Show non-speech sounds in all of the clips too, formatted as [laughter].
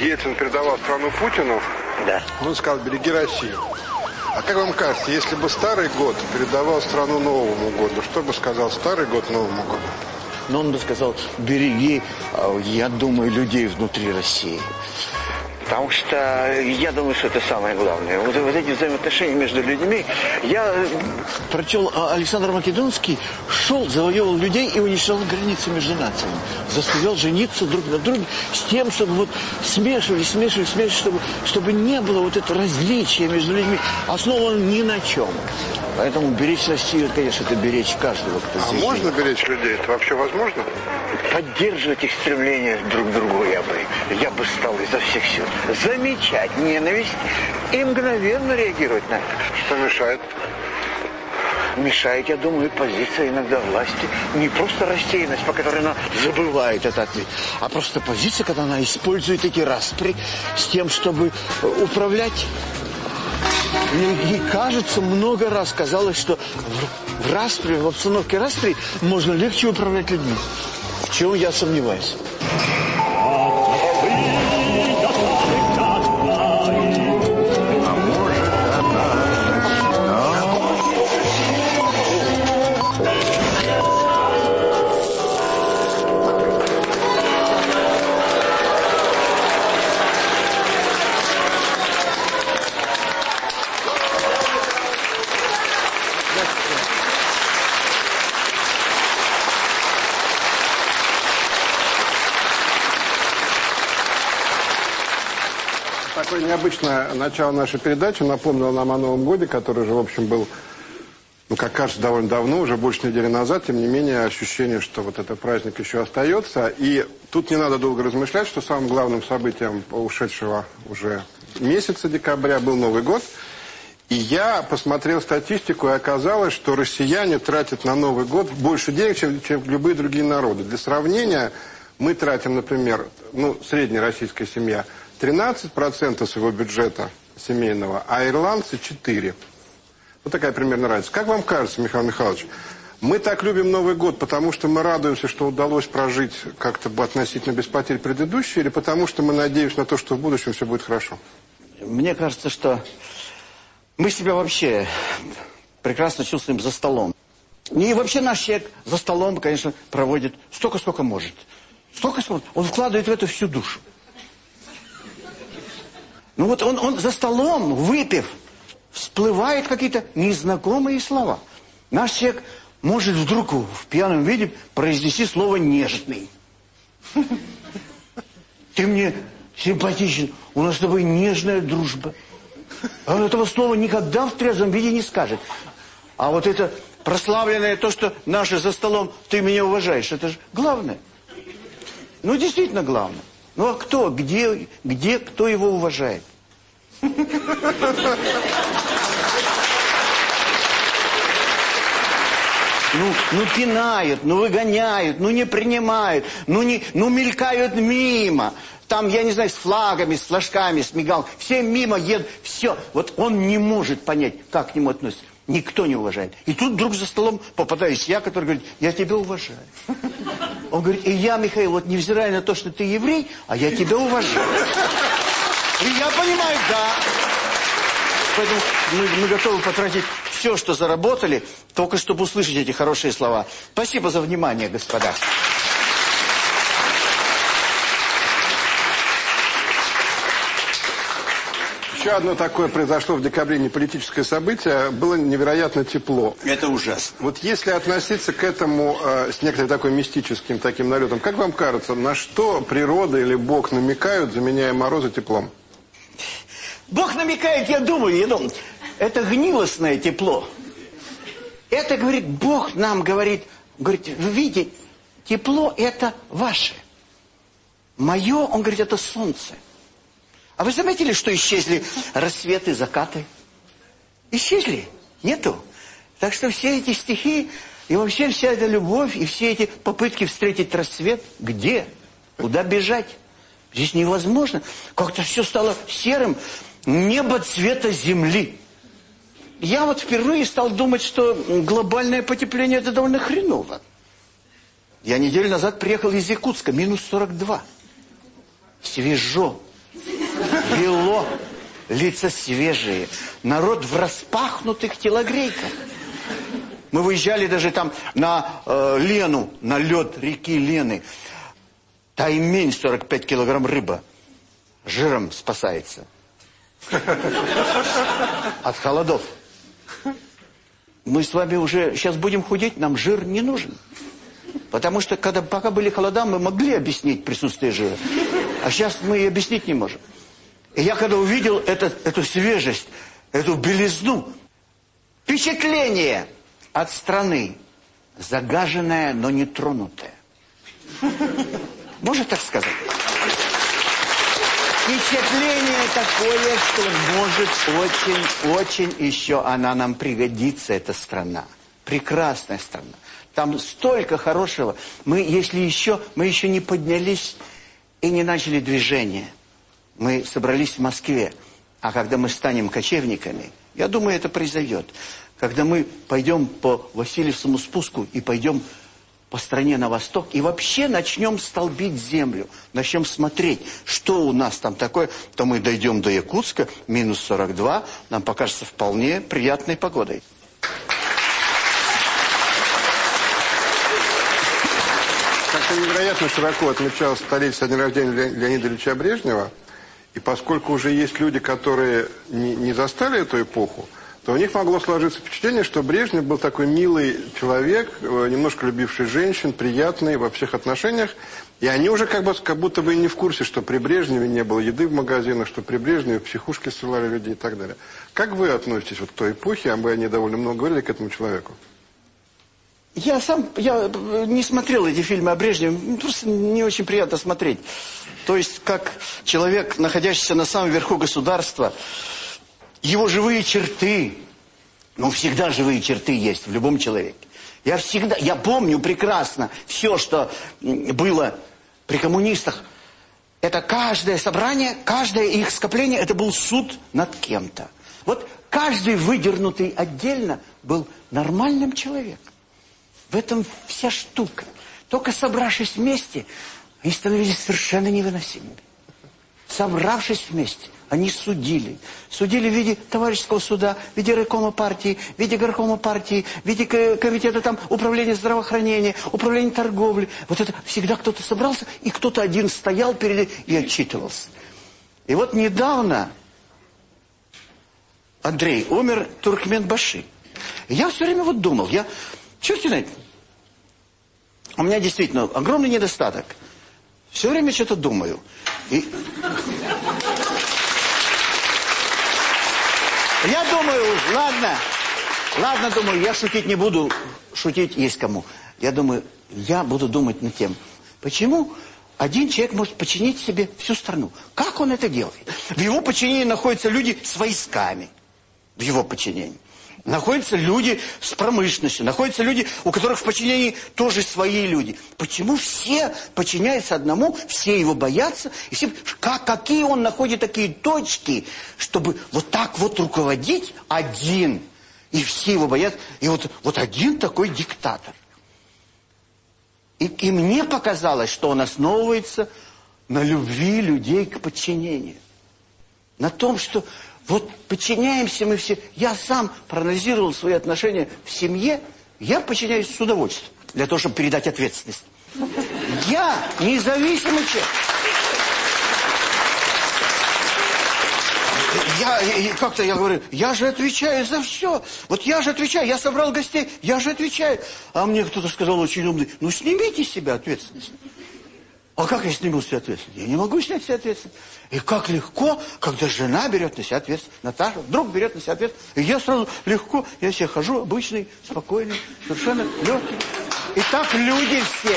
Ельцин передавал страну Путину, да. он сказал, береги Россию. А как вам кажется, если бы старый год передавал страну Новому году, что бы сказал старый год Новому году? Но он бы сказал, береги, а, я думаю, людей внутри России. Потому что я думаю, что это самое главное. Вот, вот эти взаимоотношения между людьми. Я прочел, а, Александр Македонский шел, завоевал людей и уничтожал границы между нациями. Заставлял жениться друг на друге с тем, чтобы вот смешивали, смешивали, смешивали, чтобы, чтобы не было вот это различия между людьми, основано ни на чем. Поэтому беречь Россию, конечно, это беречь каждого, кто а здесь можно живет. беречь людей? Это вообще возможно? Поддерживать их стремление друг к другу я бы, я бы стал изо всех сил. Замечать ненависть и мгновенно реагировать на это. Что мешает? Мешает, я думаю, позиция иногда власти. Не просто рассеянность, по которой она забывает этот ответ, а просто позиция, когда она использует эти распри с тем, чтобы управлять. Ей кажется, много раз казалось, что в распри, в обстановке распри можно легче управлять людьми. В чем я сомневаюсь. Необычное начало нашей передачи напомнило нам о Новом Годе, который же, в общем, был, ну, как кажется, довольно давно, уже больше недели назад. Тем не менее, ощущение, что вот этот праздник еще остается. И тут не надо долго размышлять, что самым главным событием ушедшего уже месяца декабря был Новый год. И я посмотрел статистику, и оказалось, что россияне тратят на Новый год больше денег, чем, чем любые другие народы. Для сравнения, мы тратим, например, ну, средняя российская семья, 13% своего бюджета семейного, а ирландцы 4%. Вот такая примерно разница. Как вам кажется, Михаил Михайлович, мы так любим Новый год, потому что мы радуемся, что удалось прожить как-то относительно без потерь предыдущий, или потому что мы надеемся на то, что в будущем все будет хорошо? Мне кажется, что мы себя вообще прекрасно чувствуем за столом. И вообще наш человек за столом, конечно, проводит столько, сколько может. Столько, сколько Он вкладывает в это всю душу. Ну вот он, он за столом, выпив, всплывают какие-то незнакомые слова. Наш человек может вдруг в пьяном виде произнести слово «нежный». Ты мне симпатичен, у нас с тобой нежная дружба. А он этого слова никогда в трезвом виде не скажет. А вот это прославленное то, что наше за столом, ты меня уважаешь, это же главное. Ну, действительно главное. Ну, а кто, где, где кто его уважает? Ну, ну пинают, ну выгоняют, ну не принимают, ну, не, ну мелькают мимо. Там, я не знаю, с флагами, с флажками, с мигалками. Все мимо едут, все. Вот он не может понять, как к нему относятся. Никто не уважает. И тут вдруг за столом попадаюсь я, который говорит, я тебя уважаю. Он говорит, и я, Михаил, вот невзирая на то, что ты еврей, а я тебя уважаю. И я понимаю, да. Поэтому мы, мы готовы потратить все, что заработали, только чтобы услышать эти хорошие слова. Спасибо за внимание, господа. Еще одно такое произошло в декабре неполитическое событие. Было невероятно тепло. Это ужасно. Вот если относиться к этому э, с некоторым такой мистическим таким налетом, как вам кажется, на что природа или Бог намекают, заменяя морозы теплом? Бог намекает, я думаю, я думаю, это гнилостное тепло. Это, говорит, Бог нам говорит, говорит, вы видите, тепло это ваше. Мое, он говорит, это солнце. А вы заметили, что исчезли рассветы, закаты? Исчезли? Нету. Так что все эти стихи, и вообще вся эта любовь, и все эти попытки встретить рассвет, где? Куда бежать? Здесь невозможно. Как-то все стало серым. Небо цвета земли. Я вот впервые стал думать, что глобальное потепление это довольно хреново. Я неделю назад приехал из Якутска, минус 42. свежо, бело, лица свежие, народ в распахнутых телогрейках. Мы выезжали даже там на э, Лену, на лед реки Лены. Таймень 45 килограмм рыба. Жиром спасается. [laughs] От холодов. Мы с вами уже сейчас будем худеть, нам жир не нужен. Потому что когда, пока были холода, мы могли объяснить присутствие жира. А сейчас мы и объяснить не можем. И я когда увидел этот, эту свежесть, эту белизну, впечатление от страны, загаженное, но не тронутое. Можно так сказать? Впечатление такое, что может очень-очень еще она нам пригодится, эта страна. Прекрасная страна. Там столько хорошего. Мы, если еще, мы еще не поднялись и не начали движение. Мы собрались в Москве. А когда мы станем кочевниками, я думаю, это произойдет. Когда мы пойдем по Васильевскому спуску и пойдем по стране на восток и вообще начнем столбить землю, начнем смотреть, что у нас там такое, то мы дойдем до Якутска, минус 42, нам покажется вполне приятной погодой. Как-то невероятно широко отмечалось столетие дня рождения Леонида Ильича Брежнева, и поскольку уже есть люди, которые не, не застали эту эпоху, то у них могло сложиться впечатление, что Брежнев был такой милый человек, э, немножко любивший женщин, приятный во всех отношениях. И они уже как, бы, как будто бы и не в курсе, что при Брежневе не было еды в магазинах, что при Брежневе психушки ссылали людей и так далее. Как вы относитесь вот к той эпохе, а мы о ней довольно много говорили, к этому человеку? Я сам, я э, не смотрел эти фильмы о Брежневе, просто не очень приятно смотреть. То есть, как человек, находящийся на самом верху государства, его живые черты, ну, всегда живые черты есть в любом человеке. Я всегда, я помню прекрасно все, что было при коммунистах. Это каждое собрание, каждое их скопление, это был суд над кем-то. Вот каждый выдернутый отдельно был нормальным человеком. В этом вся штука. Только собравшись вместе, они становились совершенно невыносимыми. Собравшись вместе, они судили. Судили в виде товарищеского суда, в виде райкома партии, в виде горкома партии, в виде комитета там управления здравоохранения, управления торговли. Вот это всегда кто-то собрался, и кто-то один стоял перед и отчитывался. И вот недавно Андрей умер Туркменбаши. Я все время вот думал, я, черт знает, у меня действительно огромный недостаток. Все время что-то думаю. И... Я думаю, ладно, ладно, думаю, я шутить не буду, шутить есть кому. Я думаю, я буду думать над тем, почему один человек может подчинить себе всю страну. Как он это делает? В его подчинении находятся люди с войсками, в его подчинении. Находятся люди с промышленностью, находятся люди, у которых в подчинении тоже свои люди. Почему все подчиняются одному, все его боятся, и все, как, какие он находит такие точки, чтобы вот так вот руководить один, и все его боятся, и вот, вот один такой диктатор. И, и мне показалось, что он основывается на любви людей к подчинению. На том, что вот подчиняемся мы все. Я сам проанализировал свои отношения в семье. Я подчиняюсь с удовольствием. Для того, чтобы передать ответственность. Я независимый человек. Я как-то я говорю, я же отвечаю за все. Вот я же отвечаю, я собрал гостей, я же отвечаю. А мне кто-то сказал очень умный, ну снимите с себя ответственность. А как я сниму себе ответственность? Я не могу снять себе ответственность. И как легко, когда жена берет на себя ответственность, Наташа вдруг берет на себя ответственность. И я сразу легко, я себе хожу обычный, спокойный, совершенно легкий. И так люди все.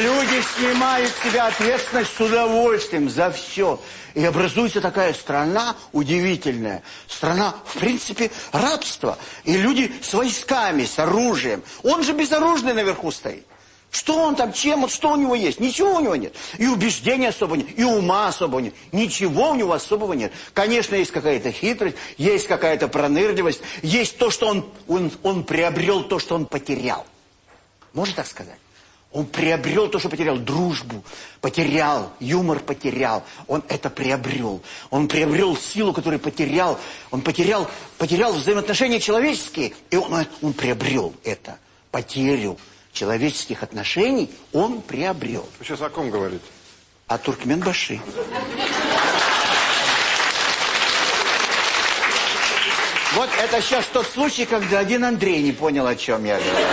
Люди снимают с себя ответственность с удовольствием за все. И образуется такая страна удивительная. Страна, в принципе, рабства. И люди с войсками, с оружием. Он же безоружный наверху стоит. Что он там, чем, вот что у него есть? Ничего у него нет. И убеждения особо нет, и ума особо нет. Ничего у него особого нет. Конечно, есть какая-то хитрость, есть какая-то пронырливость, есть то, что он, он, он приобрел, то, что он потерял. Можно так сказать? Он приобрел то, что потерял. Дружбу потерял, юмор потерял. Он это приобрел. Он приобрел силу, которую потерял. Он потерял, потерял взаимоотношения человеческие. И он, он приобрел это. Потерю человеческих отношений он приобрел. Вы сейчас о ком говорите? О Туркменбаши. Вот это сейчас тот случай, когда один Андрей не понял, о чем я говорю.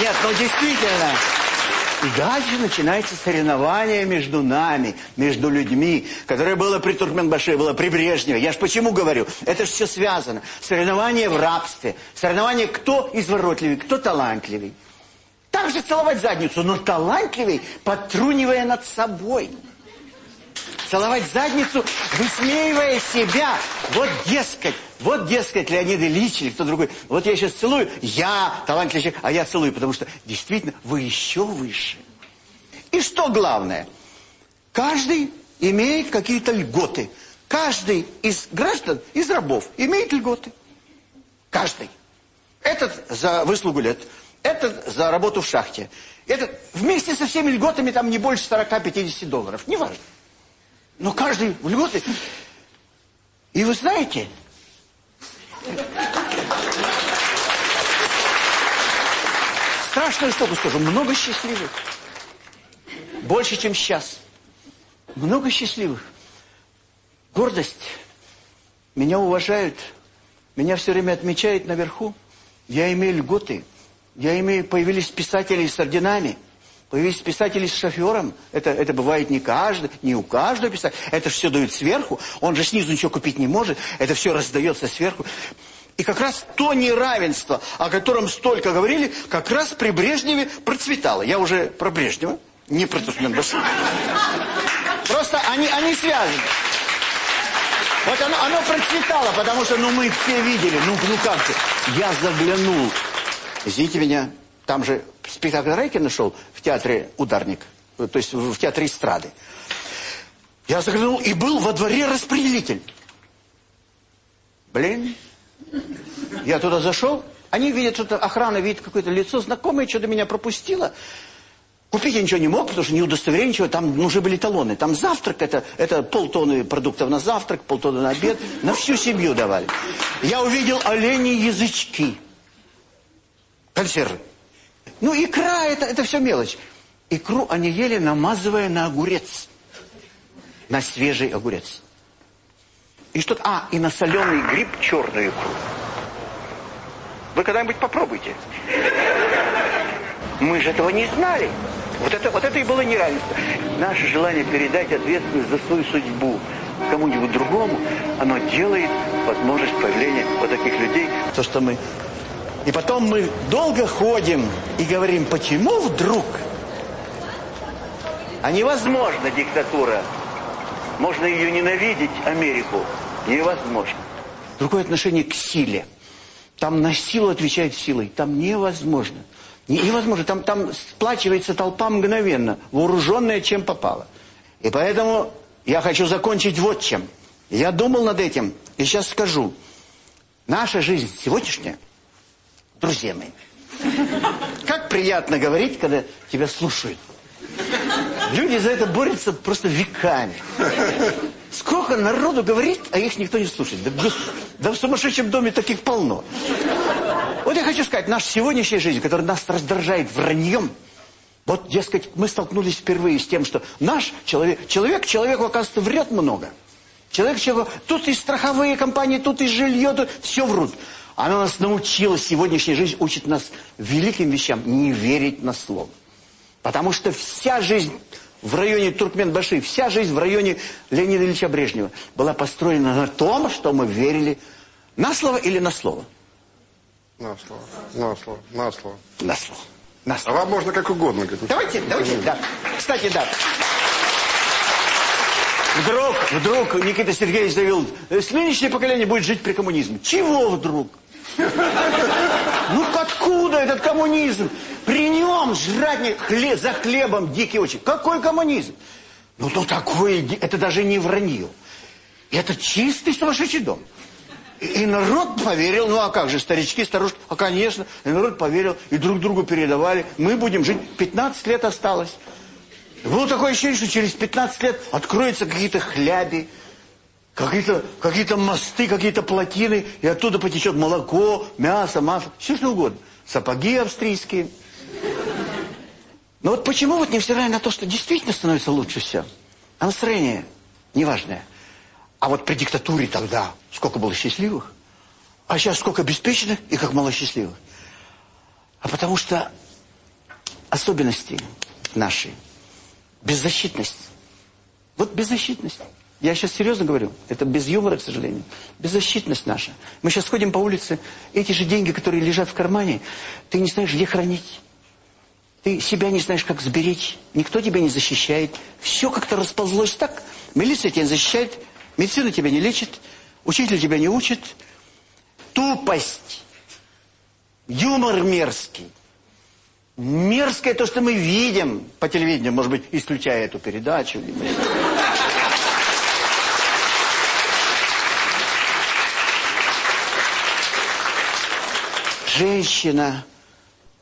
Нет, ну действительно. И дальше начинается соревнование между нами, между людьми, которое было при Туркменбаше, было при Брежневе. Я ж почему говорю? Это же все связано. Соревнование в рабстве. Соревнование, кто изворотливый, кто талантливый. Так же целовать задницу, но талантливый, подтрунивая над собой целовать задницу, высмеивая себя. Вот, дескать, вот, дескать, Леонид Ильич или кто другой. Вот я сейчас целую, я талантливый человек, а я целую, потому что действительно вы еще выше. И что главное? Каждый имеет какие-то льготы. Каждый из граждан, из рабов имеет льготы. Каждый. Этот за выслугу лет, этот за работу в шахте. Этот вместе со всеми льготами там не больше 40-50 долларов. Неважно. Но каждый в льготы. И вы знаете... Страшную штуку скажу. Много счастливых. Больше, чем сейчас. Много счастливых. Гордость. Меня уважают. Меня все время отмечают наверху. Я имею льготы. Я имею... Появились писатели с орденами. Появились писатели с шофером. Это, это бывает не каждый, не у каждого писателя. Это все дают сверху. Он же снизу ничего купить не может. Это все раздается сверху. И как раз то неравенство, о котором столько говорили, как раз при Брежневе процветало. Я уже про Брежнева, не про Туркменбаши. Просто они, они связаны. Вот оно, оно процветало, потому что ну, мы все видели. Ну, ну как же. Я заглянул. Извините меня, там же спектакль Райкина шел в театре «Ударник», то есть в театре эстрады. Я заглянул и был во дворе распределитель. Блин. Я туда зашел, они видят, что-то охрана видит какое-то лицо знакомое, что-то меня пропустило. Купить я ничего не мог, потому что не удостоверение ничего, там нужны были талоны. Там завтрак, это, это полтонны продуктов на завтрак, полтонны на обед, на всю семью давали. Я увидел оленьи язычки, консервы. Ну, икра, это, это все мелочь. Икру они ели, намазывая на огурец. На свежий огурец. И что-то... А, и на соленый гриб черную икру. Вы когда-нибудь попробуйте. Мы же этого не знали. Вот это, вот это и было неравенство. Наше желание передать ответственность за свою судьбу кому-нибудь другому, оно делает возможность появления вот таких людей. То, что мы и потом мы долго ходим и говорим, почему вдруг? А невозможно диктатура. Можно ее ненавидеть, Америку. Невозможно. Другое отношение к силе. Там на силу отвечает силой. Там невозможно. Невозможно. Там, там сплачивается толпа мгновенно, вооруженная чем попало. И поэтому я хочу закончить вот чем. Я думал над этим, и сейчас скажу. Наша жизнь сегодняшняя друзья мои. Как приятно говорить, когда тебя слушают. Люди за это борются просто веками. Сколько народу говорит, а их никто не слушает. Да, да в сумасшедшем доме таких полно. Вот я хочу сказать, наша сегодняшняя жизнь, которая нас раздражает враньем, вот, дескать, мы столкнулись впервые с тем, что наш человек, человек человеку, оказывается, врет много. Человек человеку, тут и страховые компании, тут и жилье, тут все врут. Она нас научила, сегодняшняя жизнь учит нас великим вещам, не верить на слово. Потому что вся жизнь в районе Туркменбаши, вся жизнь в районе Леонида Ильича Брежнева была построена на том, что мы верили на слово или на слово? На слово, на слово, на слово. На слово. На слово. А вам можно как угодно говорить. Давайте, давайте, да. Кстати, да. Вдруг, вдруг Никита Сергеевич заявил, следующее поколение будет жить при коммунизме. Чего вдруг? Ну откуда этот коммунизм? При нем жрать не хлеб, за хлебом дикий очень. Какой коммунизм? Ну, ну такой, это даже не вранье. Это чистый сумасшедший дом. И народ поверил, ну а как же, старички, старушки, а конечно, и народ поверил, и друг другу передавали. Мы будем жить, 15 лет осталось. Было такое ощущение, что через 15 лет откроются какие-то хляби, какие-то какие, мосты, какие-то плотины, и оттуда потечет молоко, мясо, масло, все что угодно. Сапоги австрийские. Но вот почему вот невзирая на то, что действительно становится лучше все, а настроение неважное. А вот при диктатуре тогда сколько было счастливых, а сейчас сколько обеспеченных и как мало счастливых. А потому что особенности наши, беззащитность. Вот беззащитность. Я сейчас серьезно говорю, это без юмора, к сожалению. Беззащитность наша. Мы сейчас ходим по улице, эти же деньги, которые лежат в кармане, ты не знаешь, где хранить. Ты себя не знаешь, как сберечь. Никто тебя не защищает. Все как-то расползлось так. Милиция тебя не защищает, медицина тебя не лечит, учитель тебя не учит. Тупость. Юмор мерзкий. Мерзкое то, что мы видим по телевидению, может быть, исключая эту передачу. Женщина,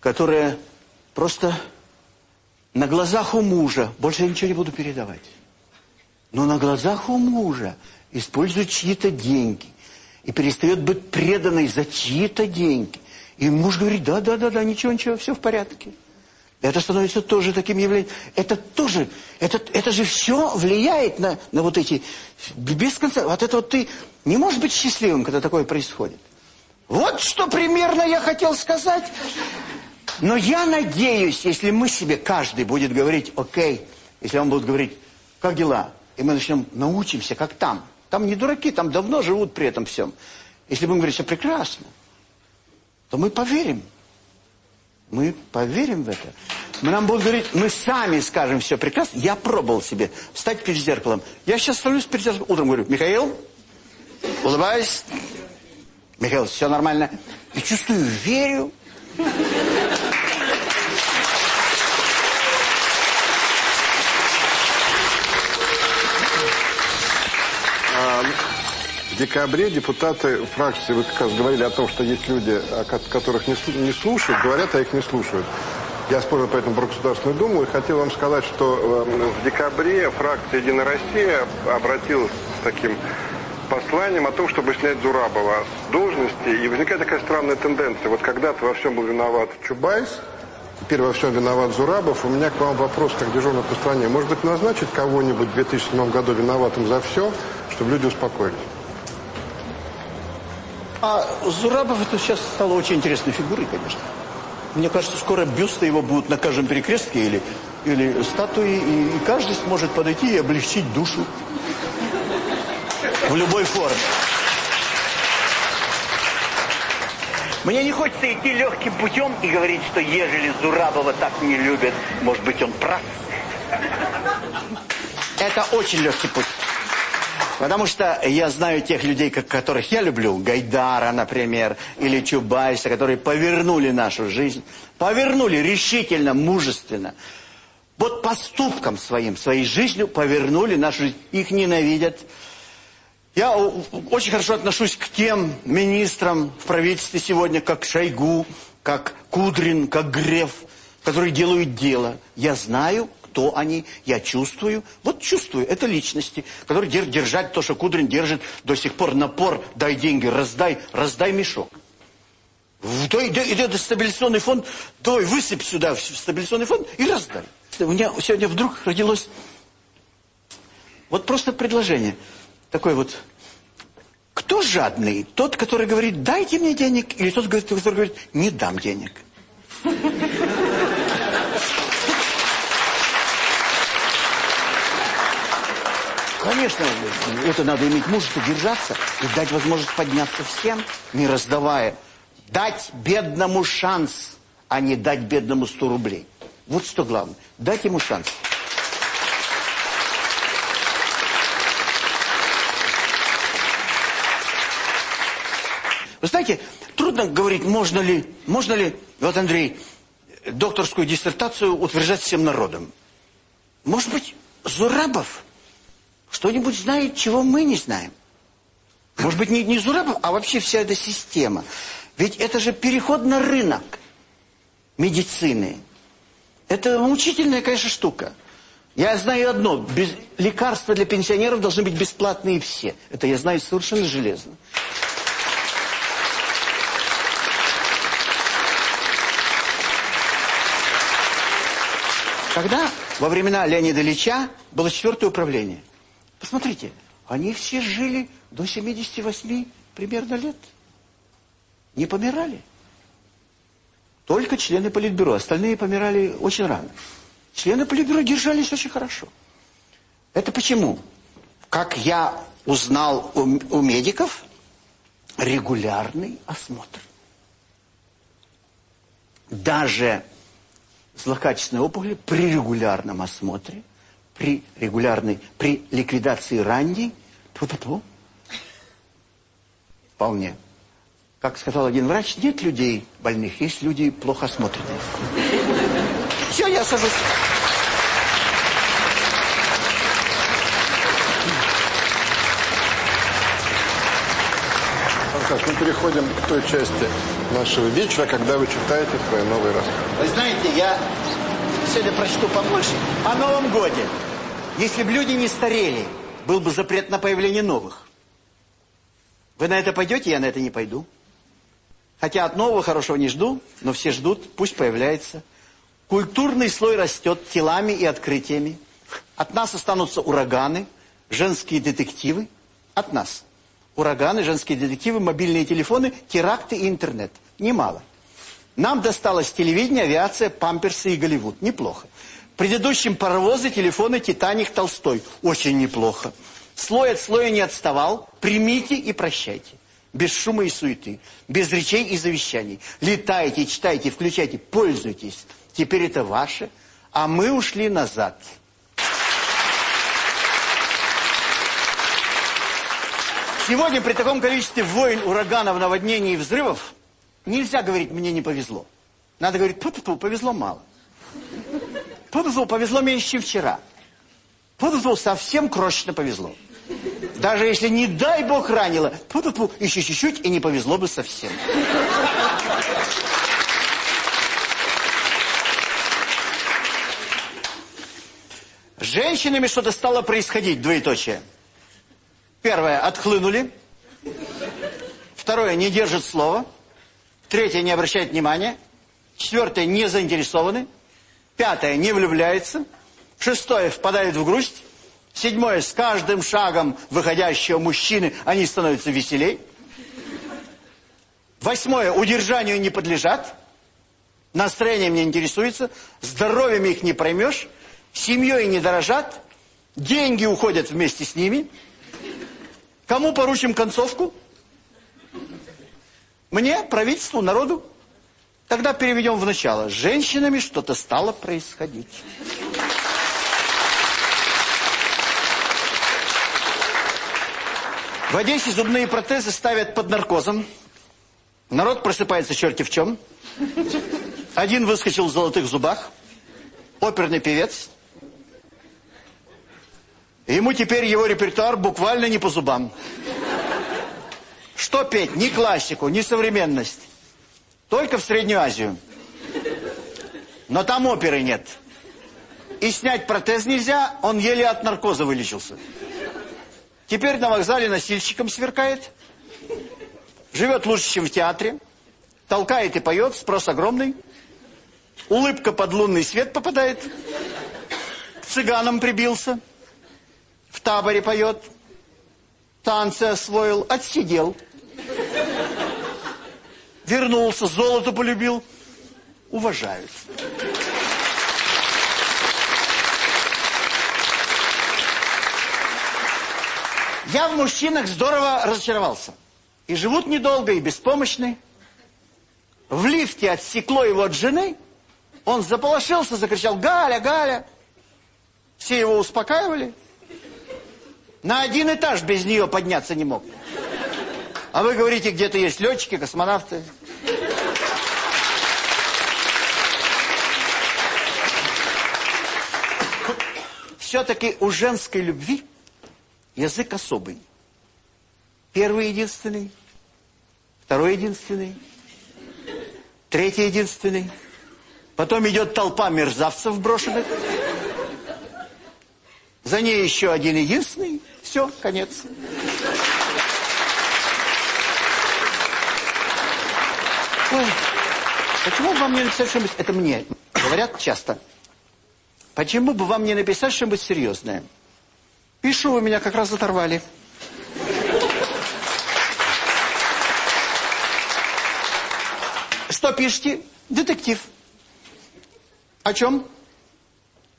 которая просто на глазах у мужа, больше я ничего не буду передавать, но на глазах у мужа использует чьи-то деньги и перестает быть преданной за чьи-то деньги. И муж говорит, да, да, да, да, ничего, ничего, все в порядке. Это становится тоже таким явлением. Это тоже, это, это же все влияет на, на вот эти, без конца. Это вот ты не можешь быть счастливым, когда такое происходит. Вот что примерно я хотел сказать. Но я надеюсь, если мы себе, каждый будет говорить, окей, если он будет говорить, как дела? И мы начнем, научимся, как там. Там не дураки, там давно живут при этом всем. Если будем говорить, все прекрасно, то мы поверим. Мы поверим в это. Мы нам будут говорить, мы сами скажем все прекрасно. Я пробовал себе встать перед зеркалом. Я сейчас становлюсь перед зеркалом, утром говорю, Михаил, улыбаюсь. Михаил, все нормально. И чувствую, верю. В декабре депутаты фракции, вы как раз говорили о том, что есть люди, которых не слушают, говорят, а их не слушают. Я спорил по этому про Государственную Думу и хотел вам сказать, что эм, в декабре фракция «Единая Россия» обратилась с таким посланием о том, чтобы снять Зурабова с должности. И возникает такая странная тенденция. Вот когда-то во всем был виноват Чубайс, теперь во всем виноват Зурабов. У меня к вам вопрос, как дежурный по стране. Может быть, назначить кого-нибудь в 2007 году виноватым за все, чтобы люди успокоились? А Зурабов это сейчас стало очень интересной фигурой, конечно. Мне кажется, скоро бюсты его будут на каждом перекрестке или, или статуи, и, и каждый сможет подойти и облегчить душу. В любой форме. Мне не хочется идти легким путем и говорить, что ежели Зурабова так не любят, может быть, он прав. Это очень легкий путь. Потому что я знаю тех людей, которых я люблю, Гайдара, например, или Чубайса, которые повернули нашу жизнь, повернули решительно, мужественно. Вот поступком своим, своей жизнью повернули нашу жизнь. Их ненавидят. Я очень хорошо отношусь к тем министрам в правительстве сегодня, как Шойгу, как Кудрин, как Греф, которые делают дело. Я знаю, кто они, я чувствую. Вот чувствую, это личности, которые держать то, что Кудрин держит до сих пор. Напор, дай деньги, раздай, раздай мешок. Дай, дай, иди стабилизационный фонд, дай, высыпь сюда в стабилизационный фонд и раздай. У меня сегодня вдруг родилось вот просто предложение. Такое вот. Кто жадный? Тот, который говорит, дайте мне денег, или тот, который говорит, не дам денег? Конечно, это надо иметь мужество держаться и дать возможность подняться всем, не раздавая. Дать бедному шанс, а не дать бедному 100 рублей. Вот что главное. Дать ему шанс. Вы знаете, трудно говорить, можно ли, можно ли, вот Андрей, докторскую диссертацию утверждать всем народом. Может быть, Зурабов что-нибудь знает, чего мы не знаем. Может быть, не, не Зурабов, а вообще вся эта система. Ведь это же переход на рынок медицины. Это мучительная, конечно, штука. Я знаю одно, без, лекарства для пенсионеров должны быть бесплатные все. Это я знаю совершенно железно. Когда во времена Леонида Ильича было четвертое управление, посмотрите, они все жили до 78 примерно лет. Не помирали. Только члены Политбюро, остальные помирали очень рано. Члены Политбюро держались очень хорошо. Это почему? Как я узнал у, у медиков, регулярный осмотр. Даже злокачественной опухоли при регулярном осмотре, при регулярной, при ликвидации ранней, -тьфу, вполне. Как сказал один врач, нет людей больных, есть люди плохо осмотренные. Все, я сажусь. Аркаш, мы переходим к той части нашего вечера, когда вы читаете свои новые рассказы. Вы знаете, я сегодня прочту побольше о Новом Годе. Если бы люди не старели, был бы запрет на появление новых. Вы на это пойдете, я на это не пойду. Хотя от нового хорошего не жду, но все ждут, пусть появляется. Культурный слой растет телами и открытиями. От нас останутся ураганы, женские детективы. От нас. Ураганы, женские детективы, мобильные телефоны, теракты и интернет. Немало. Нам досталось телевидение, авиация, памперсы и Голливуд. Неплохо. Предыдущим паровозы, телефоны, Титаник, Толстой. Очень неплохо. Слой от слоя не отставал. Примите и прощайте. Без шума и суеты. Без речей и завещаний. Летайте, читайте, включайте, пользуйтесь. Теперь это ваше. А мы ушли назад. Сегодня при таком количестве войн, ураганов, наводнений и взрывов нельзя говорить «мне не повезло». Надо говорить «пу -пу повезло мало». «Пу -пу повезло меньше, чем вчера». «Пу -пу совсем крошечно повезло. Даже если, не дай бог, ранило, пу -пу -пу, еще чуть-чуть, и не повезло бы совсем. С женщинами что-то стало происходить, двоеточие. Первое, отхлынули. Второе, не держит слова. Третье, не обращает внимания. Четвертое, не заинтересованы. Пятое, не влюбляется. Шестое, впадает в грусть. Седьмое, с каждым шагом выходящего мужчины они становятся веселей. Восьмое, удержанию не подлежат. Настроением не интересуется. Здоровьем их не проймешь. Семьей не дорожат. Деньги уходят вместе с ними. Кому поручим концовку? Мне, правительству, народу? Тогда переведем в начало. С женщинами что-то стало происходить. В Одессе зубные протезы ставят под наркозом. Народ просыпается черти в чем. Один выскочил в золотых зубах. Оперный певец. Ему теперь его репертуар буквально не по зубам. Что петь? Ни классику, ни современность. Только в Среднюю Азию. Но там оперы нет. И снять протез нельзя, он еле от наркоза вылечился. Теперь на вокзале носильщиком сверкает. Живет лучше, чем в театре. Толкает и поет, спрос огромный. Улыбка под лунный свет попадает. К цыганам прибился в таборе поет, танцы освоил, отсидел. Вернулся, золото полюбил. Уважают. Я в мужчинах здорово разочаровался. И живут недолго, и беспомощны. В лифте отсекло его от жены. Он заполошился, закричал «Галя, Галя!» Все его успокаивали. На один этаж без нее подняться не мог. А вы говорите, где-то есть летчики, космонавты. Все-таки у женской любви язык особый. Первый единственный, второй единственный, третий единственный. Потом идет толпа мерзавцев брошенных. За ней еще один единственный. Все, конец. Ой, почему бы вам не написать что-нибудь... Это мне говорят часто. Почему бы вам не написать что-нибудь серьезное? Пишу, вы меня как раз оторвали. Что пишете? Детектив. О чем?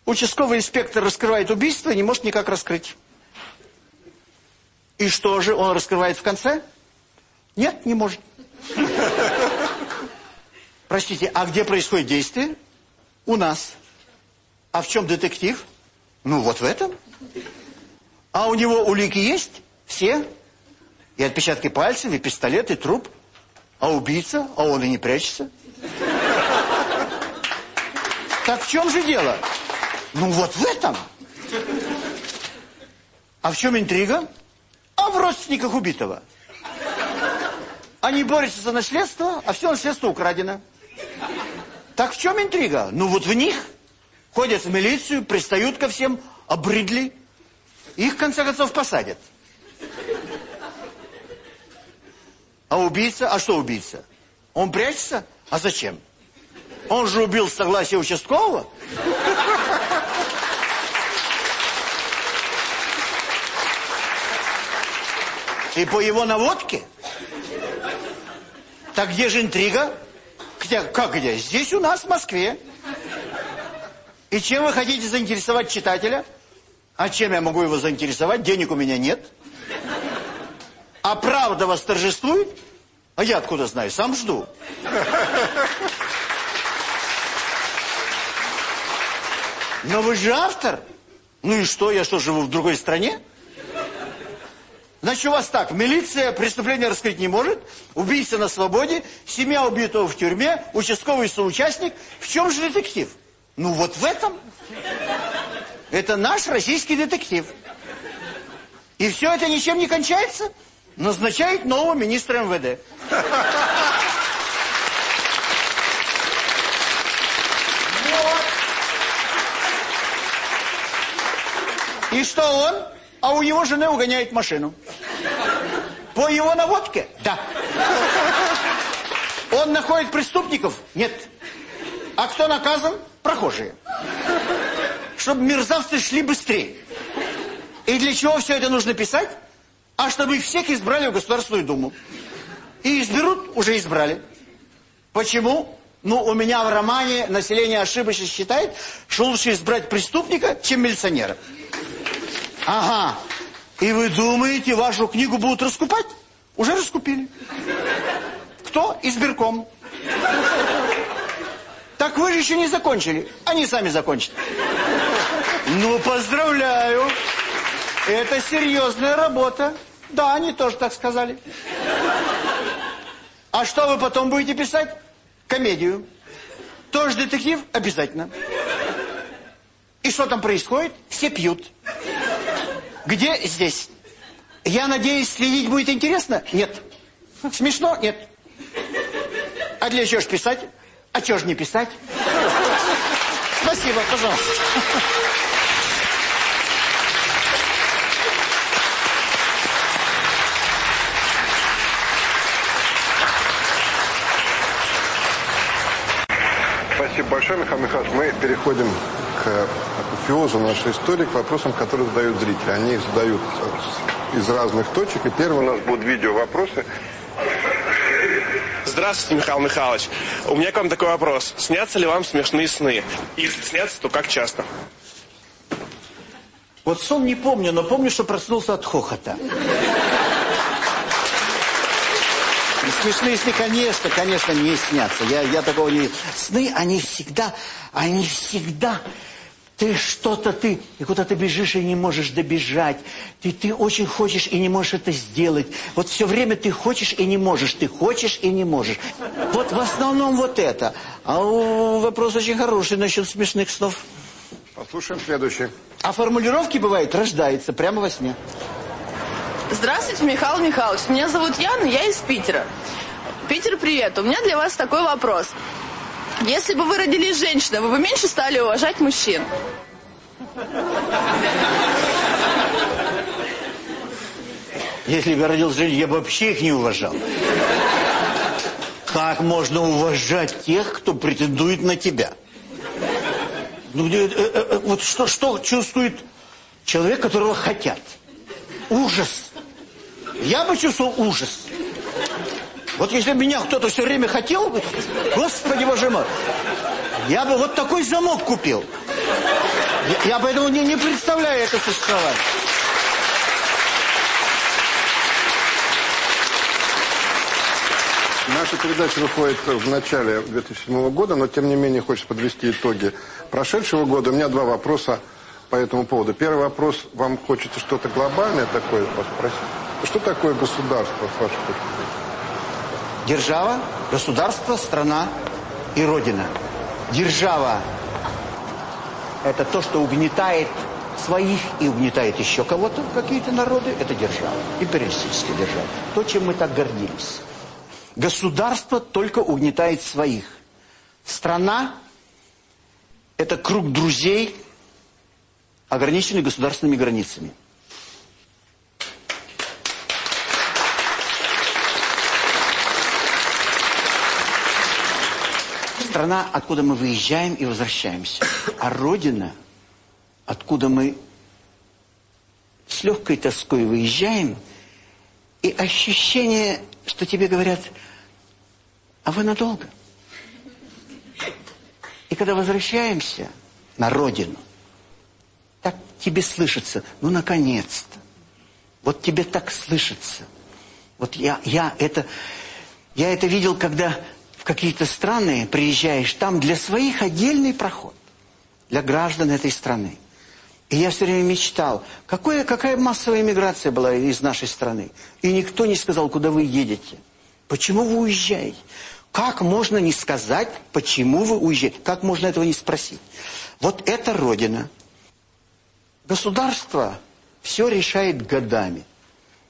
Участковый инспектор раскрывает убийство и не может никак раскрыть. И что же, он раскрывает в конце? Нет, не может. Простите, а где происходит действие? У нас. А в чем детектив? Ну, вот в этом. А у него улики есть? Все? И отпечатки пальцев, и пистолет, и труп. А убийца? А он и не прячется. Так в чем же дело? Ну, вот в этом. А в чем интрига? А в родственниках убитого. Они борются за наследство, а все наследство украдено. Так в чем интрига? Ну вот в них. Ходят в милицию, пристают ко всем, обрыдли. Их, в конце концов, посадят. А убийца? А что убийца? Он прячется? А зачем? Он же убил с согласия участкового. И по его наводке? Так где же интрига? Где, как где? Здесь у нас, в Москве. И чем вы хотите заинтересовать читателя? А чем я могу его заинтересовать? Денег у меня нет. А правда восторжествует? А я откуда знаю? Сам жду. Но вы же автор. Ну и что, я что, живу в другой стране? Значит, у вас так, милиция преступление раскрыть не может, убийца на свободе, семья убитого в тюрьме, участковый соучастник. В чем же детектив? Ну вот в этом. Это наш российский детектив. И все это ничем не кончается? Назначает нового министра МВД. И что он? А у его жены угоняет машину. По его наводке? Да. Он находит преступников? Нет. А кто наказан? Прохожие. Чтобы мерзавцы шли быстрее. И для чего все это нужно писать? А чтобы всех избрали в Государственную Думу. И изберут, уже избрали. Почему? Ну, у меня в романе население ошибочно считает, что лучше избрать преступника, чем милиционера. Ага. И вы думаете, вашу книгу будут раскупать? Уже раскупили. Кто? Избирком. Так вы же еще не закончили. Они сами закончат. Ну, поздравляю. Это серьезная работа. Да, они тоже так сказали. А что вы потом будете писать? Комедию. Тоже детектив? Обязательно. И что там происходит? Все пьют. Где? Здесь. Я надеюсь, следить будет интересно? Нет. Смешно? Нет. А для чего ж писать? А чего ж не писать? Спасибо, пожалуйста. Спасибо большое, Михаил Михайлович. Мы переходим к апофеозу нашей истории, к вопросам, которые задают зрители. Они их задают из разных точек. И первый у нас будут видео-вопросы. Здравствуйте, Михаил Михайлович. У меня к вам такой вопрос. Снятся ли вам смешные сны? Если снятся, то как часто? Вот сон не помню, но помню, что проснулся от хохота. Смешные сны, конечно, конечно, не снятся. Я, я такого не... Сны, они всегда, они всегда... Ты что-то, ты, и куда ты бежишь и не можешь добежать. Ты, ты очень хочешь и не можешь это сделать. Вот все время ты хочешь и не можешь, ты хочешь и не можешь. Вот в основном вот это. А вопрос очень хороший насчет смешных снов. Послушаем следующий. А формулировки, бывает, рождается прямо во сне. Здравствуйте, Михаил Михайлович. Меня зовут Яна, я из Питера. Питер, привет. У меня для вас такой вопрос. Если бы вы родились женщиной, вы бы меньше стали уважать мужчин? Если бы я родился женщиной, я бы вообще их не уважал. Как можно уважать тех, кто претендует на тебя? Ну, э, э, э, вот что, что чувствует человек, которого хотят? Ужас. Я бы чувствовал ужас. Вот если меня кто-то все время хотел, господи боже мой, я бы вот такой замок купил. Я, я поэтому не, не представляю это существование. Наша передача выходит в начале 2007 года, но тем не менее хочется подвести итоги прошедшего года. У меня два вопроса по этому поводу. Первый вопрос, вам хочется что-то глобальное такое спросить? Что такое государство, с вашей точки зрения? Держава, государство, страна и Родина. Держава – это то, что угнетает своих и угнетает еще кого-то, какие-то народы. Это держава, империалистическая держава. То, чем мы так гордились. Государство только угнетает своих. Страна – это круг друзей, ограниченный государственными границами. Страна, откуда мы выезжаем и возвращаемся. А Родина, откуда мы с легкой тоской выезжаем, и ощущение, что тебе говорят – а вы надолго. И когда возвращаемся на родину, так тебе слышится, ну, наконец-то. Вот тебе так слышится. Вот я, я, это, я это видел, когда в какие-то страны приезжаешь, там для своих отдельный проход, для граждан этой страны. И я все время мечтал, какое, какая массовая иммиграция была из нашей страны. И никто не сказал, куда вы едете. Почему вы уезжаете? Как можно не сказать, почему вы уезжаете? Как можно этого не спросить? Вот это Родина. Государство все решает годами.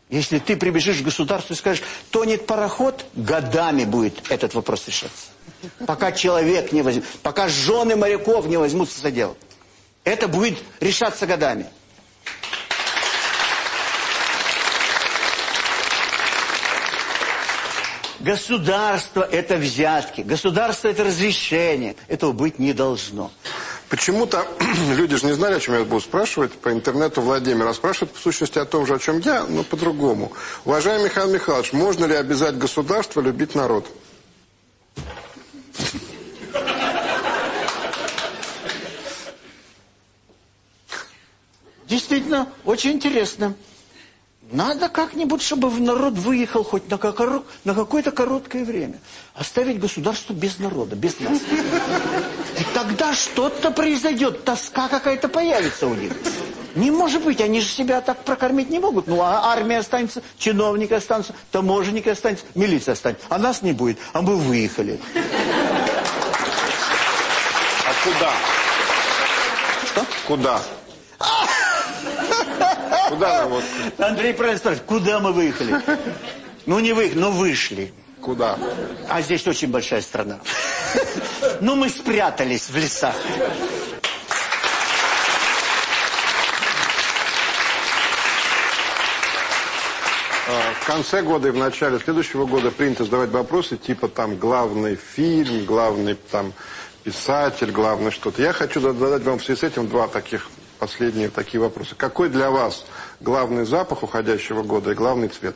Если ты прибежишь к государству и скажешь, тонет пароход, годами будет этот вопрос решаться. Пока человек не возьмет, пока жены моряков не возьмутся за дело. Это будет решаться годами. Государство – это взятки, государство – это разрешение. Этого быть не должно. Почему-то [clears throat] люди же не знали, о чем я буду спрашивать. По интернету Владимир спрашивает, в сущности, о том же, о чем я, но по-другому. Уважаемый Михаил Михайлович, можно ли обязать государство любить народ? Действительно, очень интересно. Надо как-нибудь, чтобы в народ выехал хоть на, на какое-то короткое время. Оставить государство без народа, без нас. И тогда что-то произойдет, тоска какая-то появится у них. Не может быть, они же себя так прокормить не могут. Ну, а армия останется, чиновники останутся, таможенники останутся, милиция останется. А нас не будет, а мы выехали. А куда? Что? Куда? Куда мы вот? Андрей правильно спрашивает, куда мы выехали? Ну, не выехали, но вышли. Куда? А здесь очень большая страна. [laughs] Ну, мы спрятались в лесах. А, в конце года и в начале следующего года принято задавать вопросы типа там главный фильм, главный там писатель, главное что-то. Я хочу задать вам в связи с этим два таких последние такие вопросы. Какой для вас главный запах уходящего года и главный цвет?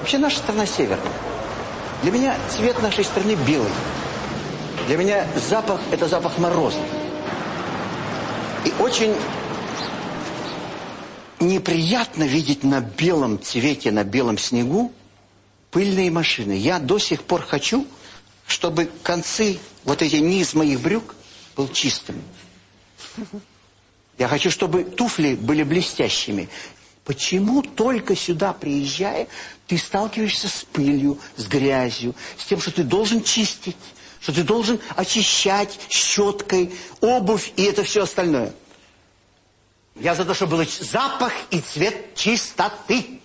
Вообще наша страна северная. Для меня цвет нашей страны белый. Для меня запах – это запах мороза. И очень неприятно видеть на белом цвете, на белом снегу пыльные машины. Я до сих пор хочу, чтобы концы, вот эти низ моих брюк был чистым. Я хочу, чтобы туфли были блестящими. Почему только сюда приезжая, ты сталкиваешься с пылью, с грязью, с тем, что ты должен чистить, что ты должен очищать щеткой обувь и это все остальное? Я за то, чтобы был запах и цвет чистоты.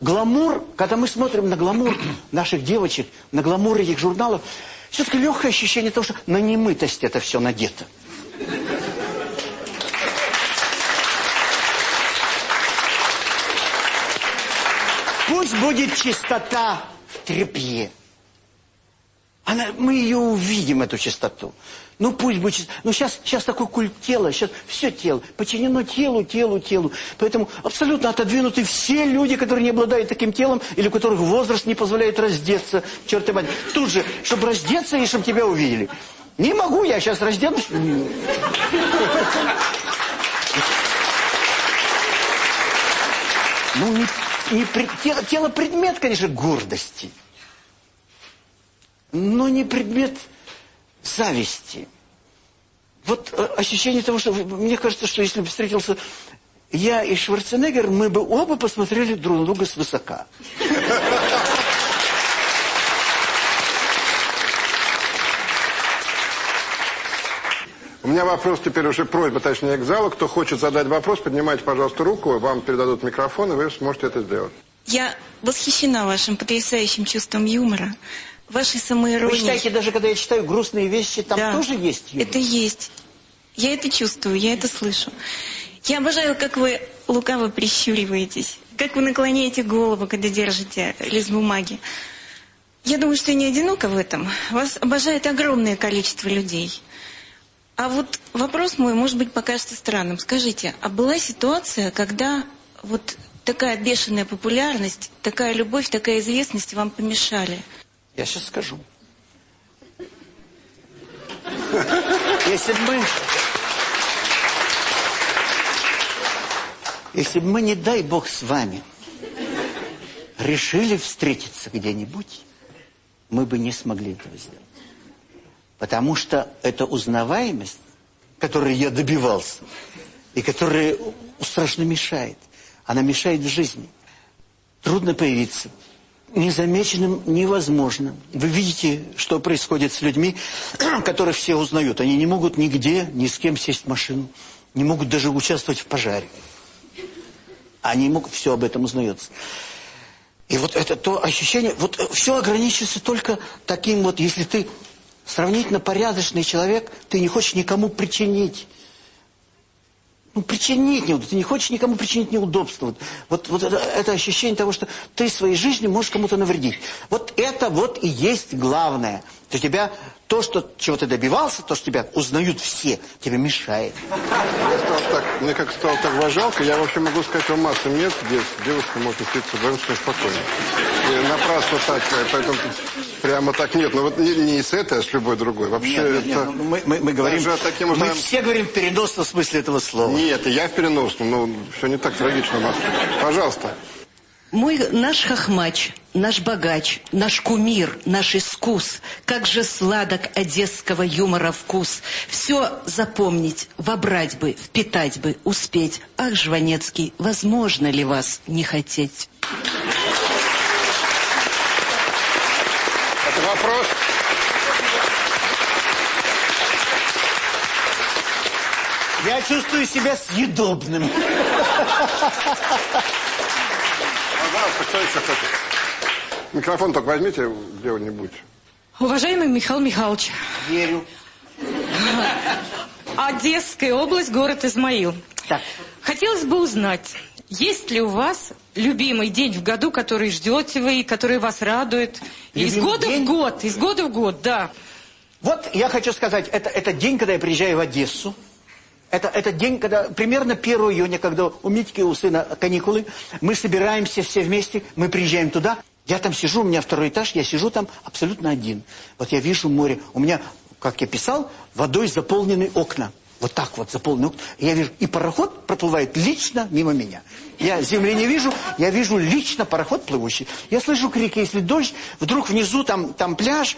Гламур, когда мы смотрим на гламур наших девочек, на гламур этих журналов, все-таки легкое ощущение того, что на немытость это все надето. Пусть будет чистота в тряпье. Она, мы ее увидим, эту чистоту. Ну пусть будет... Ну сейчас, сейчас такой культ тела, сейчас все тело. Подчинено телу, телу, телу. Поэтому абсолютно отодвинуты все люди, которые не обладают таким телом, или у которых возраст не позволяет раздеться. Черт и мать. Тут же, чтобы раздеться и чтобы тебя увидели. Не могу я сейчас разденусь. Ну, не, не, тело, тело предмет, конечно, гордости но не предмет зависти. Вот э, ощущение того, что мне кажется, что если бы встретился я и Шварценеггер, мы бы оба посмотрели друг на друга свысока. У меня вопрос теперь уже просьба, точнее, к залу. Кто хочет задать вопрос, поднимайте, пожалуйста, руку. Вам передадут микрофон, и вы сможете это сделать. Я восхищена вашим потрясающим чувством юмора вашей самоиронии. Вы считаете, даже когда я читаю грустные вещи, там да, тоже есть юмор? это есть. Я это чувствую, я это слышу. Я обожаю, как вы лукаво прищуриваетесь, как вы наклоняете голову, когда держите лист бумаги. Я думаю, что я не одинока в этом. Вас обожает огромное количество людей. А вот вопрос мой, может быть, покажется странным. Скажите, а была ситуация, когда вот такая бешеная популярность, такая любовь, такая известность вам помешали? Я сейчас скажу. Если бы мы... Если бы мы, не дай Бог, с вами решили встретиться где-нибудь, мы бы не смогли этого сделать. Потому что эта узнаваемость, которой я добивался, и которая страшно мешает, она мешает в жизни. Трудно появиться, незамеченным невозможно. Вы видите, что происходит с людьми, [clears throat] которых все узнают. Они не могут нигде, ни с кем сесть в машину, не могут даже участвовать в пожаре. Они могут, все об этом узнается. И вот это то ощущение, вот все ограничивается только таким вот, если ты сравнительно порядочный человек, ты не хочешь никому причинить ну, причинить. Ты не хочешь никому причинить неудобство. Вот, вот, это, это ощущение того, что ты своей жизнью можешь кому-то навредить. Вот это вот и есть главное. То тебя, то, что, чего ты добивался, то, что тебя узнают все, тебе мешает. так, мне как стало так вожалко, я вообще могу сказать вам массу мест, где девушка может встретиться вдвоем спокойно. И напрасно так, поэтому прямо так нет. Но вот не, не с этой, а с любой другой. Вообще нет, нет, это... Нет, ну, мы, мы, мы говорим, таким мы узнаем... все говорим в переносном смысле этого слова. Нет, я в переносном, но все не так трагично. Пожалуйста. Мой, наш хохмач, наш богач, наш кумир, наш искус, как же сладок одесского юмора вкус. Все запомнить, вобрать бы, впитать бы, успеть. Ах, Жванецкий, возможно ли вас не хотеть? Это вопрос? Я чувствую себя съедобным. Пожалуйста, кто еще хочет? Микрофон только возьмите где-нибудь. Уважаемый Михаил Михайлович. Верю. Одесская область, город Измаил. Так. Хотелось бы узнать, есть ли у вас любимый день в году, который ждете вы, и который вас радует? Любимый из года день? в год, из года в год, да. Вот я хочу сказать, это, это день, когда я приезжаю в Одессу. Это, это день, когда примерно 1 июня, когда у Митьки, у сына каникулы, мы собираемся все вместе, мы приезжаем туда. Я там сижу, у меня второй этаж, я сижу там абсолютно один. Вот я вижу море. У меня, как я писал, водой заполнены окна вот так вот заполненный окна. Я вижу, и пароход проплывает лично мимо меня. Я земли не вижу, я вижу лично пароход плывущий. Я слышу крики, если дождь, вдруг внизу там, там пляж,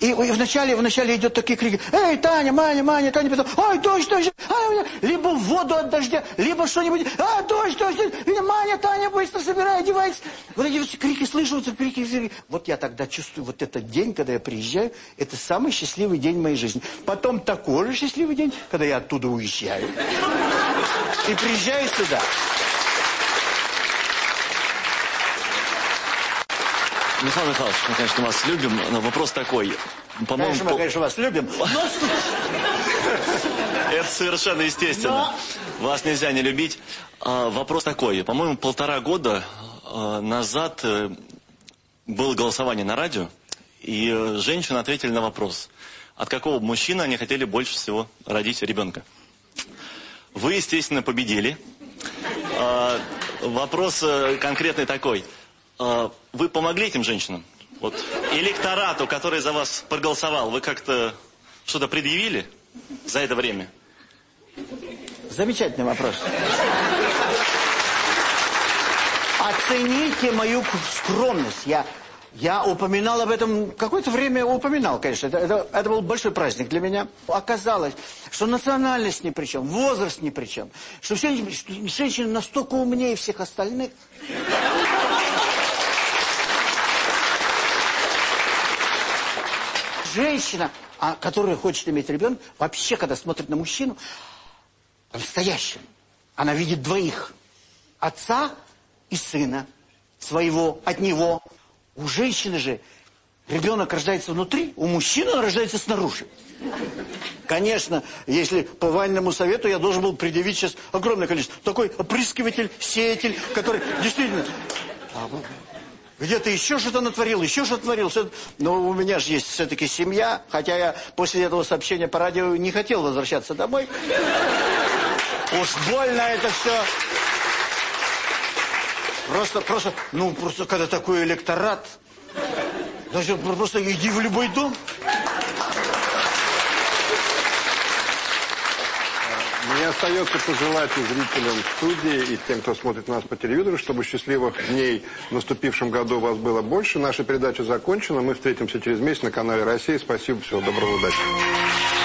и, и вначале, вначале идет такие крики, эй, Таня, Маня, Маня, Таня, потом, ой, дождь, дождь, ай, либо в воду от дождя, либо что-нибудь, а, дождь, дождь, Маня, Таня, быстро собирай, одевайся. Вот эти вот крики слышатся, крики, крики. Вот я тогда чувствую, вот этот день, когда я приезжаю, это самый счастливый день моей жизни. Потом такой же счастливый день, когда я оттуда уезжаю. и приезжаю сюда. Михаил Михайлович, мы, конечно, вас любим, но вопрос такой. По-моему, конечно, мы, конечно, вас любим, но... [laughs] Это совершенно естественно. Но... Вас нельзя не любить. А, вопрос такой. По-моему, полтора года а, назад э, было голосование на радио, и э, женщины ответили на вопрос, от какого мужчины они хотели больше всего родить ребенка. Вы, естественно, победили. А, вопрос э, конкретный такой – вы помогли этим женщинам? Вот электорату, который за вас проголосовал, вы как-то что-то предъявили за это время? Замечательный вопрос. Оцените мою скромность. Я, я упоминал об этом, какое-то время упоминал, конечно. Это, это, это был большой праздник для меня. Оказалось, что национальность ни при чем, возраст ни при чем. Что все женщины настолько умнее всех остальных. Женщина, а, которая хочет иметь ребенка, вообще, когда смотрит на мужчину, настоящим, она видит двоих. Отца и сына своего, от него. У женщины же ребенок рождается внутри, у мужчины он рождается снаружи. Конечно, если по Ваниному совету я должен был предъявить сейчас огромное количество. Такой опрыскиватель, сеятель, который действительно... А, где-то еще что-то натворил, еще что-то натворил. Но у меня же есть все-таки семья, хотя я после этого сообщения по радио не хотел возвращаться домой. Уж больно это все. Просто, просто, ну, просто когда такой электорат, даже просто иди в любой дом. Мне остается пожелать и зрителям студии, и тем, кто смотрит нас по телевизору, чтобы счастливых дней в наступившем году у вас было больше. Наша передача закончена. Мы встретимся через месяц на канале России. Спасибо, всего доброго, удачи.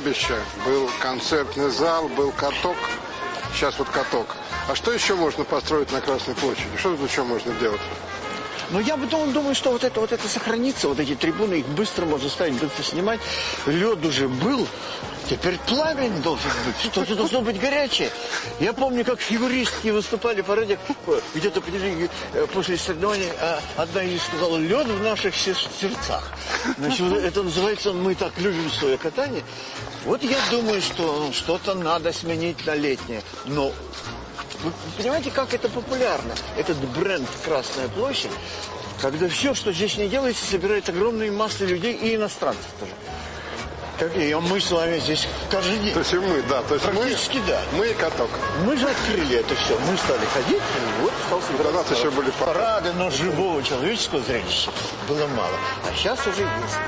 Кладбище, был концертный зал, был каток. Сейчас вот каток. А что еще можно построить на Красной площади? Что тут еще можно делать? Ну, я потом думаю, что вот это, вот это сохранится, вот эти трибуны, их быстро можно ставить, быстро снимать. Лед уже был, теперь пламень должен быть, что-то должно быть горячее. Я помню, как фигуристки выступали по радио, где-то э, после соревнований, а одна из них сказала, лед в наших сердцах. Значит, это называется, мы так любим свое катание. Вот я думаю, что что-то надо сменить на летнее. Но вы понимаете, как это популярно? Этот бренд «Красная площадь», когда все, что здесь не делается, собирает огромные массы людей и иностранцев тоже. Как и мы с вами здесь каждый день. То есть и мы, да. То есть Практически мы, да. Мы и каток. Мы же открыли это все. Мы стали ходить, и вот стал собираться. Нас еще были парады, но живого человеческого зрелища было мало. А сейчас уже есть.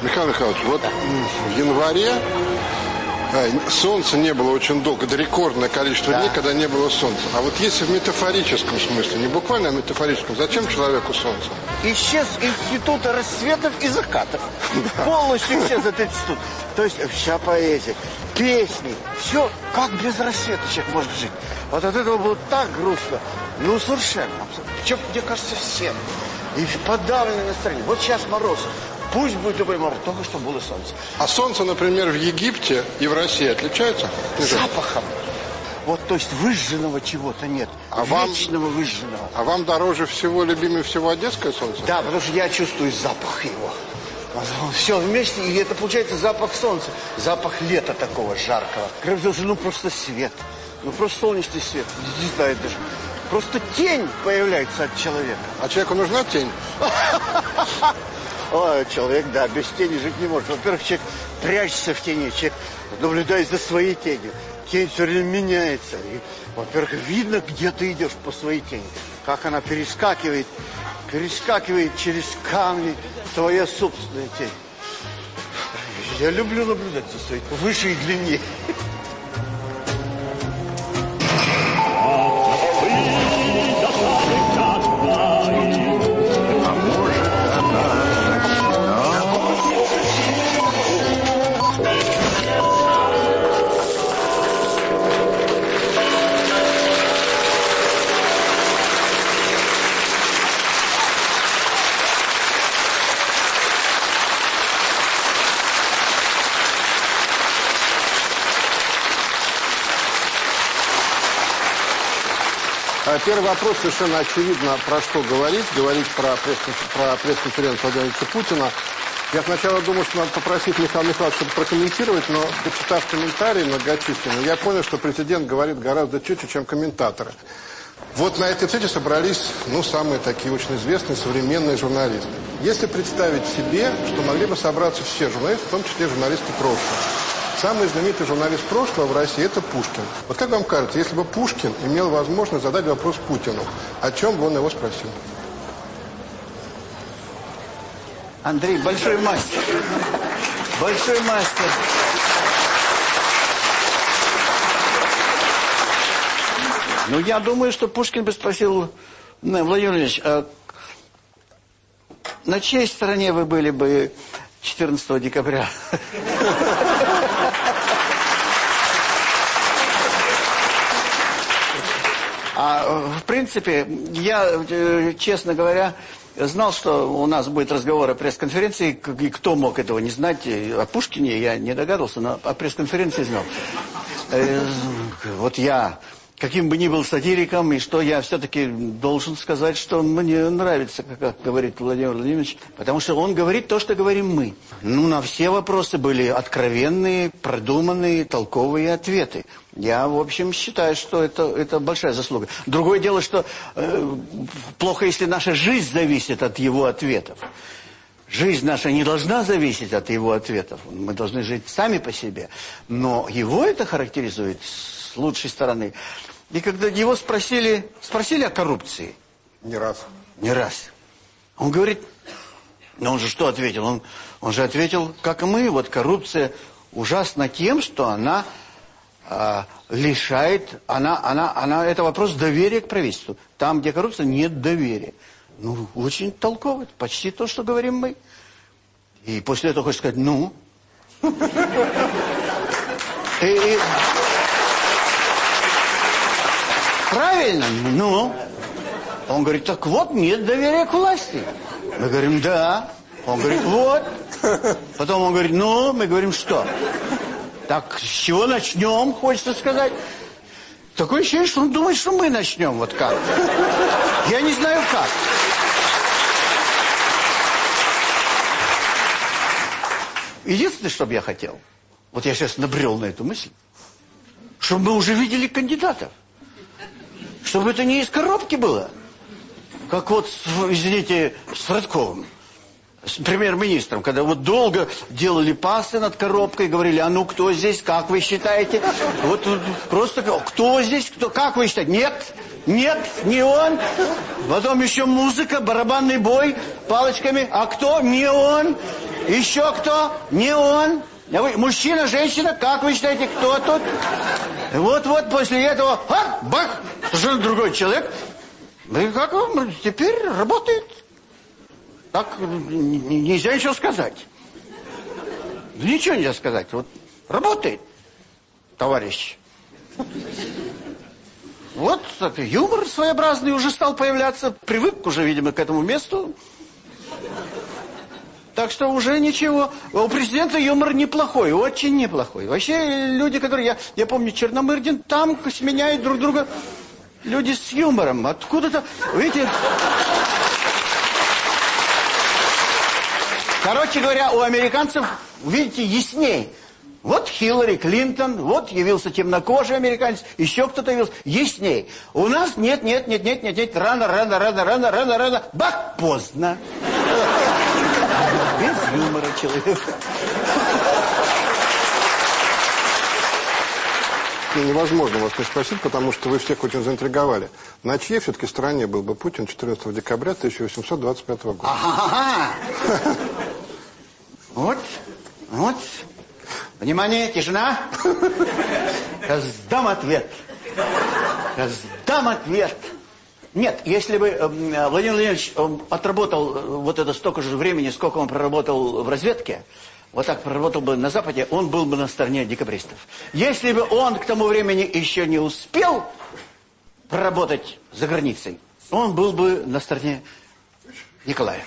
Михаил Михайлович, вот в январе солнца не было очень долго, это рекордное количество да. дней, когда не было солнца. А вот если в метафорическом смысле, не буквально, а метафорическом, зачем человеку солнце? Исчез институт рассветов и закатов. Полностью исчез этот институт. То есть вся поэзия, песни, все, как без рассвета человек может жить. Вот от этого было так грустно. Ну, совершенно. Причем, мне кажется, всем. И подавленное настроение. Вот сейчас мороз. Пусть будет любой мороз, только чтобы было солнце. А солнце, например, в Египте и в России отличается? Запахом. Вот, то есть выжженного чего-то нет. А Вечного вам, выжженного. А вам дороже всего, любимее всего одесское солнце? Да, потому что я чувствую запах его. Все вместе, и это получается запах солнца. Запах лета такого жаркого. Ну, просто свет. Ну, просто солнечный свет. Не знаю даже. просто тень появляется от человека. А человеку нужна тень? [laughs] Ой, человек, да, без тени жить не может. Во-первых, человек прячется в тени, человек наблюдает за своей тенью. Тень все время меняется. Во-первых, видно, где ты идешь по своей тени. Как она перескакивает, перескакивает через камни, твоя собственная тень. Я люблю наблюдать за своей, выше и длиннее. Вопрос совершенно очевидно, про что говорить. Говорить про пресс-конференцию Владимира Путина. Я сначала думал, что надо попросить Михаила Михайловича, чтобы прокомментировать, но, почитав комментарии многочисленные, я понял, что президент говорит гораздо чуть-чуть, чем комментаторы. Вот на этой встрече собрались, ну, самые такие очень известные современные журналисты. Если представить себе, что могли бы собраться все журналисты, в том числе журналисты прошлого. Самый знаменитый журналист прошлого в России – это Пушкин. Вот как вам кажется, если бы Пушкин имел возможность задать вопрос Путину, о чем бы он его спросил? Андрей, большой мастер. Большой мастер. Ну, я думаю, что Пушкин бы спросил, Владимир Владимирович, а на чьей стороне вы были бы 14 декабря? А, в принципе, я, э, честно говоря, знал, что у нас будет разговор о пресс-конференции, и кто мог этого не знать, о Пушкине я не догадывался, но о пресс-конференции знал. Э, вот я каким бы ни был сатириком, и что я все-таки должен сказать, что мне нравится, как говорит Владимир Владимирович, потому что он говорит то, что говорим мы. Ну, на все вопросы были откровенные, продуманные, толковые ответы. Я, в общем, считаю, что это, это большая заслуга. Другое дело, что э, плохо, если наша жизнь зависит от его ответов. Жизнь наша не должна зависеть от его ответов. Мы должны жить сами по себе. Но его это характеризует с лучшей стороны. И когда его спросили, спросили о коррупции. Не раз. Не раз. Он говорит, но он же что ответил? Он, он же ответил, как и мы, вот коррупция ужасна тем, что она э, лишает, она, она, она, это вопрос доверия к правительству. Там, где коррупция, нет доверия. Ну, очень толково, почти то, что говорим мы. И после этого хочешь сказать, ну... [laughs] И, правильно, ну... Он говорит, так вот, нет доверия к власти. Мы говорим, да. Он говорит, вот. Потом он говорит, ну, мы говорим, что? Так, с чего начнем, хочется сказать. Такое ощущение, что он думает, что мы начнем, вот как. Я не знаю как. Единственное, что бы я хотел, вот я сейчас набрел на эту мысль, чтобы мы уже видели кандидатов. Чтобы это не из коробки было. Как вот, извините, с Родковым, с премьер-министром, когда вот долго делали пасы над коробкой, говорили, а ну кто здесь, как вы считаете? Вот просто, кто здесь, кто, как вы считаете? Нет, нет, не он. Потом еще музыка, барабанный бой, палочками. А кто? Не он. Еще кто? Не он. Вы, мужчина, женщина, как вы считаете, кто тут? Вот-вот после этого, а, бах, совершенно другой человек. И как он теперь работает. Так нельзя ничего сказать. Ничего нельзя сказать. Вот работает, товарищ. Вот так, юмор своеобразный уже стал появляться. Привык уже, видимо, к этому месту. Так что уже ничего. У президента юмор неплохой, очень неплохой. Вообще люди, которые... Я, я помню, Черномырдин там сменяют друг друга. Люди с юмором. Откуда-то... Видите... Короче говоря, у американцев, видите, ясней. Вот Хиллари Клинтон, вот явился темнокожий американец, еще кто-то явился. Ясней. У нас нет, нет, нет, нет, нет, нет, рано, рано, рано, рано, рано, рано. Бах, поздно. Без юмора человек. Невозможно вас не спросить, потому что вы всех очень заинтриговали. На чьей все-таки стороне был бы Путин 14 декабря 1825 года? Ага. Вот, вот. Внимание, тишина. Сейчас дам ответ. Сейчас дам ответ. Нет, если бы э, Владимир Владимирович э, отработал э, вот это столько же времени, сколько он проработал в разведке, вот так проработал бы на Западе, он был бы на стороне декабристов. Если бы он к тому времени еще не успел проработать за границей, он был бы на стороне Николая.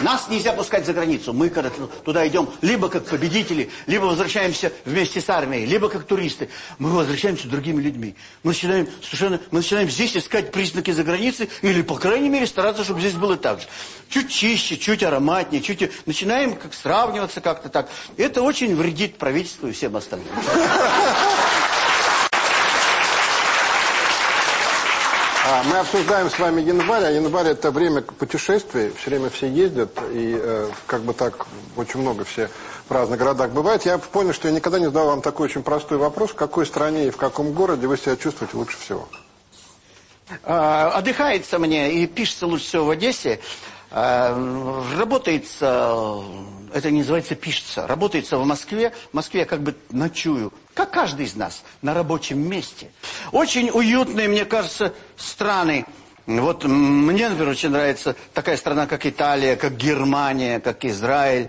Нас нельзя пускать за границу. Мы, когда туда идем, либо как победители, либо возвращаемся вместе с армией, либо как туристы. Мы возвращаемся другими людьми. Мы начинаем, совершенно, мы начинаем здесь искать признаки за границей, или, по крайней мере, стараться, чтобы здесь было так же. Чуть чище, чуть ароматнее, чуть... Начинаем как сравниваться как-то так. Это очень вредит правительству и всем остальным. А, мы обсуждаем с вами январь, а январь это время путешествий, все время все ездят, и э, как бы так очень много все в разных городах бывает. Я понял, что я никогда не задал вам такой очень простой вопрос, в какой стране и в каком городе вы себя чувствуете лучше всего? А, отдыхается мне и пишется лучше всего в Одессе. А, работается, это не называется пишется, работается в Москве. В Москве я как бы ночую как каждый из нас, на рабочем месте. Очень уютные, мне кажется, страны. Вот мне, например, очень нравится такая страна, как Италия, как Германия, как Израиль.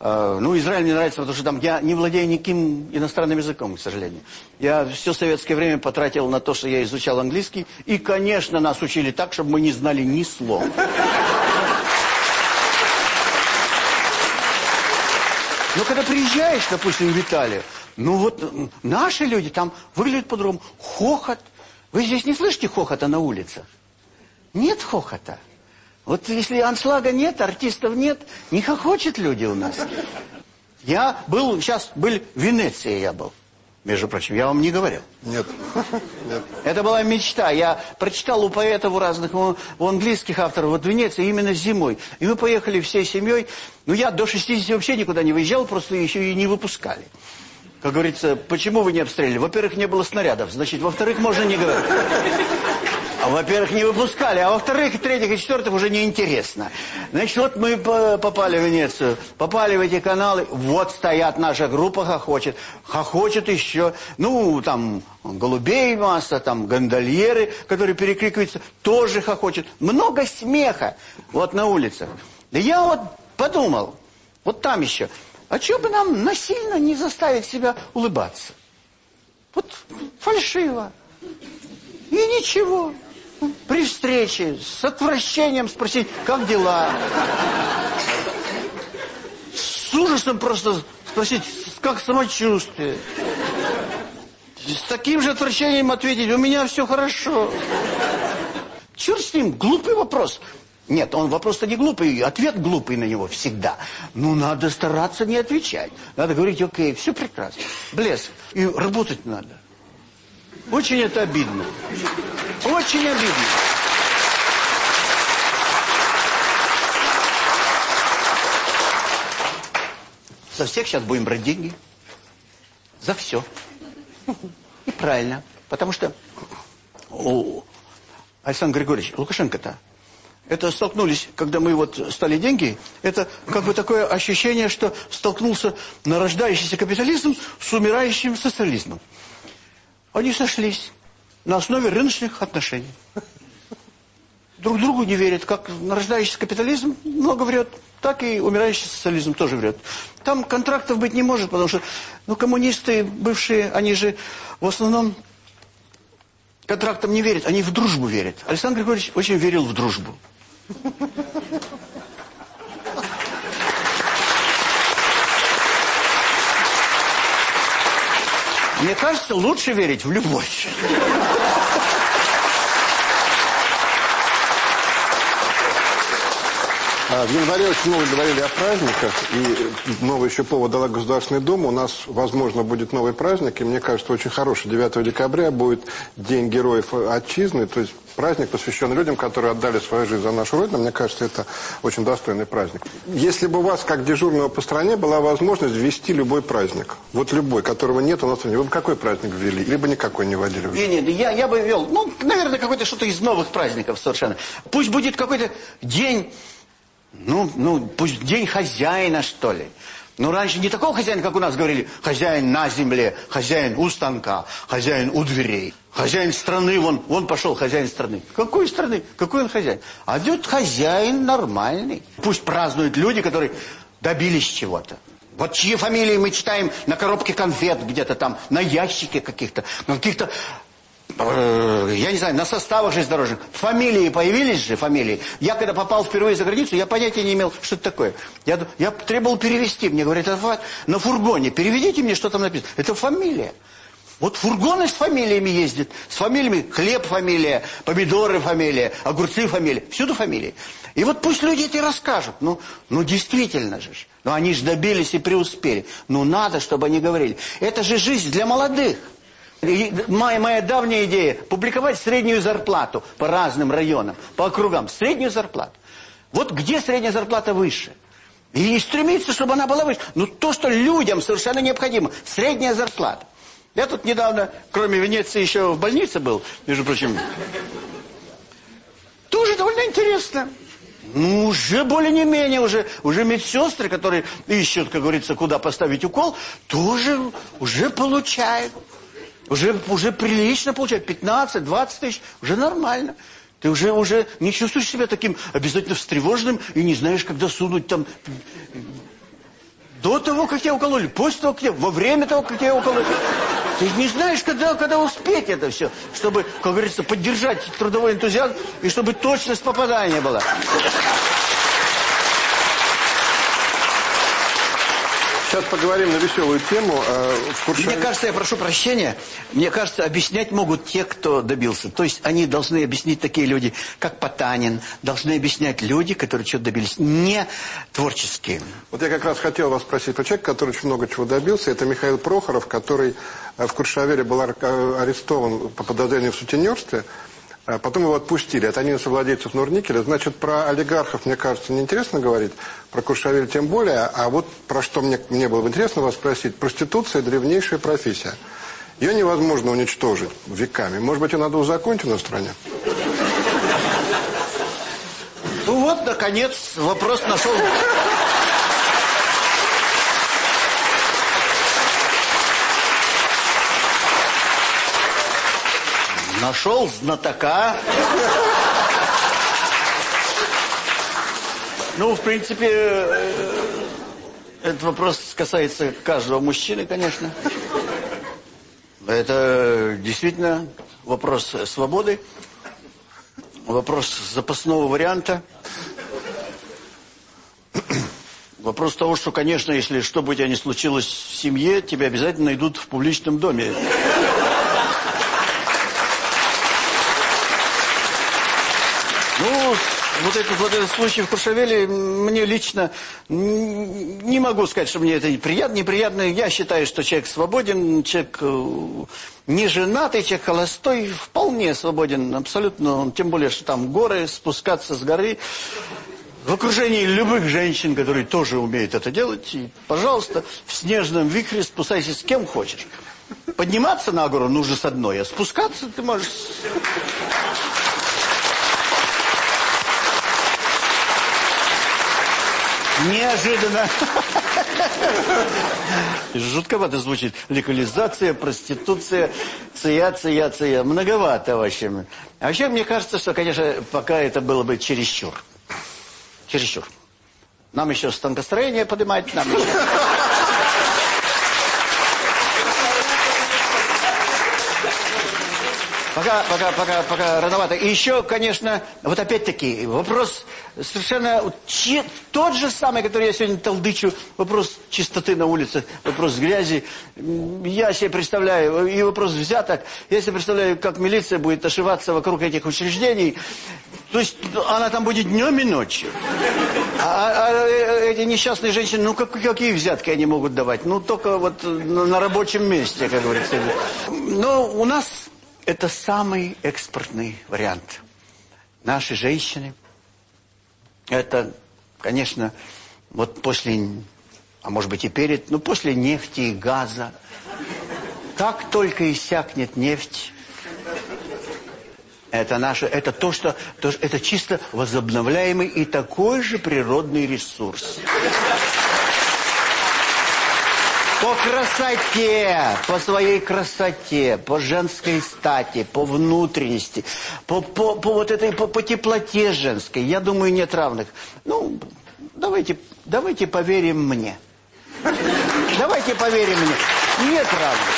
Э, ну, Израиль мне нравится, потому что там я не владею никаким иностранным языком, к сожалению. Я все советское время потратил на то, что я изучал английский. И, конечно, нас учили так, чтобы мы не знали ни слова. Но когда приезжаешь, допустим, в Италию, ну вот наши люди там выглядят по-другому. Хохот. Вы здесь не слышите хохота на улице? Нет хохота. Вот если аншлага нет, артистов нет, не хохочет люди у нас. Я был, сейчас был в Венеции я был. Между прочим, я вам не говорил. Нет. Нет. Это была мечта. Я прочитал у поэтов у разных, у, у английских авторов, вот в Венеции именно зимой. И мы поехали всей семьей. Ну, я до 60 вообще никуда не выезжал, просто еще и не выпускали. Как говорится, почему вы не обстреляли? Во-первых, не было снарядов, значит, во-вторых, можно не говорить. А во-первых, не выпускали, а во-вторых, третьих и четвертых уже неинтересно. Значит, вот мы попали в Венецию, попали в эти каналы, вот стоят наша группа хохочет, хохочет еще, ну, там, голубей масса, там, гондольеры, которые перекрикиваются, тоже хохочет. Много смеха вот на улицах. Да я вот подумал, вот там еще, а чего бы нам насильно не заставить себя улыбаться? Вот фальшиво. И ничего. При встрече с отвращением спросить, как дела? С ужасом просто спросить, как самочувствие? С таким же отвращением ответить, у меня все хорошо. Черт с ним, глупый вопрос. Нет, он вопрос-то не глупый, ответ глупый на него всегда. Ну, надо стараться не отвечать. Надо говорить, окей, все прекрасно. Блеск. И работать надо. Очень это обидно. Очень обидно. Со всех сейчас будем брать деньги. За все. И правильно. Потому что у Александр Григорьевич Лукашенко-то это столкнулись, когда мы вот стали деньги, это как бы такое ощущение, что столкнулся нарождающийся капитализм с умирающим социализмом. Они сошлись на основе рыночных отношений. Друг другу не верят, как нарождающийся капитализм много врет, так и умирающий социализм тоже врет. Там контрактов быть не может, потому что ну, коммунисты бывшие, они же в основном контрактам не верят, они в дружбу верят. Александр Григорьевич очень верил в дружбу. Мне кажется, лучше верить в любовь. В январе очень много говорили о праздниках, и новый еще повод дала Государственная Дума. У нас, возможно, будет новый праздник, и мне кажется, очень хороший. 9 декабря будет День Героев Отчизны, то есть праздник, посвященный людям, которые отдали свою жизнь за нашу Родину. Мне кажется, это очень достойный праздник. Если бы у вас, как дежурного по стране, была возможность ввести любой праздник, вот любой, которого нет у нас, вы бы какой праздник ввели? Либо никакой не вводили уже? Нет, нет, я, я бы ввел, ну, наверное, какой-то что-то из новых праздников совершенно. Пусть будет какой-то день, ну, ну, пусть день хозяина, что ли. Ну, раньше не такого хозяина, как у нас говорили, хозяин на земле, хозяин у станка, хозяин у дверей. Хозяин страны, вон, вон пошел хозяин страны. Какой страны? Какой он хозяин? А идет хозяин нормальный. Пусть празднуют люди, которые добились чего-то. Вот чьи фамилии мы читаем на коробке конфет где-то там, на ящике каких-то, на каких-то я не знаю, на составах железнодорожных. Фамилии появились же, фамилии. Я когда попал впервые за границу, я понятия не имел, что это такое. Я, я требовал перевести. Мне говорят, это на фургоне, переведите мне, что там написано. Это фамилия. Вот фургоны с фамилиями ездят. С фамилиями хлеб фамилия, помидоры фамилия, огурцы фамилия. Всюду фамилии. И вот пусть люди эти расскажут. Ну, ну действительно же. Ну они же добились и преуспели. Ну надо, чтобы они говорили. Это же жизнь для молодых. Моя, моя давняя идея – публиковать среднюю зарплату по разным районам, по округам. Среднюю зарплату. Вот где средняя зарплата выше? И стремиться, чтобы она была выше. Ну, то, что людям совершенно необходимо. Средняя зарплата. Я тут недавно, кроме Венеции, еще в больнице был, между прочим. Тоже довольно интересно. Ну, уже более-не-менее, уже, уже медсестры, которые ищут, как говорится, куда поставить укол, тоже уже получают. Уже, уже прилично получать, 15-20 тысяч, уже нормально. Ты уже, уже не чувствуешь себя таким обязательно встревоженным и не знаешь, когда сунуть там... До того, как тебя укололи, после того, как тебя, во время того, как тебя укололи. Ты не знаешь, когда, когда успеть это все, чтобы, как говорится, поддержать трудовой энтузиазм и чтобы точность попадания была. Сейчас поговорим на веселую тему. Э, в Куршаве... Мне кажется, я прошу прощения, мне кажется, объяснять могут те, кто добился. То есть они должны объяснить такие люди, как Потанин, должны объяснять люди, которые чего-то добились, не творческие. Вот я как раз хотел вас спросить про человека, который очень много чего добился. Это Михаил Прохоров, который э, в Куршавере был арестован по подозрению в сутенерстве. А потом его отпустили. Один из владельцев Норникеля. Значит, про олигархов, мне кажется, неинтересно говорить. Про Куршавель тем более. А вот про что мне, мне было бы интересно вас спросить. Проституция – древнейшая профессия. Ее невозможно уничтожить веками. Может быть, ее надо узаконить на стране? Ну вот, наконец, вопрос нашел... Нашел знатока. Ну, в принципе, э, этот вопрос касается каждого мужчины, конечно. Это действительно вопрос свободы, вопрос запасного варианта. Вопрос того, что, конечно, если что бы у тебя ни случилось в семье, тебя обязательно найдут в публичном доме. Ну, вот этот, вот этот случай в Куршавеле, мне лично не могу сказать, что мне это неприятно. Неприятно, я считаю, что человек свободен, человек э, не женатый, человек холостой, вполне свободен, абсолютно. Тем более, что там горы, спускаться с горы. В окружении любых женщин, которые тоже умеют это делать. И, пожалуйста, в снежном вихре спускайся с кем хочешь. Подниматься на гору нужно с одной, а спускаться ты можешь... Неожиданно. Жутковато звучит. Легализация, проституция, ция, ция, ция. Многовато, в общем. А вообще, мне кажется, что, конечно, пока это было бы чересчур. Чересчур. Нам еще станкостроение поднимать, нам еще... Пока, пока, пока, пока рановато. И еще, конечно, вот опять-таки, вопрос совершенно чи, тот же самый, который я сегодня толдычу, вопрос чистоты на улице, вопрос грязи. Я себе представляю, и вопрос взяток, я себе представляю, как милиция будет ошиваться вокруг этих учреждений. То есть она там будет днем и ночью. А, а э, эти несчастные женщины, ну как, какие взятки они могут давать? Ну только вот на, на рабочем месте, как говорится. Но у нас это самый экспортный вариант. Наши женщины, это, конечно, вот после, а может быть и перед, ну после нефти и газа, как только иссякнет нефть, это наше, это то, что, то, это чисто возобновляемый и такой же природный ресурс. По красоте, по своей красоте, по женской стати, по внутренности, по, по, по вот этой, по, по теплоте женской, я думаю, нет равных. Ну, давайте, давайте поверим мне. Давайте поверим мне. Нет равных.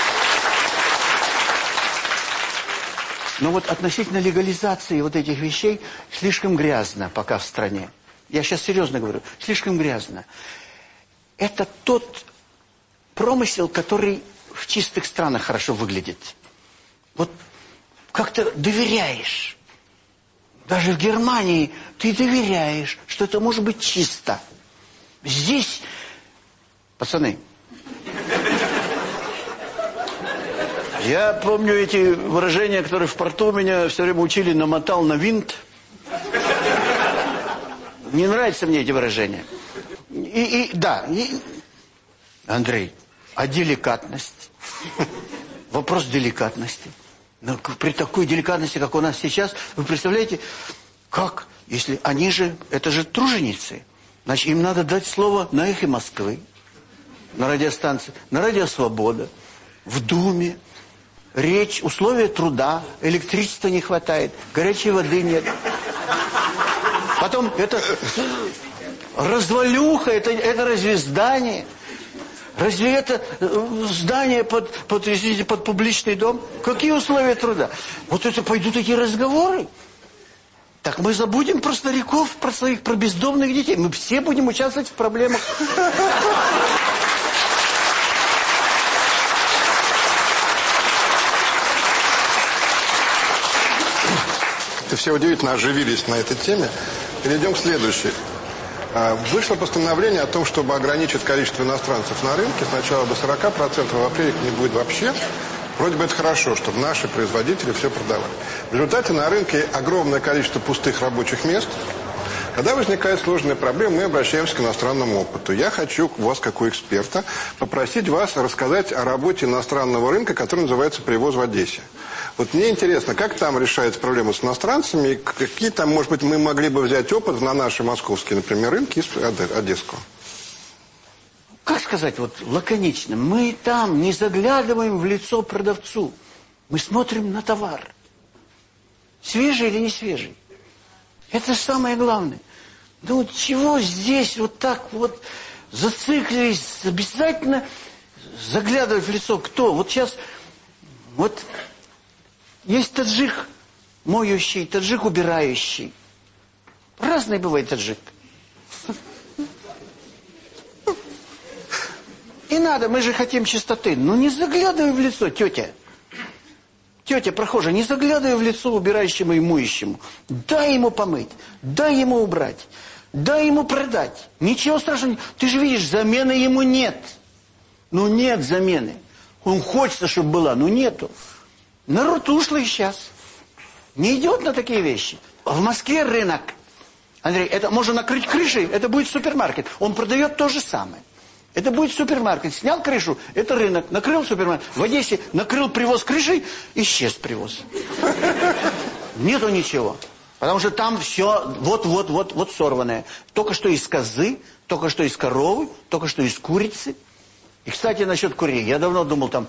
Но вот относительно легализации вот этих вещей слишком грязно пока в стране. Я сейчас серьезно говорю, слишком грязно. Это тот промысел, который в чистых странах хорошо выглядит. Вот как-то доверяешь. Даже в Германии ты доверяешь, что это может быть чисто. Здесь, пацаны, Я помню эти выражения, которые в порту меня все время учили, намотал на винт. Не нравятся мне эти выражения. И, и да, и... Андрей, а деликатность? Вопрос деликатности. Но при такой деликатности, как у нас сейчас, вы представляете, как, если они же, это же труженицы, значит, им надо дать слово на эхе Москвы, на радиостанции, на радио Свобода, в Думе, речь, условия труда, электричества не хватает, горячей воды нет. Потом это развалюха, это, это разве здание? Разве это э, здание под, под, извините, под публичный дом? Какие условия труда? Вот это пойдут эти разговоры. Так мы забудем про стариков, про своих, про бездомных детей. Мы все будем участвовать в проблемах. все удивительно оживились на этой теме. Перейдем к следующей. А, вышло постановление о том, чтобы ограничить количество иностранцев на рынке. Сначала до 40%, в апреле их не будет вообще. Вроде бы это хорошо, чтобы наши производители все продавали. В результате на рынке огромное количество пустых рабочих мест. Когда возникает сложная проблема, мы обращаемся к иностранному опыту. Я хочу вас, как у эксперта, попросить вас рассказать о работе иностранного рынка, который называется «Привоз в Одессе». Вот мне интересно, как там решается проблема с иностранцами, и какие там, может быть, мы могли бы взять опыт на наши московские, например, рынки из Одесского? Как сказать, вот лаконично, мы там не заглядываем в лицо продавцу, мы смотрим на товар. Свежий или не свежий? Это самое главное. Ну чего здесь вот так вот зациклились, обязательно заглядывать в лицо? Кто? Вот сейчас, вот есть таджик моющий, таджик убирающий. Разный бывает таджик. И надо, мы же хотим чистоты. Ну не заглядывай в лицо, тетя. Тетя прохожая, не заглядывай в лицо убирающему и моющему. Дай ему помыть, дай ему убрать, дай ему продать. Ничего страшного. Ты же видишь, замены ему нет. Ну нет замены. Он хочется, чтобы была, но нету. Народ ушлый сейчас. Не идет на такие вещи. В Москве рынок. Андрей, это можно накрыть крышей, это будет супермаркет. Он продает то же самое. Это будет супермаркет. Снял крышу, это рынок. Накрыл супермаркет. В Одессе накрыл привоз крышей, исчез привоз. Нету ничего. Потому что там все вот-вот-вот вот сорванное. Только что из козы, только что из коровы, только что из курицы. И, кстати, насчет курей. Я давно думал, там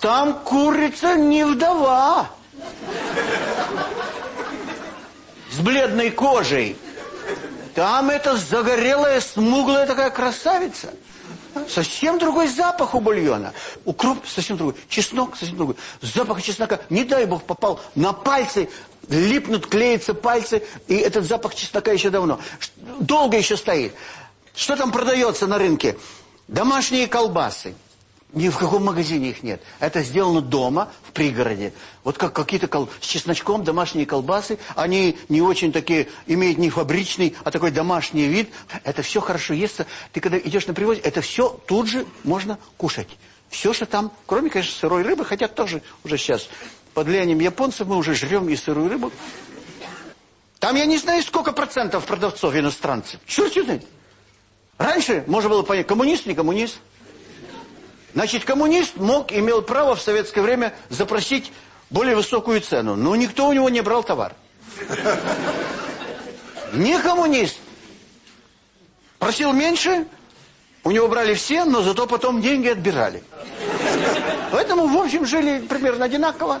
там курица не вдова. С бледной кожей. Там это загорелая, смуглая такая красавица. Совсем другой запах у бульона. Укроп совсем другой. Чеснок совсем другой. Запах чеснока, не дай бог, попал на пальцы, липнут, клеятся пальцы, и этот запах чеснока еще давно. Долго еще стоит. Что там продается на рынке? Домашние колбасы Ни в каком магазине их нет. Это сделано дома, в пригороде. Вот как какие-то кол... с чесночком домашние колбасы. Они не очень такие, имеют не фабричный, а такой домашний вид. Это все хорошо естся. Ты когда идешь на привозе, это все тут же можно кушать. Все, что там, кроме, конечно, сырой рыбы, хотя тоже уже сейчас под влиянием японцев мы уже жрем и сырую рыбу. Там я не знаю, сколько процентов продавцов иностранцев. Черт знает. Раньше можно было понять, коммунист, не коммунист. Значит, коммунист мог, имел право в советское время запросить более высокую цену. Но никто у него не брал товар. Не коммунист. Просил меньше, у него брали все, но зато потом деньги отбирали. Поэтому, в общем, жили примерно одинаково.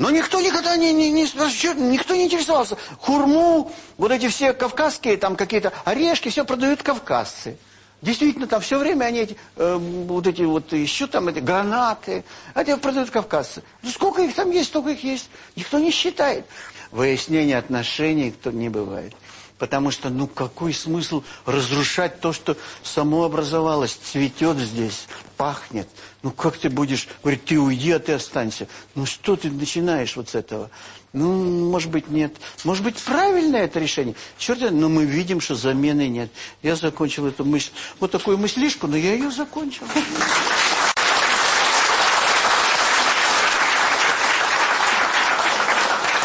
Но никто никогда не, не, не, никто не интересовался. Хурму, вот эти все кавказские, там какие-то орешки, все продают кавказцы. Действительно, там все время они эти, э, вот эти вот еще там эти гранаты, это продают кавказцы. Ну, сколько их там есть, столько их есть. Никто не считает. Выяснение отношений кто не бывает. Потому что, ну, какой смысл разрушать то, что само образовалось, цветет здесь, пахнет. Ну, как ты будешь говорить, ты уйди, а ты останься. Ну, что ты начинаешь вот с этого? Ну, может быть, нет. Может быть, правильное это решение. Черт, но мы видим, что замены нет. Я закончил эту мысль, вот такую мыслишку, но я ее закончил.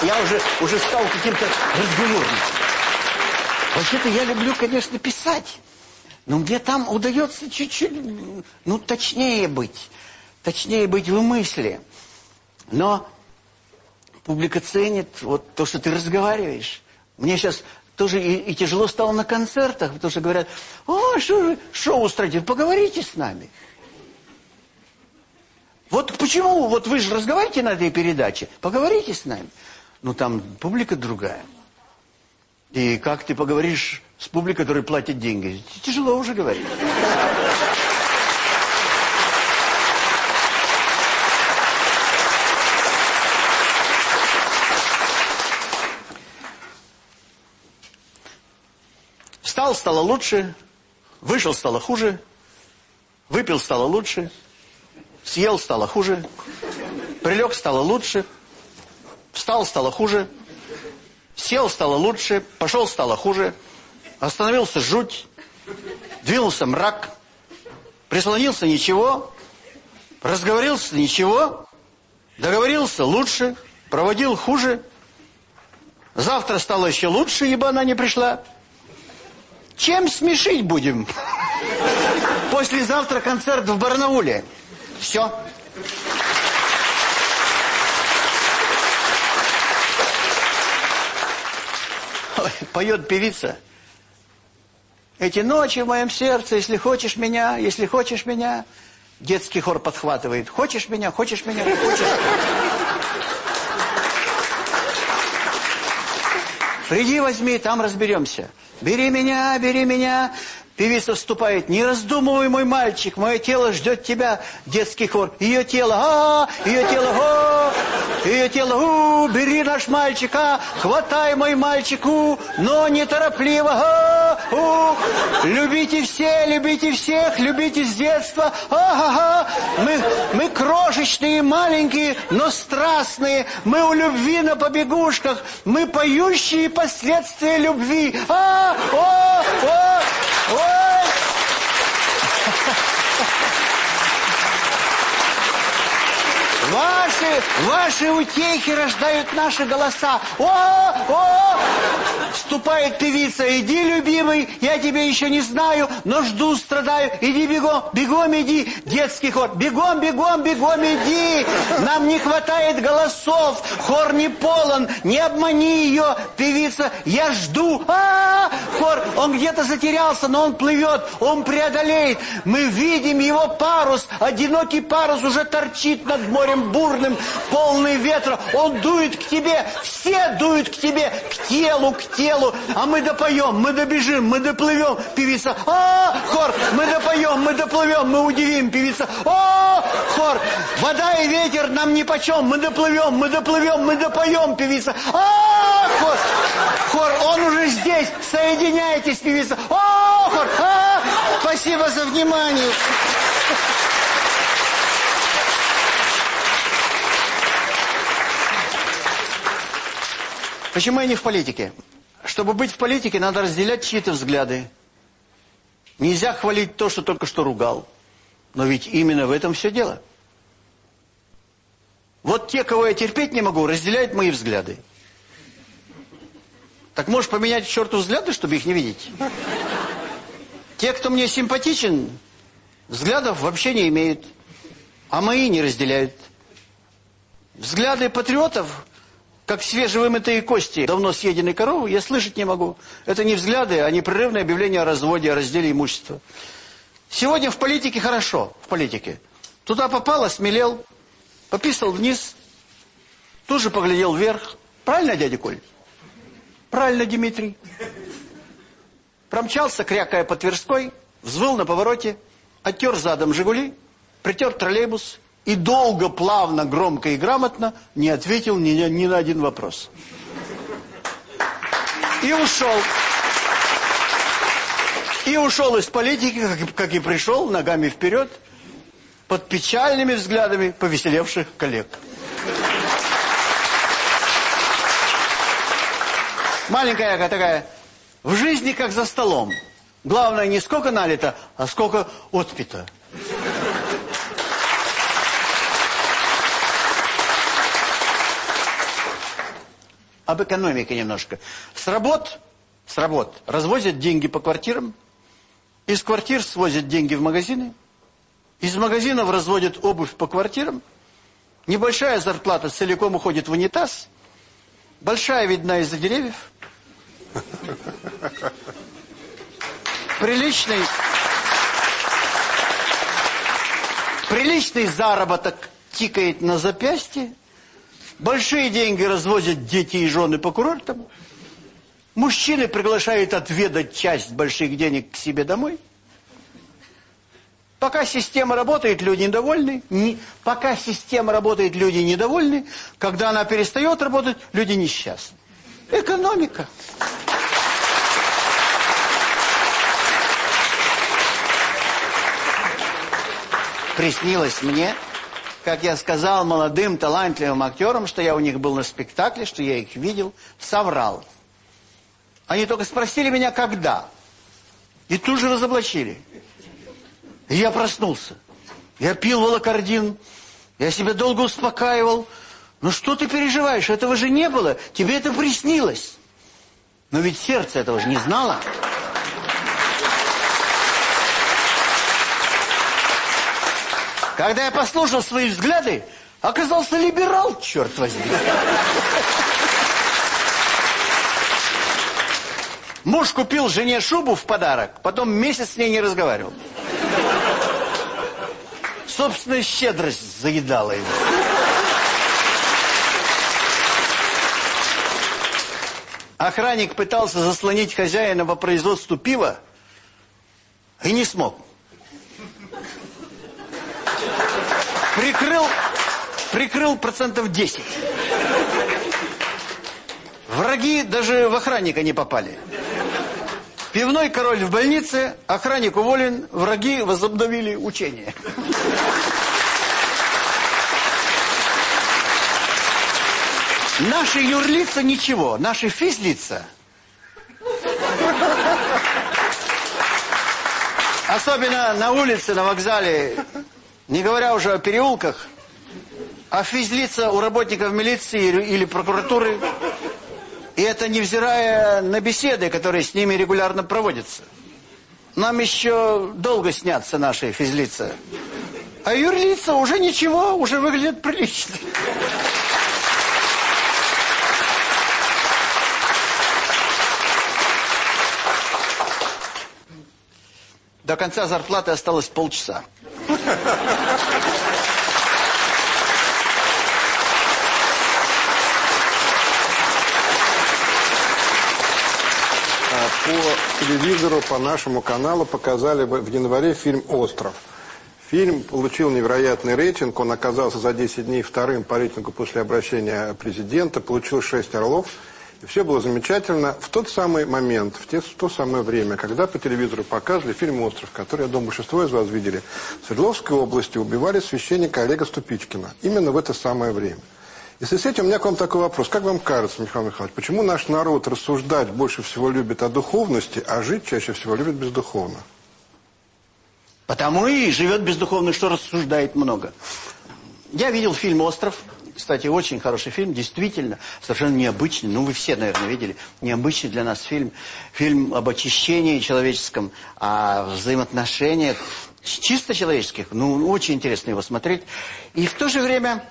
Я уже, уже стал каким-то разговорным. Вообще-то я люблю, конечно, писать. Но мне там удается чуть-чуть, ну, точнее быть. Точнее быть в мысли. Но публика ценит вот то, что ты разговариваешь. Мне сейчас тоже и, и тяжело стало на концертах, потому что говорят, о, что вы шоу устроите, поговорите с нами. Вот почему, вот вы же разговариваете на этой передаче, поговорите с нами. Ну, там публика другая. И как ты поговоришь с публикой, которая платит деньги? Тяжело уже говорить. Встал, стало лучше. Вышел, стало хуже. Выпил, стало лучше. Съел, стало хуже. Прилег, стало лучше. Встал, стало хуже. Сел, стало лучше. Пошел, стало хуже. Остановился жуть. Двинулся мрак. Прислонился ничего. Разговорился ничего. Договорился лучше. Проводил хуже. Завтра стало еще лучше, ибо она не пришла. Чем смешить будем? Послезавтра концерт в Барнауле. Все. Поет певица. Эти ночи в моем сердце, если хочешь меня, если хочешь меня. Детский хор подхватывает. Хочешь меня, хочешь меня, хочешь. Приди, возьми, там разберемся. Бери меня, бери меня. Певица вступает. Не раздумывай, мой мальчик, мое тело ждет тебя. Детский хор. Ее тело, а, ее тело, о, ее тело, у, бери наш мальчик, а, хватай, мой мальчик, у, но неторопливо, а, у. Любите все, любите всех, любите с детства, а, а, а. Мы, мы крошечные, маленькие, но страстные. Мы у любви на побегушках. Мы поющие последствия любви. А, о, о, о. Boys! Ваши, ваши утехи рождают наши голоса. О, о! Вступает певица. Иди, любимый, я тебя еще не знаю, но жду, страдаю. Иди бегом, бегом иди. Детский хор. Бегом, бегом, бегом иди. Нам не хватает голосов. Хор не полон. Не обмани ее, певица. Я жду. А, -а, -а! Хор, он где-то затерялся, но он плывет. Он преодолеет. Мы видим его парус. Одинокий парус уже торчит над морем бурным, полный ветра. Он дует к тебе. Все дуют к тебе. К телу, к телу. А мы допоем, мы добежим, мы доплывем. Певица. А, хор, мы допоем, мы доплывем, мы удивим. Певица. О, хор, вода и ветер нам ни почем. Мы доплывем, мы доплывем, мы допоем. Певица. А, хор, хор, он уже здесь. Соединяйтесь, певица. О, хор, а, спасибо за внимание. Почему я не в политике? Чтобы быть в политике, надо разделять чьи-то взгляды. Нельзя хвалить то, что только что ругал. Но ведь именно в этом все дело. Вот те, кого я терпеть не могу, разделяют мои взгляды. Так можешь поменять черту взгляды, чтобы их не видеть? Те, кто мне симпатичен, взглядов вообще не имеют. А мои не разделяют. Взгляды патриотов, как свежевымытые кости давно съеденной коровы, я слышать не могу. Это не взгляды, а непрерывное объявление о разводе, о разделе имущества. Сегодня в политике хорошо, в политике. Туда попал, осмелел, пописал вниз, тут же поглядел вверх. Правильно, дядя Коль? Правильно, Дмитрий. Промчался, крякая по Тверской, взвыл на повороте, оттер задом «Жигули», притер троллейбус и долго, плавно, громко и грамотно не ответил ни, ни на один вопрос. И ушел. И ушел из политики, как, как и пришел, ногами вперед, под печальными взглядами повеселевших коллег. Маленькая такая, в жизни как за столом. Главное не сколько налито, а сколько отпито. Об экономике немножко. С работ, с работ. Развозят деньги по квартирам, из квартир свозят деньги в магазины, из магазинов разводят обувь по квартирам, небольшая зарплата целиком уходит в унитаз, большая видна из-за деревьев, приличный, приличный заработок тикает на запястье, большие деньги развозят дети и жены по курортам, мужчины приглашают отведать часть больших денег к себе домой. Пока система работает, люди недовольны. Не, пока система работает, люди недовольны. Когда она перестает работать, люди несчастны. Экономика. Приснилось мне, как я сказал молодым талантливым актерам, что я у них был на спектакле, что я их видел, соврал. Они только спросили меня, когда. И тут же разоблачили. И я проснулся. Я пил волокордин, я себя долго успокаивал. Ну что ты переживаешь, этого же не было, тебе это приснилось. Но ведь сердце этого же не знало. Когда я послушал свои взгляды, оказался либерал, черт возьми. Муж купил жене шубу в подарок, потом месяц с ней не разговаривал. Собственная щедрость заедала его. Охранник пытался заслонить хозяина по производству пива и не смог. Прикрыл, прикрыл процентов 10. Враги даже в охранника не попали. Пивной король в больнице, охранник уволен, враги возобновили учение. Наши юрлица ничего, наши физлица. Особенно на улице, на вокзале, не говоря уже о переулках, а физлица у работников милиции или прокуратуры. И это невзирая на беседы, которые с ними регулярно проводятся. Нам еще долго снятся наши физлица. А юрлица уже ничего, уже выглядят прилично. До конца зарплаты осталось полчаса. А по телевизору, по нашему каналу показали в январе фильм «Остров». Фильм получил невероятный рейтинг, он оказался за 10 дней вторым по рейтингу после обращения президента, получил 6 «Орлов». И все было замечательно в тот самый момент, в, те, в то самое время, когда по телевизору показывали фильм «Остров», который, я думаю, большинство из вас видели. В Свердловской области убивали священника Олега Ступичкина. Именно в это самое время. И в связи с этим у меня к вам такой вопрос. Как вам кажется, Михаил Михайлович, почему наш народ рассуждать больше всего любит о духовности, а жить чаще всего любит бездуховно? Потому и живет бездуховно, что рассуждает много. Я видел фильм «Остров». Кстати, очень хороший фильм, действительно, совершенно необычный. Ну, вы все, наверное, видели. Необычный для нас фильм. Фильм об очищении человеческом, о взаимоотношениях чисто человеческих. Ну, очень интересно его смотреть. И в то же время,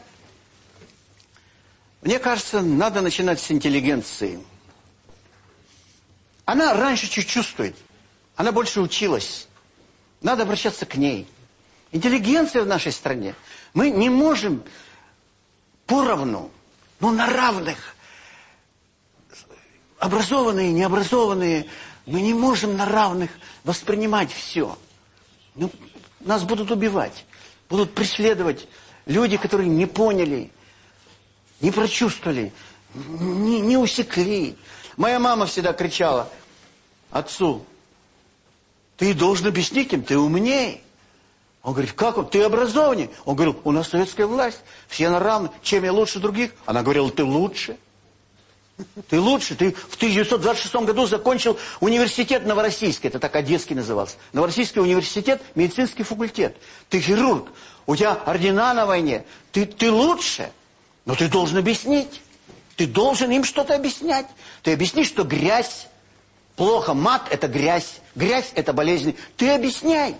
мне кажется, надо начинать с интеллигенции. Она раньше чуть чувствует. Она больше училась. Надо обращаться к ней. Интеллигенция в нашей стране. Мы не можем поровну, но на равных. Образованные, необразованные, мы не можем на равных воспринимать все. Ну, нас будут убивать, будут преследовать люди, которые не поняли, не прочувствовали, не, не усекли. Моя мама всегда кричала отцу, ты должен объяснить им, ты умнее. Он говорит, как он? Ты образованнее. Он говорил, у нас советская власть, все на равны. Чем я лучше других? Она говорила, ты лучше. Ты лучше. Ты в 1926 году закончил университет Новороссийский. Это так Одесский назывался. Новороссийский университет, медицинский факультет. Ты хирург. У тебя ордена на войне. Ты, ты лучше. Но ты должен объяснить. Ты должен им что-то объяснять. Ты объясни, что грязь плохо. Мат – это грязь. Грязь – это болезнь. Ты объясняй.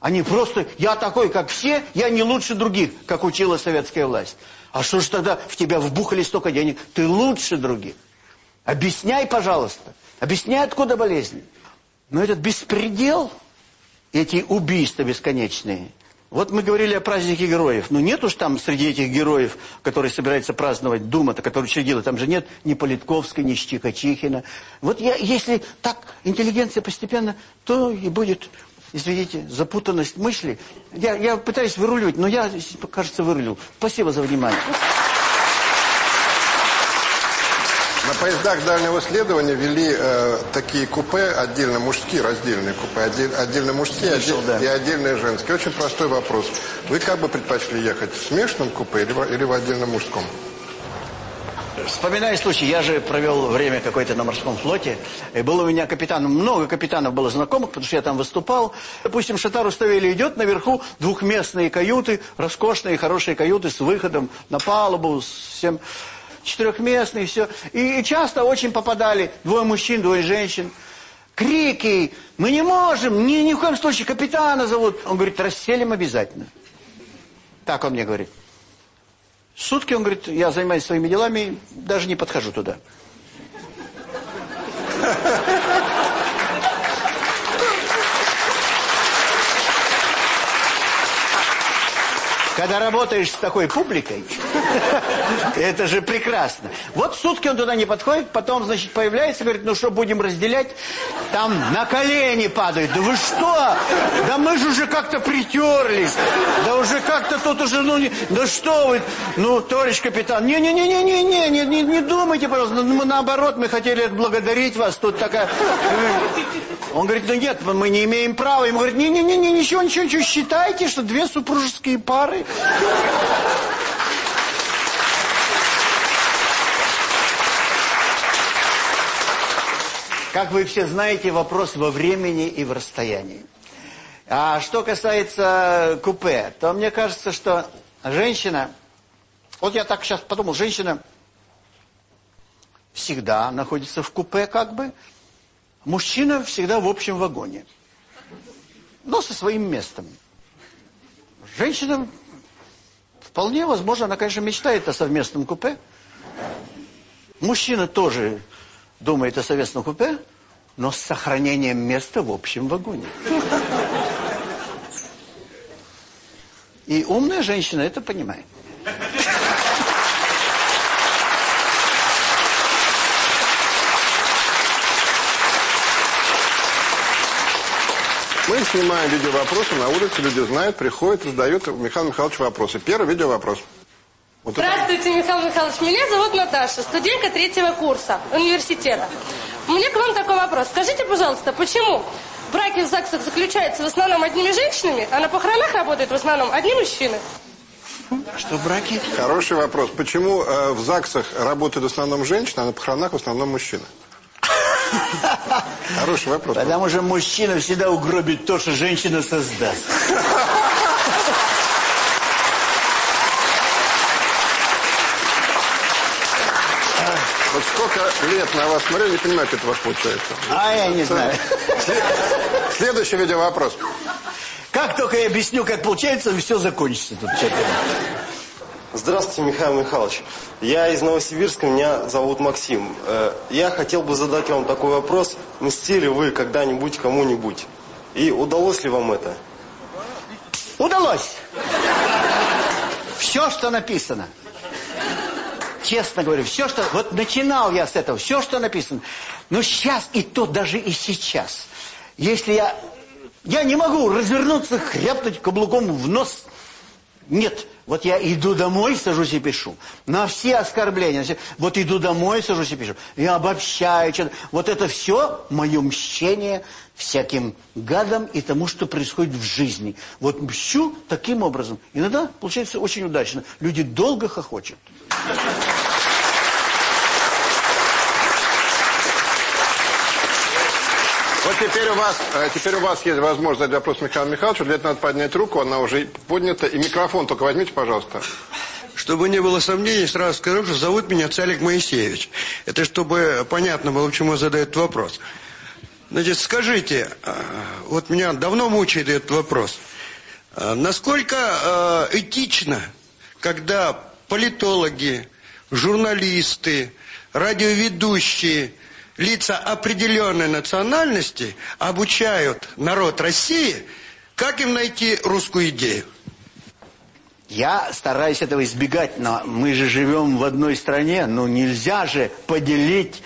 Они просто, я такой, как все, я не лучше других, как учила советская власть. А что ж тогда в тебя вбухали столько денег? Ты лучше других. Объясняй, пожалуйста. Объясняй, откуда болезнь. Но этот беспредел, эти убийства бесконечные. Вот мы говорили о празднике героев. Ну нет уж там среди этих героев, которые собираются праздновать Дума-то, который учредила, там же нет ни Политковской, ни Щекочихина. Вот я, если так интеллигенция постепенно, то и будет извините, запутанность мысли. Я, я пытаюсь выруливать, но я, кажется, вырулил. Спасибо за внимание. На поездах дальнего следования вели э, такие купе, отдельно мужские, раздельные купе, отдель, отдельно мужские Слышал, отдель, да. и отдельно женские. Очень простой вопрос. Вы как бы предпочли ехать в смешанном купе или в, или в отдельно мужском? Вспоминаю случай, я же провел время какое-то на морском флоте, и было у меня капитаном, много капитанов было знакомых, потому что я там выступал. Допустим, Шатар Уставели идет, наверху двухместные каюты, роскошные, хорошие каюты с выходом на палубу, с всем четырехместные, все. И, и часто очень попадали двое мужчин, двое женщин. Крики, мы не можем, ни, ни в коем случае, капитана зовут. Он говорит, расселим обязательно. Так он мне говорит. Сутки, он говорит, я занимаюсь своими делами, даже не подхожу туда. Когда работаешь с такой публикой, [laughs] это же прекрасно. Вот сутки он туда не подходит, потом, значит, появляется, говорит, ну что, будем разделять? Там на колени падают. Да вы что? Да мы же уже как-то притерлись. Да уже как-то тут уже, ну, не, да что вы? Ну, товарищ капитан, не-не-не-не-не, не, не, не думайте, пожалуйста. Ну, мы, наоборот, мы хотели отблагодарить вас. Тут такая... [laughs] Он говорит, ну нет, мы не имеем права. Ему говорит, не-не-не, ничего, ничего, ничего, считайте, что две супружеские пары. Как вы все знаете, вопрос во времени и в расстоянии. А что касается купе, то мне кажется, что женщина... Вот я так сейчас подумал, женщина всегда находится в купе как бы, мужчина всегда в общем вагоне. Но со своим местом. Женщина вполне возможно, она, конечно, мечтает о совместном купе. Мужчина тоже думает о совместном купе, но с сохранением места в общем вагоне. И умная женщина это понимает. Мы снимаем видеовопросы на улице, люди знают, приходят, задают Михаилу Михайловичу вопросы. Первый видеовопрос. Вот это. Здравствуйте, Михаил Михайлович. Меня зовут Наташа, студентка третьего курса университета. У меня к вам такой вопрос. Скажите, пожалуйста, почему браки в ЗАГСах заключаются в основном одними женщинами, а на похоронах работают в основном одни мужчины? Что браки? Хороший вопрос. Почему э, в ЗАГСах работают в основном женщины, а на похоронах в основном мужчины? [laughs] Хороший вопрос. Потому что мужчина всегда угробит то, что женщина создаст. [laughs] Вот сколько лет на вас смотрю, не понимаю, как это у вас получается. А я не знаю. Следующий видеовопрос. Как только я объясню, как получается, все закончится тут. Здравствуйте, Михаил Михайлович. Я из Новосибирска, меня зовут Максим. Э, я хотел бы задать вам такой вопрос. Мстили вы когда-нибудь кому-нибудь? И удалось ли вам это? Удалось. Все, что написано. Честно говорю, все, что... Вот начинал я с этого, все, что написано. Но сейчас, и то даже и сейчас. Если я... Я не могу развернуться, хряпнуть каблуком в нос. Нет, вот я иду домой, сажусь и пишу. На все оскорбления. Вот иду домой, сажусь и пишу. Я обобщаю. Что-то. Вот это все мое мщение всяким гадам и тому, что происходит в жизни. Вот мщу таким образом. Иногда получается очень удачно. Люди долго хохочут. Теперь у вас, э, теперь у вас есть возможность задать вопрос Михаилу Михайловичу. Для этого надо поднять руку, она уже поднята. И микрофон только возьмите, пожалуйста. Чтобы не было сомнений, сразу скажу, что зовут меня Цалик Моисеевич. Это чтобы понятно было, почему задают вопрос. Значит, скажите, э, вот меня давно мучает этот вопрос. Э, насколько этично, когда политологи, журналисты, радиоведущие лица определенной национальности обучают народ России, как им найти русскую идею. Я стараюсь этого избегать, но мы же живем в одной стране, ну нельзя же поделить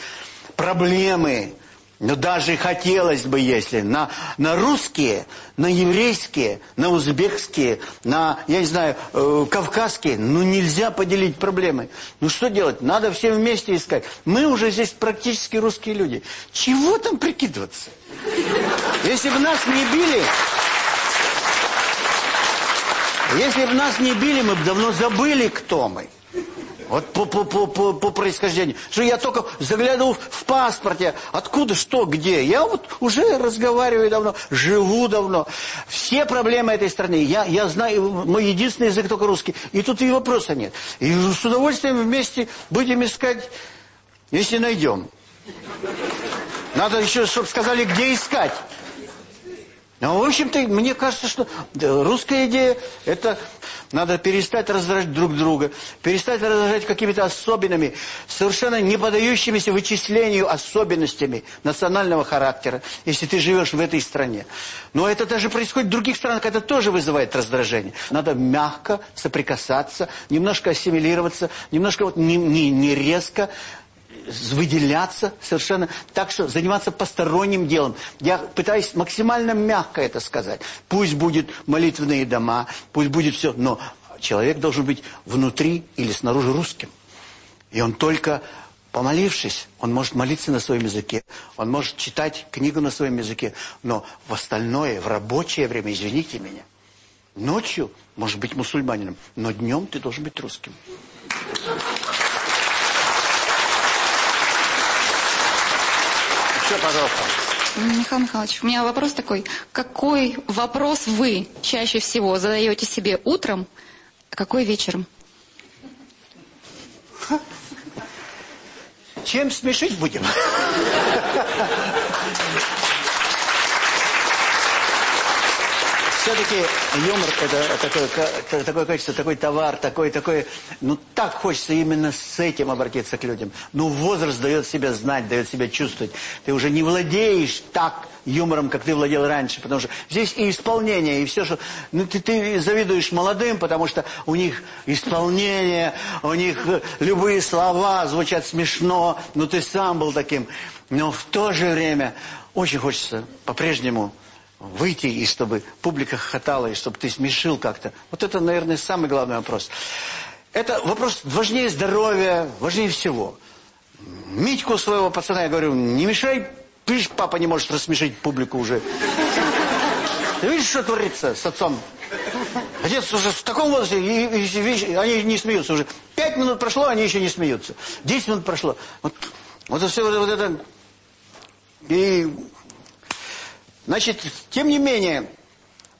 проблемы но даже хотелось бы, если на, на русские, на еврейские, на узбекские, на, я не знаю, э, кавказские, ну нельзя поделить проблемы. Ну что делать? Надо всем вместе искать. Мы уже здесь практически русские люди. Чего там прикидываться? Если бы нас не били... Если бы нас не били, мы бы давно забыли, кто мы. Вот по, по, по, по, по происхождению. Что я только заглянул в паспорте. Откуда, что, где. Я вот уже разговариваю давно, живу давно. Все проблемы этой страны. Я, я знаю, мой единственный язык только русский. И тут и вопроса нет. И с удовольствием вместе будем искать, если найдем. Надо еще, чтобы сказали, где искать. Ну, в общем-то, мне кажется, что русская идея – это надо перестать раздражать друг друга, перестать раздражать какими-то особенными, совершенно не поддающимися вычислению особенностями национального характера, если ты живешь в этой стране. Но это даже происходит в других странах, это тоже вызывает раздражение. Надо мягко соприкасаться, немножко ассимилироваться, немножко вот не, не, не резко выделяться совершенно так, что заниматься посторонним делом. Я пытаюсь максимально мягко это сказать. Пусть будет молитвенные дома, пусть будет все, но человек должен быть внутри или снаружи русским. И он только помолившись, он может молиться на своем языке, он может читать книгу на своем языке, но в остальное, в рабочее время, извините меня, ночью может быть мусульманином, но днем ты должен быть русским. Еще, пожалуйста. Михаил Михайлович, у меня вопрос такой. Какой вопрос вы чаще всего задаете себе утром, а какой вечером? Чем смешить будем? Все-таки юмор это такое, такое качество, такой товар, такой, такой... Ну, так хочется именно с этим обратиться к людям. Ну, возраст дает себя знать, дает себя чувствовать. Ты уже не владеешь так юмором, как ты владел раньше. Потому что здесь и исполнение, и все, что... Ну, ты, ты завидуешь молодым, потому что у них исполнение, у них любые слова звучат смешно. Но ты сам был таким. Но в то же время очень хочется по-прежнему выйти, и чтобы публика хохотала, и чтобы ты смешил как-то. Вот это, наверное, самый главный вопрос. Это вопрос важнее здоровья, важнее всего. Митьку своего пацана, я говорю, не мешай, видишь, папа не может рассмешить публику уже. Ты видишь, что творится с отцом? Отец уже в таком возрасте, и, и, и, они не смеются уже. Пять минут прошло, они еще не смеются. Десять минут прошло. Вот, вот это все вот, вот это... И, значит, тем не менее,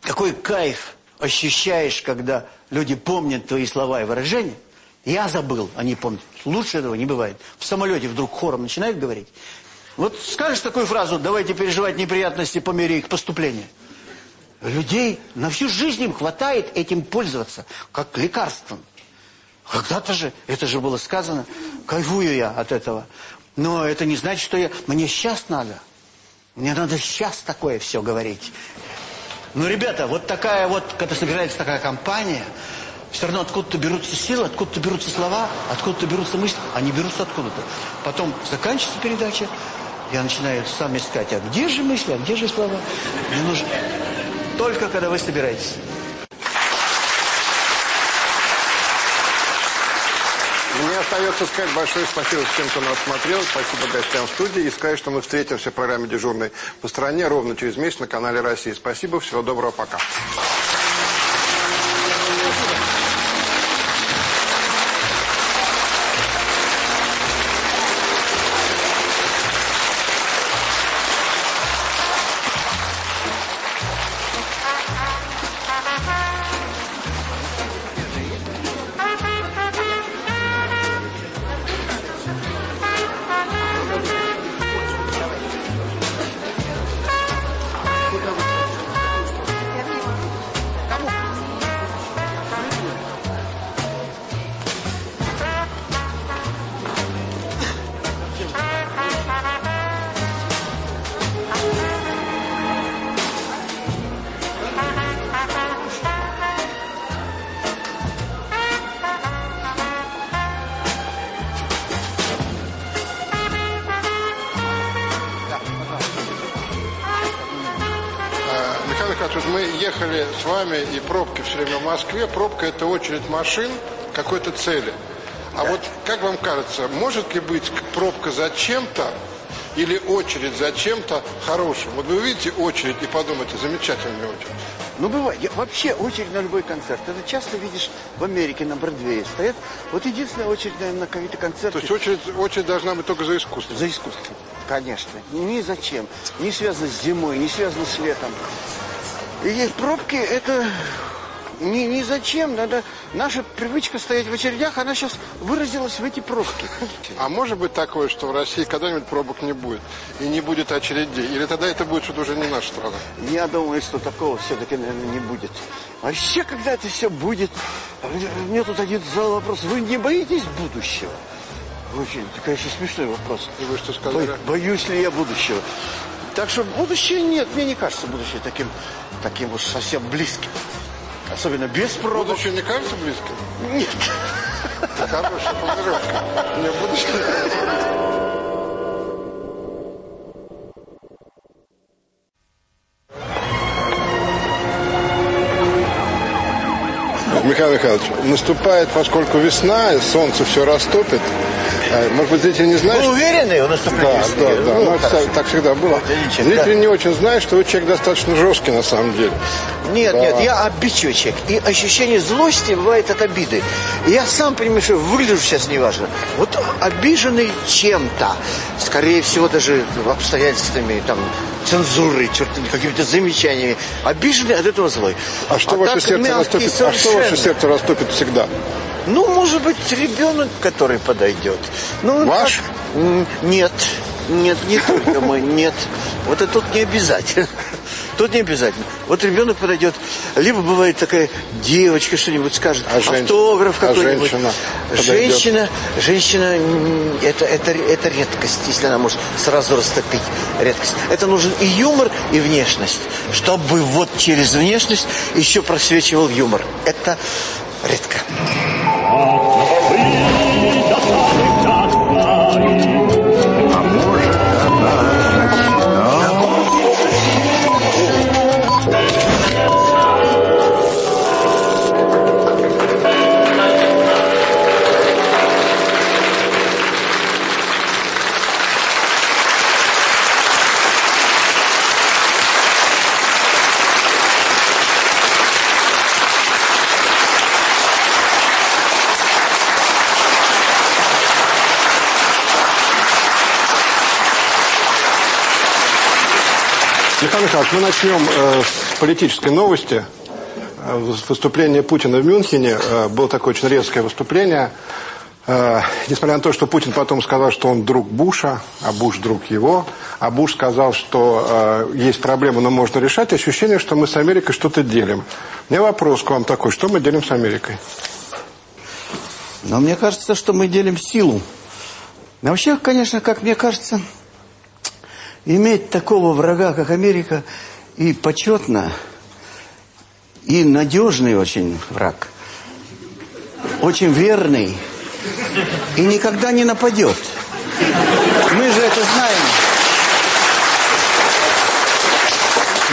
какой кайф ощущаешь, когда люди помнят твои слова и выражения. Я забыл, они помнят. Лучше этого не бывает. В самолете вдруг хором начинают говорить. Вот скажешь такую фразу, давайте переживать неприятности по мере их поступления. Людей на всю жизнь им хватает этим пользоваться, как лекарством. Когда-то же, это же было сказано, кайфую я от этого. Но это не значит, что я... Мне сейчас надо. Мне надо сейчас такое все говорить. Ну, ребята, вот такая вот, когда собирается такая компания, все равно откуда-то берутся силы, откуда-то берутся слова, откуда-то берутся мысли. Они берутся откуда-то. Потом заканчивается передача, я начинаю сам искать, а где же мысли, а где же слова? Мне нужно... Только когда вы собираетесь. Мне остается сказать большое спасибо всем, кто нас смотрел. Спасибо гостям студии. И сказать, что мы встретимся в программе «Дежурный по стране» ровно через месяц на канале России. Спасибо. Всего доброго. Пока. Москве пробка – это очередь машин какой-то цели. А да. вот как вам кажется, может ли быть пробка за чем-то или очередь за чем-то хорошим? Вот вы увидите очередь и подумаете, замечательная очередь. Ну, бывает. Я, вообще очередь на любой концерт. Это часто видишь в Америке на Бродвее стоят. Вот единственная очередь, наверное, на какие-то концерты. То есть очередь, очередь должна быть только за искусство? За искусство, конечно. Ни зачем. Не связано с зимой, не связано с летом. И пробки – это ни, ни зачем. Надо... Наша привычка стоять в очередях, она сейчас выразилась в эти пробки. А может быть такое, что в России когда-нибудь пробок не будет? И не будет очередей? Или тогда это будет что-то уже не наша страна? Я думаю, что такого все-таки, наверное, не будет. Вообще, когда это все будет... Мне тут один задал вопрос. Вы не боитесь будущего? Очень, конечно, смешной вопрос. И вы что сказали? Бо боюсь ли я будущего? Так что будущее нет, мне не кажется будущее таким, таким уж совсем близким. Особенно без пробок. Будущее не кажется близким? Нет. Хорошая формулировка. Мне будущее... Михаил Михайлович, наступает, поскольку весна, солнце все растопит, может быть, зритель не знает... Вы уверены в наступлении Да, да, да. Ну, так, так всегда было. Зритель да. не очень знает, что вы человек достаточно жесткий на самом деле. Нет, да. нет, я обидчивый человек. И ощущение злости бывает от обиды. И я сам понимаю, что выгляжу сейчас неважно. Вот обиженный чем-то, скорее всего, даже обстоятельствами, там, цензурой, какими-то замечаниями, обиженный от этого злой. А что, а ваше, сердце растопит, а что ваше сердце растопит всегда? Ну, может быть, ребенок, который подойдет. Ну, Ваш? Так, нет, нет, не только мой, нет. Вот это тут не обязательно. Тут не обязательно. Вот ребенок подойдет, либо бывает такая девочка что-нибудь скажет, а автограф а какой-нибудь. Женщина, женщина, женщина, это, это, это редкость, если она может сразу растопить. Редкость. Это нужен и юмор, и внешность. Чтобы вот через внешность еще просвечивал юмор. Это редко. Михайлович, мы начнем э, с политической новости. Э, выступление Путина в Мюнхене э, было такое очень резкое выступление. Э, несмотря на то, что Путин потом сказал, что он друг Буша, а Буш друг его, а Буш сказал, что э, есть проблемы, но можно решать, ощущение, что мы с Америкой что-то делим. У меня вопрос к вам такой, что мы делим с Америкой? Но мне кажется, что мы делим силу. Но вообще, конечно, как мне кажется, иметь такого врага, как Америка, и почетно, и надежный очень враг, очень верный, и никогда не нападет. Мы же это знаем.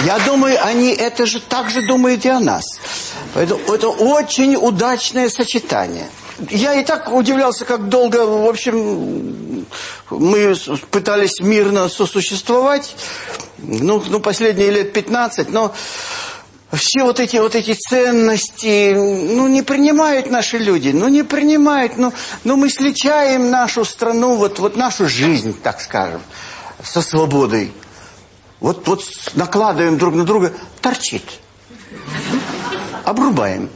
Я думаю, они это же так же думают и о нас. Поэтому это очень удачное сочетание. Я и так удивлялся, как долго, в общем, мы пытались мирно сосуществовать. Ну, ну последние лет 15, но все вот эти вот эти ценности, ну, не принимают наши люди, ну, не принимают, ну, ну мы сличаем нашу страну, вот, вот нашу жизнь, так скажем, со свободой. Вот, вот накладываем друг на друга, торчит. Обрубаем.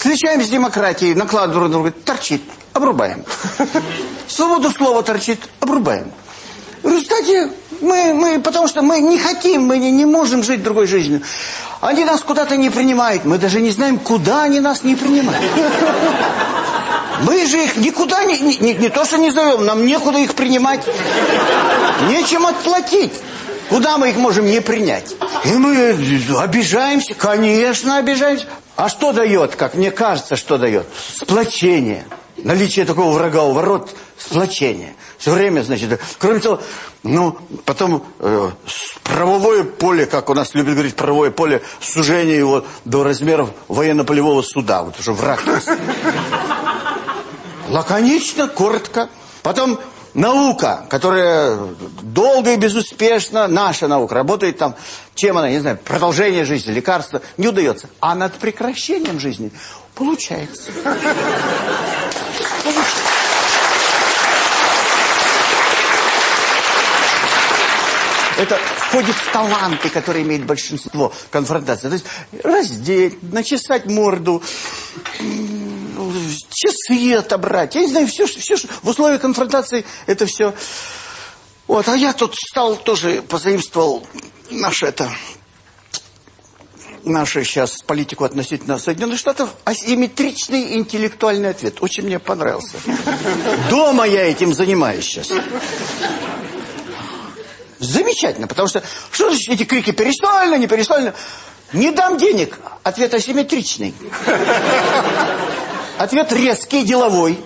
Встречаем с демократией, накладываем друг на друга, торчит, обрубаем. [laughs] Свободу слова торчит, обрубаем. В результате мы, мы, потому что мы не хотим, мы не, не можем жить другой жизнью. Они нас куда-то не принимают, мы даже не знаем, куда они нас не принимают. [laughs] Мы же их никуда не, не, не то что не зовем, нам некуда их принимать. Нечем отплатить. Куда мы их можем не принять? И мы обижаемся, конечно, обижаемся. А что дает, как мне кажется, что дает? Сплочение. Наличие такого врага у ворот – сплочение. Все время, значит, кроме того, ну, потом э, правовое поле, как у нас любят говорить, правовое поле, сужение его до размеров военно-полевого суда. Вот уже враг. [laughs] Лаконично, коротко. Потом Наука, которая долго и безуспешно, наша наука, работает там, чем она, не знаю, продолжение жизни, лекарства, не удается. А над прекращением жизни получается. Это входит в таланты, которые имеет большинство конфронтации. То есть раздеть, начесать морду, часы отобрать. Я не знаю, все, все в условиях конфронтации это все. Вот, а я тут стал тоже, позаимствовал наше это, нашу сейчас политику относительно Соединенных Штатов, асимметричный интеллектуальный ответ. Очень мне понравился. Дома я этим занимаюсь сейчас. Замечательно, потому что, что значит эти крики перестольно, не перестольно? Не дам денег. Ответ асимметричный. Ответ резкий, деловой.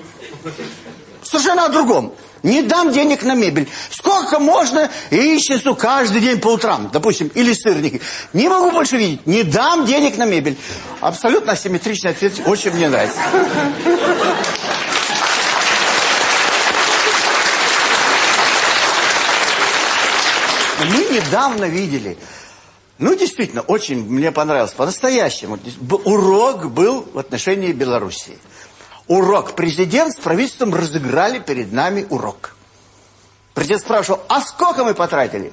Совершенно о другом. Не дам денег на мебель. Сколько можно яичницу каждый день по утрам, допустим, или сырники. Не могу больше видеть. Не дам денег на мебель. Абсолютно асимметричный ответ. Очень мне нравится. Мы недавно видели ну, действительно, очень мне понравилось. По-настоящему. Урок был в отношении Белоруссии. Урок. Президент с правительством разыграли перед нами урок. Президент спрашивал, а сколько мы потратили?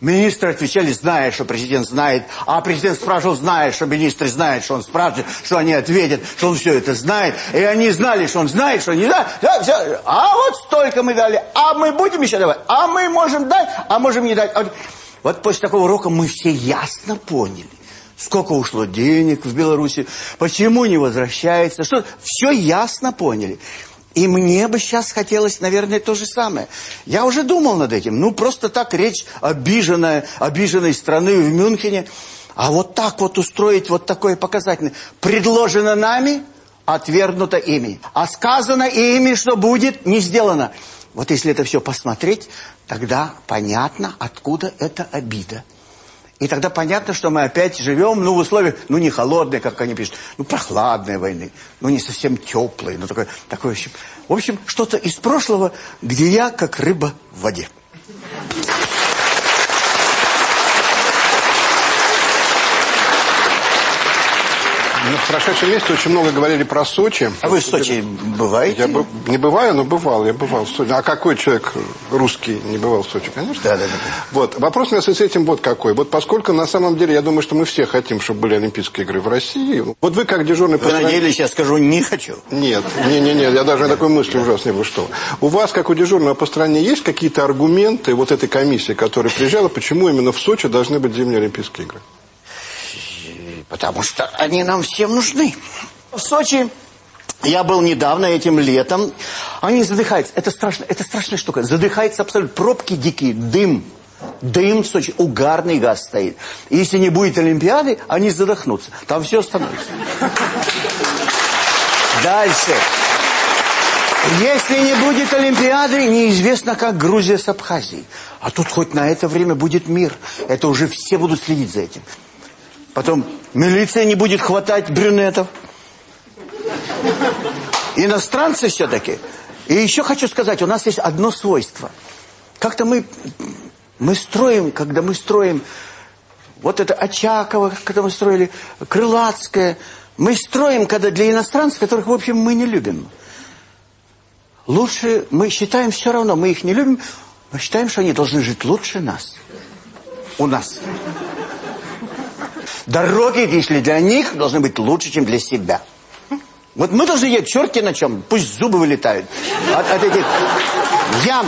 Министры отвечали, зная, что президент знает. А президент спрашивал, зная, что министры знают, что он спрашивает, что они ответят, что он все это знает. И они знали, что он знает, что не знает. Да, все. А вот столько мы дали. А мы будем еще давать? А мы можем дать, а можем не дать. Вот после такого урока мы все ясно поняли, сколько ушло денег в Беларуси, почему не возвращается, что все ясно поняли. И мне бы сейчас хотелось, наверное, то же самое. Я уже думал над этим. Ну, просто так речь обиженная, обиженной страны в Мюнхене. А вот так вот устроить вот такое показательное. Предложено нами, отвергнуто ими. А сказано ими, что будет, не сделано. Вот если это все посмотреть, тогда понятно, откуда эта обида. И тогда понятно, что мы опять живем, ну, в условиях, ну, не холодной, как они пишут, ну, прохладной войны, ну, не совсем теплой, ну, в общем, в общем что-то из прошлого, где я как рыба в воде. в прошедшем месяце очень много говорили про Сочи. А вы в Сочи бываете? Я бы, не бываю, но бывал. Я бывал в Сочи. А какой человек русский не бывал в Сочи? Конечно. Да, да, да. Вот. Вопрос у меня с этим вот какой. Вот поскольку на самом деле, я думаю, что мы все хотим, чтобы были Олимпийские игры в России. Вот вы как дежурный... Вы надеялись, я скажу, не хочу? Нет, не, не, не, я даже такой мысли ужасной был, что. У вас, как у дежурного по стране, есть какие-то аргументы вот этой комиссии, которая приезжала, почему именно в Сочи должны быть зимние Олимпийские игры? Потому что они нам всем нужны. В Сочи я был недавно этим летом. Они задыхаются. Это страшно, это страшная штука. Задыхается абсолютно. Пробки дикие, дым. Дым в Сочи, угарный газ стоит. И если не будет Олимпиады, они задохнутся. Там все остановится. Дальше. Если не будет Олимпиады, неизвестно, как Грузия с Абхазией. А тут хоть на это время будет мир. Это уже все будут следить за этим. Потом милиция не будет хватать брюнетов. Иностранцы все-таки. И еще хочу сказать, у нас есть одно свойство. Как-то мы, мы строим, когда мы строим, вот это Очаково, когда мы строили, Крылатское, мы строим, когда для иностранцев, которых, в общем, мы не любим. Лучше, мы считаем все равно, мы их не любим, мы считаем, что они должны жить лучше нас. У нас. Дороги, если для них, должны быть лучше, чем для себя. Вот мы должны ехать черти на чем, пусть зубы вылетают от, от этих ям.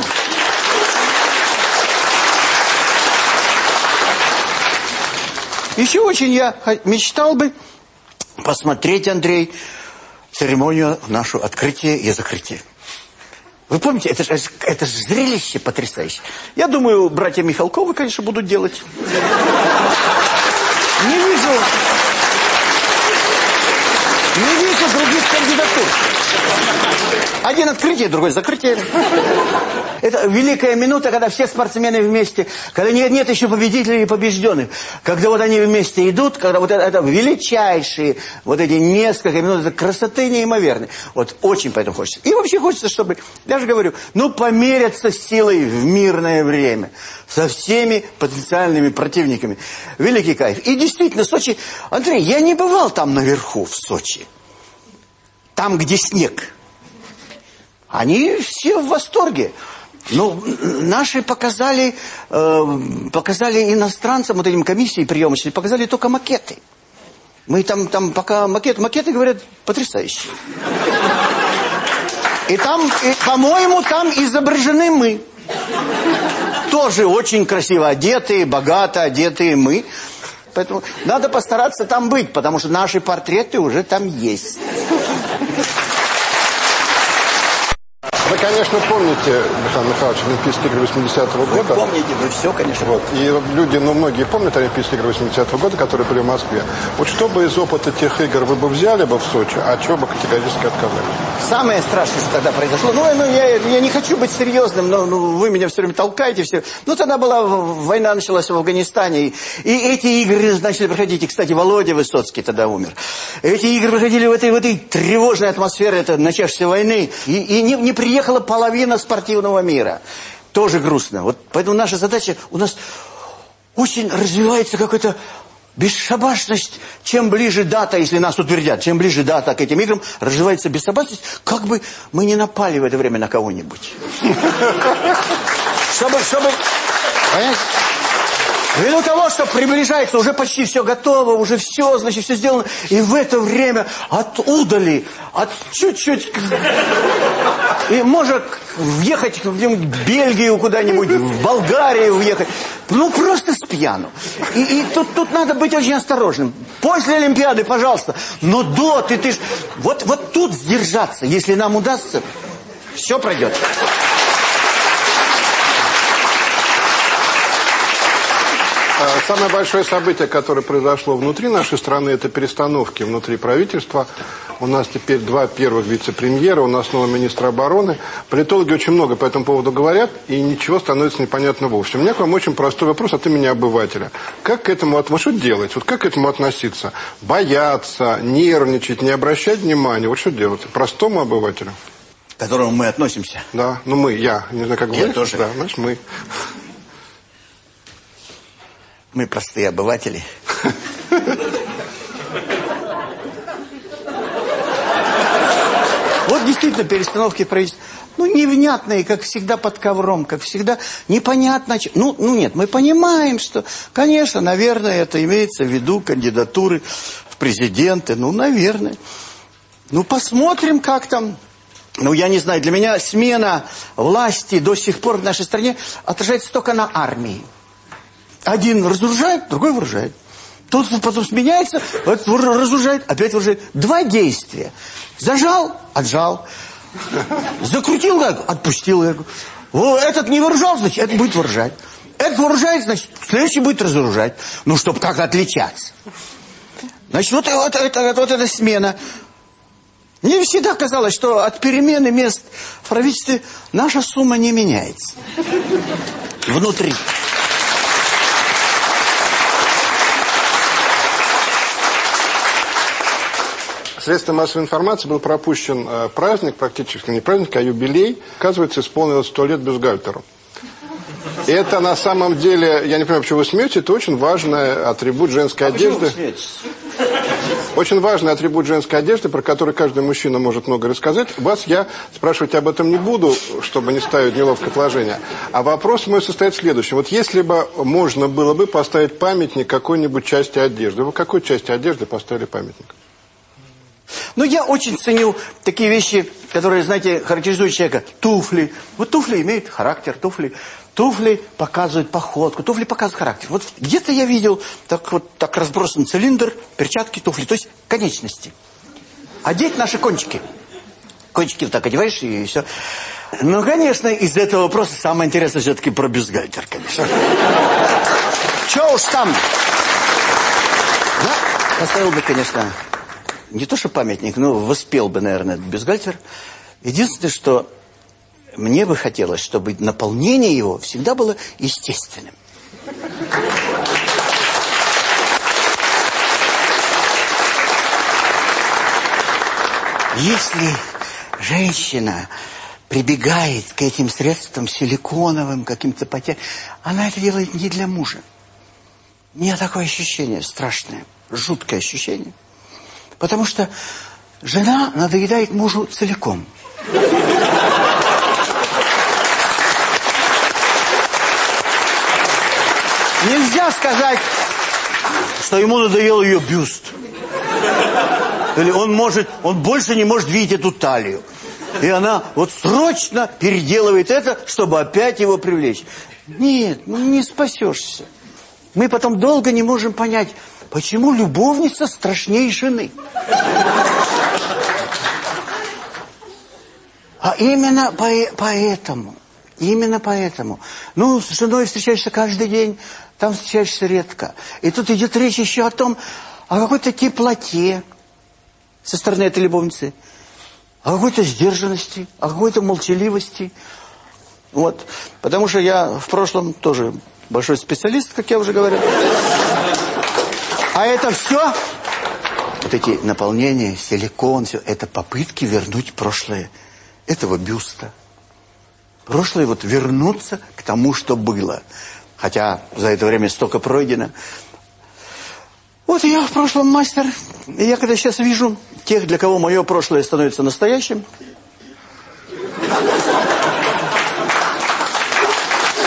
Еще очень я мечтал бы посмотреть, Андрей, церемонию нашу открытия и закрытия. Вы помните, это же это зрелище потрясающее. Я думаю, братья Михалковы, конечно, будут делать. Не вижу... Не вижу других кандидатур. Один открытие, другой закрытие. Это великая минута, когда все спортсмены вместе, когда нет, нет еще победителей и побежденных. Когда вот они вместе идут, когда вот это, это величайшие, вот эти несколько минут, это красоты неимоверной. Вот очень поэтому хочется. И вообще хочется, чтобы, я же говорю, ну померятся силой в мирное время со всеми потенциальными противниками. Великий кайф. И действительно, Сочи... Андрей, я не бывал там наверху, в Сочи. Там, где снег. Они все в восторге. Ну, наши показали, э, показали иностранцам, вот этим комиссии приемочной, показали только макеты. Мы там, там пока макеты, макеты, говорят, потрясающие. И там, по-моему, там изображены мы. Тоже очень красиво одетые, богато одетые мы. Поэтому надо постараться там быть, потому что наши портреты уже там есть. Вы, конечно, помните, Михаил Михайлович, Олимпийские игры 80-го года. Вы помните, вы все, конечно. Вот. И люди, ну, многие помнят Олимпийские игры 80-го года, которые были в Москве. Вот что бы из опыта тех игр вы бы взяли бы в Сочи, а чего бы категорически отказались? Самое страшное, что тогда произошло, ну, ну я, я не хочу быть серьезным, но ну, вы меня все время толкаете. Все. Ну, тогда была война началась в Афганистане, и, и эти игры начали проходить. И, кстати, Володя Высоцкий тогда умер. Эти игры проходили в этой, в этой тревожной атмосфере, это начавшейся войны. И, и не, не приехала половина спортивного мира. Тоже грустно. Вот поэтому наша задача, у нас очень развивается какой-то бесшабашность. Чем ближе дата, если нас утвердят, чем ближе дата к этим играм, развивается бесшабашность, как бы мы не напали в это время на кого-нибудь. [laughs] Чтобы, чтобы, понимаете? Ввиду того, что приближается, уже почти все готово, уже все, значит, все сделано. И в это время от удали, от чуть-чуть... И может въехать в Бельгию куда-нибудь, в Болгарию въехать. Ну, просто с пьяну. И, и тут, тут надо быть очень осторожным. После Олимпиады, пожалуйста. Но до, ты, ты ж... Вот, вот тут сдержаться, если нам удастся, все пройдет. Самое большое событие, которое произошло внутри нашей страны, это перестановки внутри правительства. У нас теперь два первых вице-премьера, у нас новый министр обороны. Политологи очень много по этому поводу говорят, и ничего становится непонятно вовсе. У меня к вам очень простой вопрос от имени обывателя. Как к этому относиться? Что делать? Вот как к этому относиться? Бояться, нервничать, не обращать внимания? Вот что делать? Простому обывателю. К которому мы относимся? Да, ну мы, я. Не знаю, как вы. Я тоже. Да, значит мы. Мы простые обыватели. действительно перестановки правительства. Ну, невнятные, как всегда, под ковром, как всегда, непонятно. Ну, ну нет, мы понимаем, что, конечно, наверное, это имеется в виду кандидатуры в президенты. Ну, наверное. Ну, посмотрим, как там... Ну, я не знаю, для меня смена власти до сих пор в нашей стране отражается только на армии. Один разоружает, другой вооружает. Тот потом сменяется, этот разоружает, опять вооружает. Два действия. Зажал, отжал. Закрутил, отпустил. Этот не вооружал, значит, этот будет вооружать. Этот вооружает, значит, следующий будет разоружать. Ну, чтобы как отличаться. Значит, вот, вот, вот, вот эта смена. Мне всегда казалось, что от перемены мест в правительстве наша сумма не меняется. Внутри. Средства массовой информации был пропущен э, праздник, практически не праздник, а юбилей. Оказывается, исполнилось сто лет бюстгальтеру. Это на самом деле, я не понимаю, почему вы смеетесь, это очень важный атрибут женской а одежды. Очень важный атрибут женской одежды, про который каждый мужчина может много рассказать. Вас я спрашивать об этом не буду, чтобы не ставить неловкое положение. А вопрос мой состоит в следующем. Вот если бы можно было бы поставить памятник какой-нибудь части одежды, вы какой части одежды поставили памятник? Но я очень ценю такие вещи, которые, знаете, характеризуют человека. Туфли. Вот туфли имеют характер, туфли. Туфли показывают походку, туфли показывают характер. Вот где-то я видел так вот так разбросан цилиндр, перчатки, туфли, то есть конечности. Одеть наши кончики. Кончики вот так одеваешь и все. Ну, конечно, из этого вопроса самое интересное все-таки про бюстгальтер, конечно. Че уж там? Да, поставил бы, конечно, не то что памятник, но воспел бы, наверное, бюстгальтер. Единственное, что мне бы хотелось, чтобы наполнение его всегда было естественным. Если женщина прибегает к этим средствам силиконовым, каким-то потерям, она это делает не для мужа. У меня такое ощущение страшное, жуткое ощущение – Потому что жена надоедает мужу целиком. Нельзя сказать, что ему надоел ее бюст. Или он может, он больше не может видеть эту талию. И она вот срочно переделывает это, чтобы опять его привлечь. Нет, ну не спасешься. Мы потом долго не можем понять, Почему любовница страшнее жены? А именно по поэтому, именно поэтому. Ну, с женой встречаешься каждый день, там встречаешься редко. И тут идет речь еще о том, о какой-то теплоте со стороны этой любовницы, о какой-то сдержанности, о какой-то молчаливости. Вот. Потому что я в прошлом тоже большой специалист, как я уже говорил. А это все, вот эти наполнения, силикон, все, это попытки вернуть прошлое этого бюста. Прошлое вот вернуться к тому, что было. Хотя за это время столько пройдено. Вот я в прошлом мастер. И я когда сейчас вижу тех, для кого мое прошлое становится настоящим,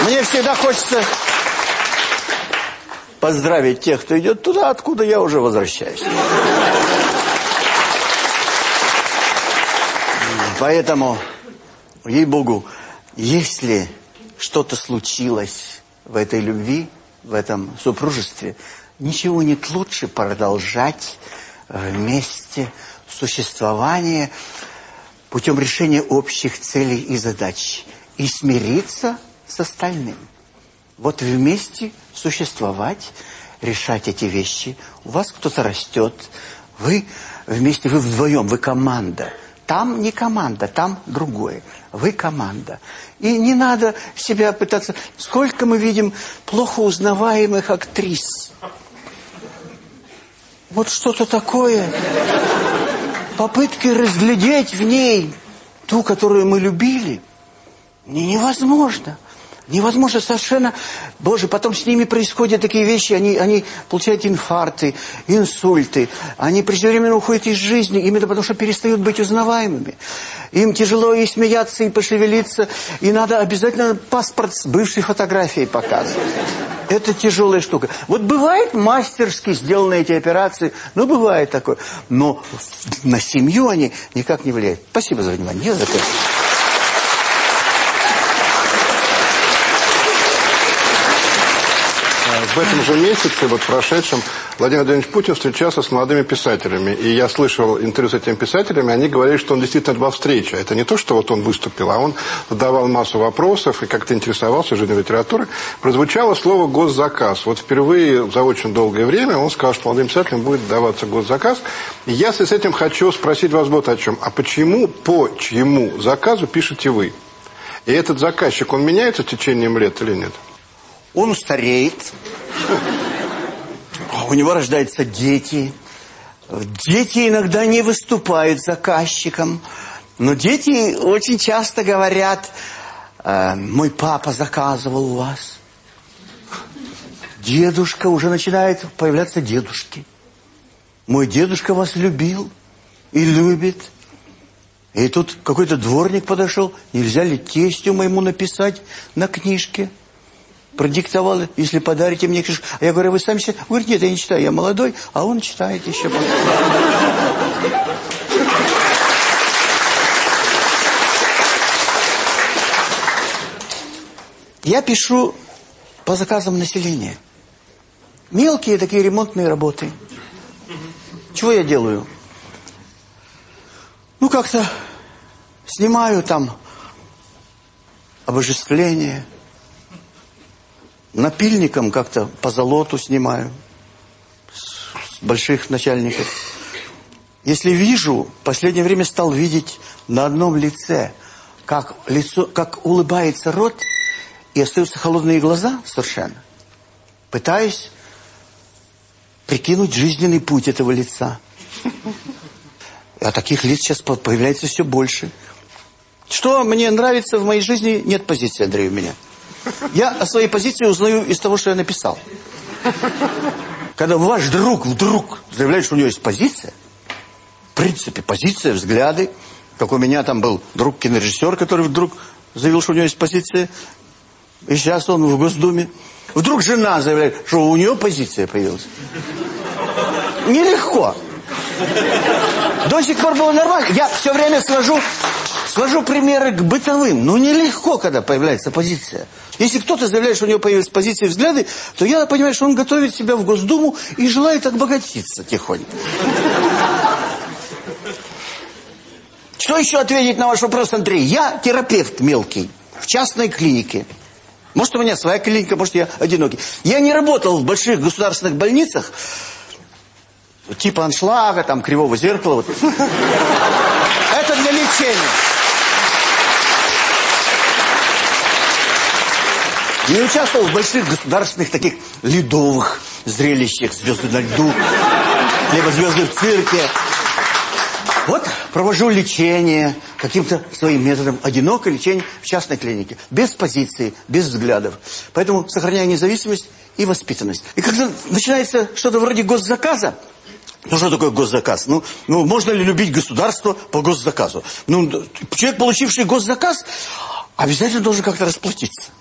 мне всегда хочется поздравить тех, кто идет туда, откуда я уже возвращаюсь. Поэтому, ей-богу, если что-то случилось в этой любви, в этом супружестве, ничего нет лучше продолжать вместе существование путем решения общих целей и задач и смириться с остальным. Вот вместе существовать, решать эти вещи. У вас кто-то растет, вы вместе, вы вдвоем, вы команда. Там не команда, там другое. Вы команда. И не надо себя пытаться... Сколько мы видим плохо узнаваемых актрис. Вот что-то такое. Попытки разглядеть в ней ту, которую мы любили, невозможно. Невозможно совершенно... Боже, потом с ними происходят такие вещи, они, они получают инфаркты, инсульты, они преждевременно уходят из жизни, именно потому что перестают быть узнаваемыми. Им тяжело и смеяться, и пошевелиться, и надо обязательно паспорт с бывшей фотографией показывать. Это тяжелая штука. Вот бывает мастерски сделаны эти операции, ну, бывает такое. Но на семью они никак не влияют. Спасибо за внимание. Я заканчиваю. В этом же месяце, вот прошедшем, Владимир Владимирович Путин встречался с молодыми писателями. И я слышал интервью с этими писателями, они говорили, что он действительно была встреча. Это не то, что вот он выступил, а он задавал массу вопросов и как-то интересовался жизнью литературы. Прозвучало слово «госзаказ». Вот впервые за очень долгое время он сказал, что молодым писателям будет даваться госзаказ. И я с этим хочу спросить вас вот о чем. А почему, по чьему заказу пишете вы? И этот заказчик, он меняется в течение лет или нет? Он стареет. У него рождаются дети. Дети иногда не выступают заказчиком. Но дети очень часто говорят, «Э, мой папа заказывал у вас. Дедушка, уже начинает появляться дедушки. Мой дедушка вас любил и любит. И тут какой-то дворник подошел, нельзя ли тестю моему написать на книжке? Продиктовал, если подарите мне книжку. А я говорю, вы сами читаете? Говорит, нет, я не читаю, я молодой, а он читает еще. Я пишу по заказам населения. Мелкие такие ремонтные работы. Чего я делаю? Ну, как-то снимаю там обожествление, напильником как-то по золоту снимаю с больших начальников. Если вижу, в последнее время стал видеть на одном лице, как, лицо, как улыбается рот, и остаются холодные глаза совершенно. Пытаюсь прикинуть жизненный путь этого лица. А таких лиц сейчас появляется все больше. Что мне нравится в моей жизни, нет позиции, Андрей, у меня. Я о своей позиции узнаю из того, что я написал. Когда ваш друг вдруг заявляет, что у него есть позиция, в принципе, позиция, взгляды, как у меня там был друг-кинорежиссер, который вдруг заявил, что у него есть позиция, и сейчас он в Госдуме. Вдруг жена заявляет, что у нее позиция появилась. Нелегко. До сих пор было нормально. Я все время свожу, свожу примеры к бытовым. Ну, нелегко, когда появляется позиция. Если кто-то заявляет, что у него появилась позиция и взгляды, то я понимаю, что он готовит себя в Госдуму и желает обогатиться тихонько. Что еще ответить на ваш вопрос, Андрей? Я терапевт мелкий в частной клинике. Может, у меня своя клиника, может, я одинокий. Я не работал в больших государственных больницах, типа аншлага, там, кривого зеркала. [laughs] Это для лечения. Не участвовал в больших государственных таких ледовых зрелищах, звезды на льду, либо звезды в цирке. Вот провожу лечение каким-то своим методом. Одинокое лечение в частной клинике. Без позиции, без взглядов. Поэтому сохраняю независимость и воспитанность. И когда начинается что-то вроде госзаказа, ну, что такое госзаказ? Ну, ну, можно ли любить государство по госзаказу? Ну, человек, получивший госзаказ, обязательно должен как-то расплатиться.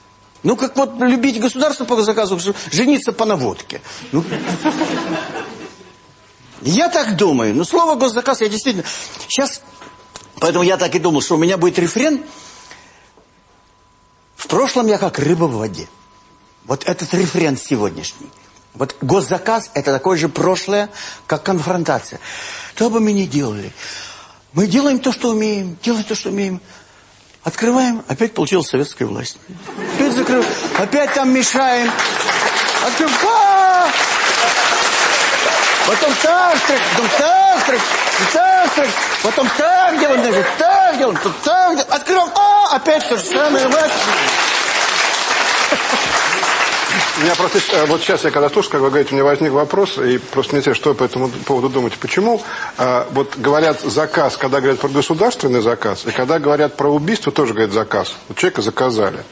Ну, как вот любить государство по заказу, жениться по наводке. Ну, я так думаю. Ну, слово госзаказ я действительно... Сейчас, поэтому я так и думал, что у меня будет рефрен. В прошлом я как рыба в воде. Вот этот рефрен сегодняшний. Вот госзаказ – это такое же прошлое, как конфронтация. Что бы мы ни делали, мы делаем то, что умеем, делаем то, что умеем – Открываем, опять получилась советская власть. Опять закрываем, опять там мешаем. Открываем, а! Потом так, потом так, так, так, потом так делаем, даже так делаем, тут так делаем. Открываем, а, опять то же самое. У меня просто, э, вот сейчас я когда слушаю, как вы говорите, у меня возник вопрос, и просто не знаю, что по этому поводу думать. Почему а, вот говорят заказ, когда говорят про государственный заказ, и когда говорят про убийство, тоже говорят заказ. Вот человека заказали.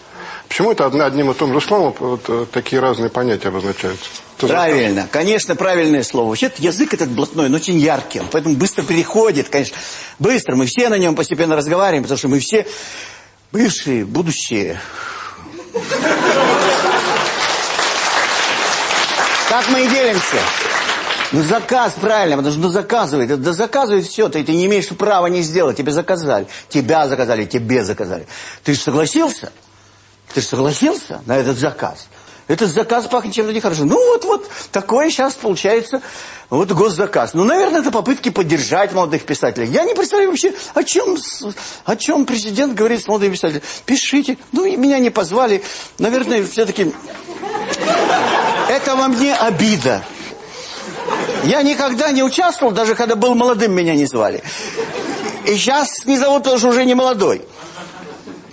Почему это одним и том же словом вот, э, такие разные понятия обозначаются? Это Правильно, конечно, правильное слово. Вообще язык этот блатной, он очень яркий, он поэтому быстро переходит, конечно. Быстро, мы все на нем постепенно разговариваем, потому что мы все бывшие, будущие. Так мы и делимся. Ну, заказ, правильно, потому что ну, заказывает. Да заказывает все, ты, ты не имеешь права не сделать. Тебе заказали. Тебя заказали, тебе заказали. Ты же согласился? Ты же согласился на этот заказ? Этот заказ пахнет чем-то нехорошим. Ну, вот, вот, такое сейчас получается, вот госзаказ. Ну, наверное, это попытки поддержать молодых писателей. Я не представляю вообще, о чем, о чем президент говорит с молодыми писателями. Пишите. Ну, и меня не позвали. Наверное, все-таки... Это во мне обида. Я никогда не участвовал, даже когда был молодым, меня не звали. И сейчас не зовут, потому что уже не молодой.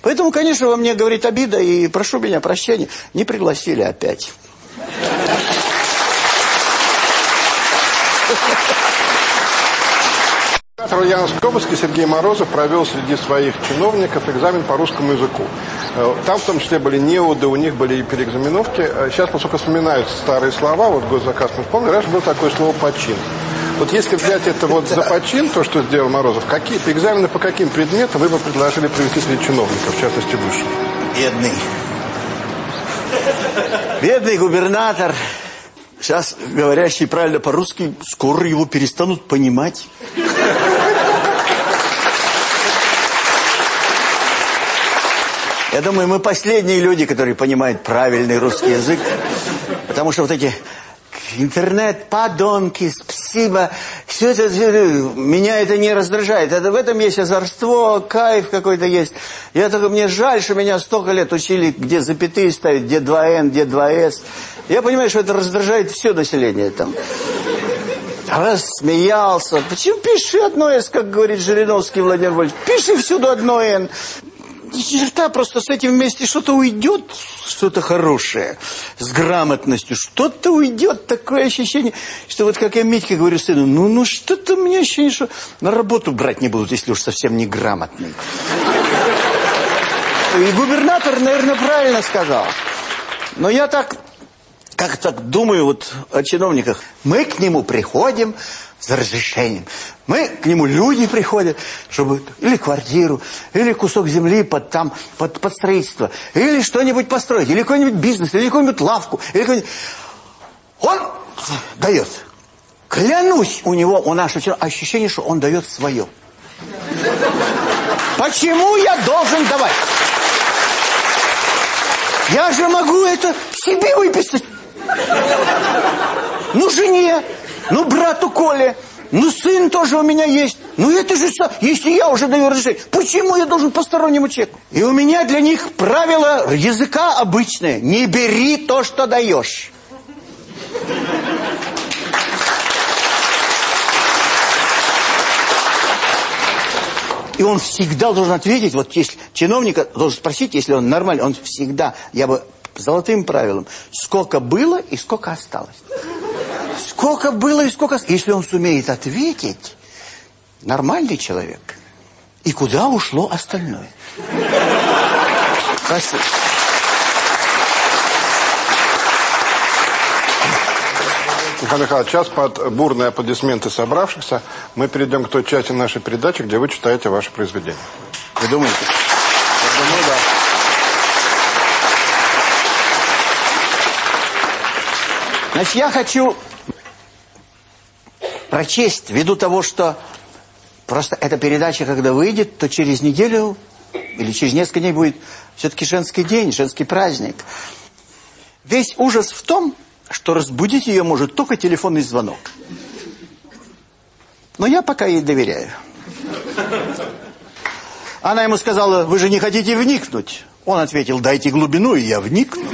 Поэтому, конечно, во мне говорит обида, и прошу меня прощения, не пригласили опять. В Ульяновской области Сергей Морозов провел среди своих чиновников экзамен по русскому языку. Э, там в том числе были неуды, у них были и переэкзаменовки. Э, сейчас, поскольку вспоминаются старые слова, вот госзаказ мы вспомнили, раньше было такое слово «почин». Вот если взять это вот за почин, то, что сделал Морозов, какие экзамены по каким предметам вы бы предложили провести среди чиновников, в частности высших? Бедный. Бедный губернатор, сейчас говорящий правильно по-русски, скоро его перестанут понимать. Я думаю, мы последние люди, которые понимают правильный русский язык. Потому что вот эти интернет, подонки, спасибо, все это, меня это не раздражает. Это, в этом есть озорство, кайф какой-то есть. Я только, мне жаль, что меня столько лет учили, где запятые ставить, где 2Н, где 2С. Я понимаю, что это раздражает все население там. Рассмеялся. Почему пиши одно «С», как говорит Жириновский Владимир Вольфович? Пиши всюду одно «Н» черта просто с этим вместе что-то уйдет, что-то хорошее, с грамотностью, что-то уйдет, такое ощущение, что вот как я Митьке говорю сыну, ну, ну что-то меня ощущение, что на работу брать не будут, если уж совсем неграмотный. И губернатор, наверное, правильно сказал. Но я так, как так думаю вот о чиновниках. Мы к нему приходим, за разрешением. Мы, к нему люди приходят, чтобы или квартиру, или кусок земли под, там, под, под строительство, или что-нибудь построить, или какой-нибудь бизнес, или какую-нибудь лавку. Или какой он дает. Клянусь, у него, у нашего ощущение, что он дает свое. Почему я должен давать? Я же могу это себе выписать. Ну, жене, ну, брату Коле, ну, сын тоже у меня есть. Ну, это же, если я уже даю разрешение, почему я должен постороннему человеку? И у меня для них правило языка обычное. Не бери то, что даешь. И он всегда должен ответить, вот если чиновника должен спросить, если он нормальный, он всегда, я бы золотым правилом, сколько было и сколько осталось. Сколько было и сколько... Если он сумеет ответить, нормальный человек. И куда ушло остальное? Спасибо. Михаил Михайлович, сейчас под бурные аплодисменты собравшихся мы перейдем к той части нашей передачи, где вы читаете ваши произведения. Вы думаете? Я думаю, да. Значит, я хочу прочесть, ввиду того, что просто эта передача, когда выйдет, то через неделю или через несколько дней будет все-таки женский день, женский праздник. Весь ужас в том, что разбудить ее может только телефонный звонок. Но я пока ей доверяю. Она ему сказала, вы же не хотите вникнуть. Он ответил, дайте глубину, и я вникну.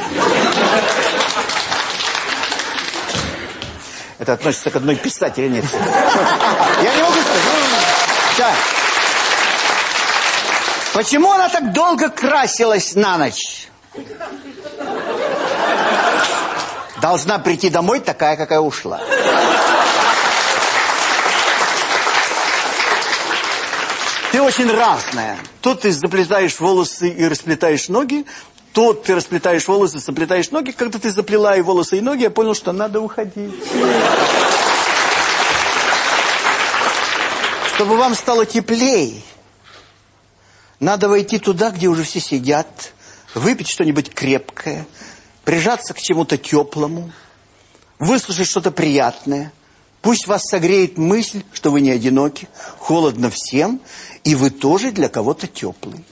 Это относится к одной писательнице. Я не могу сказать. Почему она так долго красилась на ночь? Должна прийти домой такая, какая ушла. Ты очень разная. Тут ты заплетаешь волосы и расплетаешь ноги, тут ты расплетаешь волосы, заплетаешь ноги. Когда ты заплела и волосы, и ноги, я понял, что надо уходить. Чтобы вам стало теплее, надо войти туда, где уже все сидят, выпить что-нибудь крепкое, прижаться к чему-то теплому, выслушать что-то приятное. Пусть вас согреет мысль, что вы не одиноки, холодно всем, и вы тоже для кого-то теплый.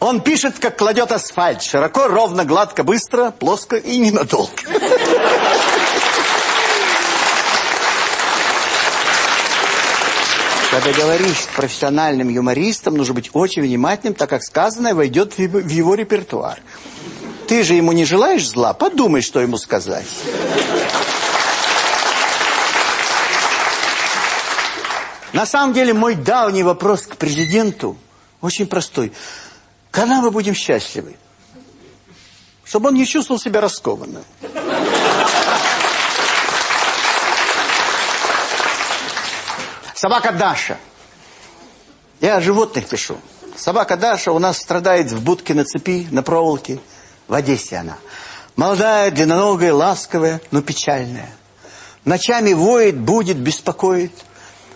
Он пишет, как кладет асфальт. Широко, ровно, гладко, быстро, плоско и ненадолго. Когда говоришь с профессиональным юмористом, нужно быть очень внимательным, так как сказанное войдет в его репертуар. Ты же ему не желаешь зла? Подумай, что ему сказать. На самом деле, мой давний вопрос к президенту очень простой. Когда мы будем счастливы? Чтобы он не чувствовал себя раскованным. Собака Даша. Я о животных пишу. Собака Даша у нас страдает в будке на цепи, на проволоке. В Одессе она. Молодая, длинноногая, ласковая, но печальная. Ночами воет, будет, беспокоит.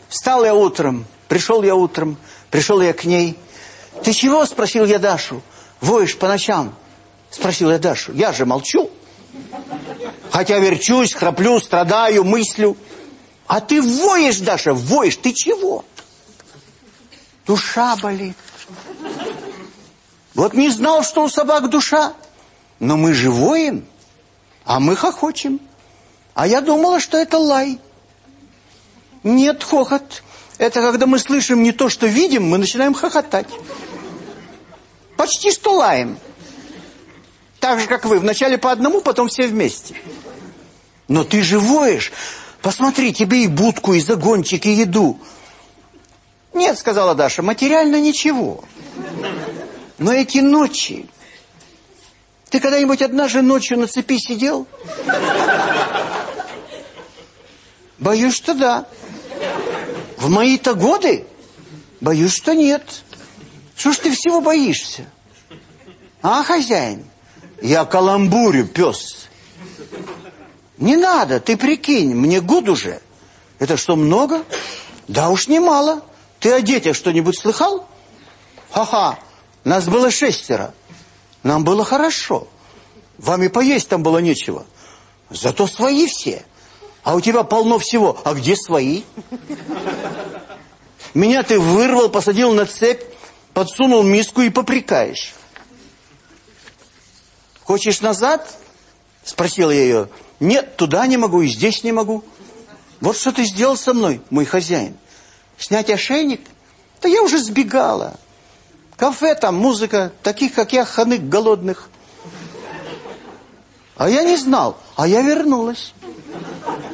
Встал я утром, пришел я утром, пришел я к ней. «Ты чего?» – спросил я Дашу. «Воешь по ночам?» – спросил я Дашу. «Я же молчу. Хотя верчусь, храплю, страдаю, мыслю». А ты воешь, Даша, воешь. Ты чего? Душа болит. Вот не знал, что у собак душа. Но мы же воем, а мы хохочем. А я думала, что это лай. Нет, хохот. Это когда мы слышим не то, что видим, мы начинаем хохотать. Почти что лаем. Так же, как вы. Вначале по одному, потом все вместе. Но ты же воешь. Посмотри, тебе и будку, и загончик, и еду. Нет, сказала Даша, материально ничего. Но эти ночи... Ты когда-нибудь однажды ночью на цепи сидел? Боюсь, что да. В мои-то годы? Боюсь, что нет. Что ж ты всего боишься? А, хозяин? Я каламбурю, пес. Не надо, ты прикинь, мне год уже. Это что, много? Да уж немало. Ты о детях что-нибудь слыхал? Ха-ха, нас было шестеро. Нам было хорошо. Вам и поесть там было нечего. Зато свои все. А у тебя полно всего. А где свои? Меня ты вырвал, посадил на цепь, подсунул миску и попрекаешь. Хочешь назад? Спросила я ее. Нет, туда не могу и здесь не могу. Вот что ты сделал со мной, мой хозяин. Снять ошейник? Да я уже сбегала. Кафе там, музыка, таких, как я, ханык голодных. А я не знал, а я вернулась.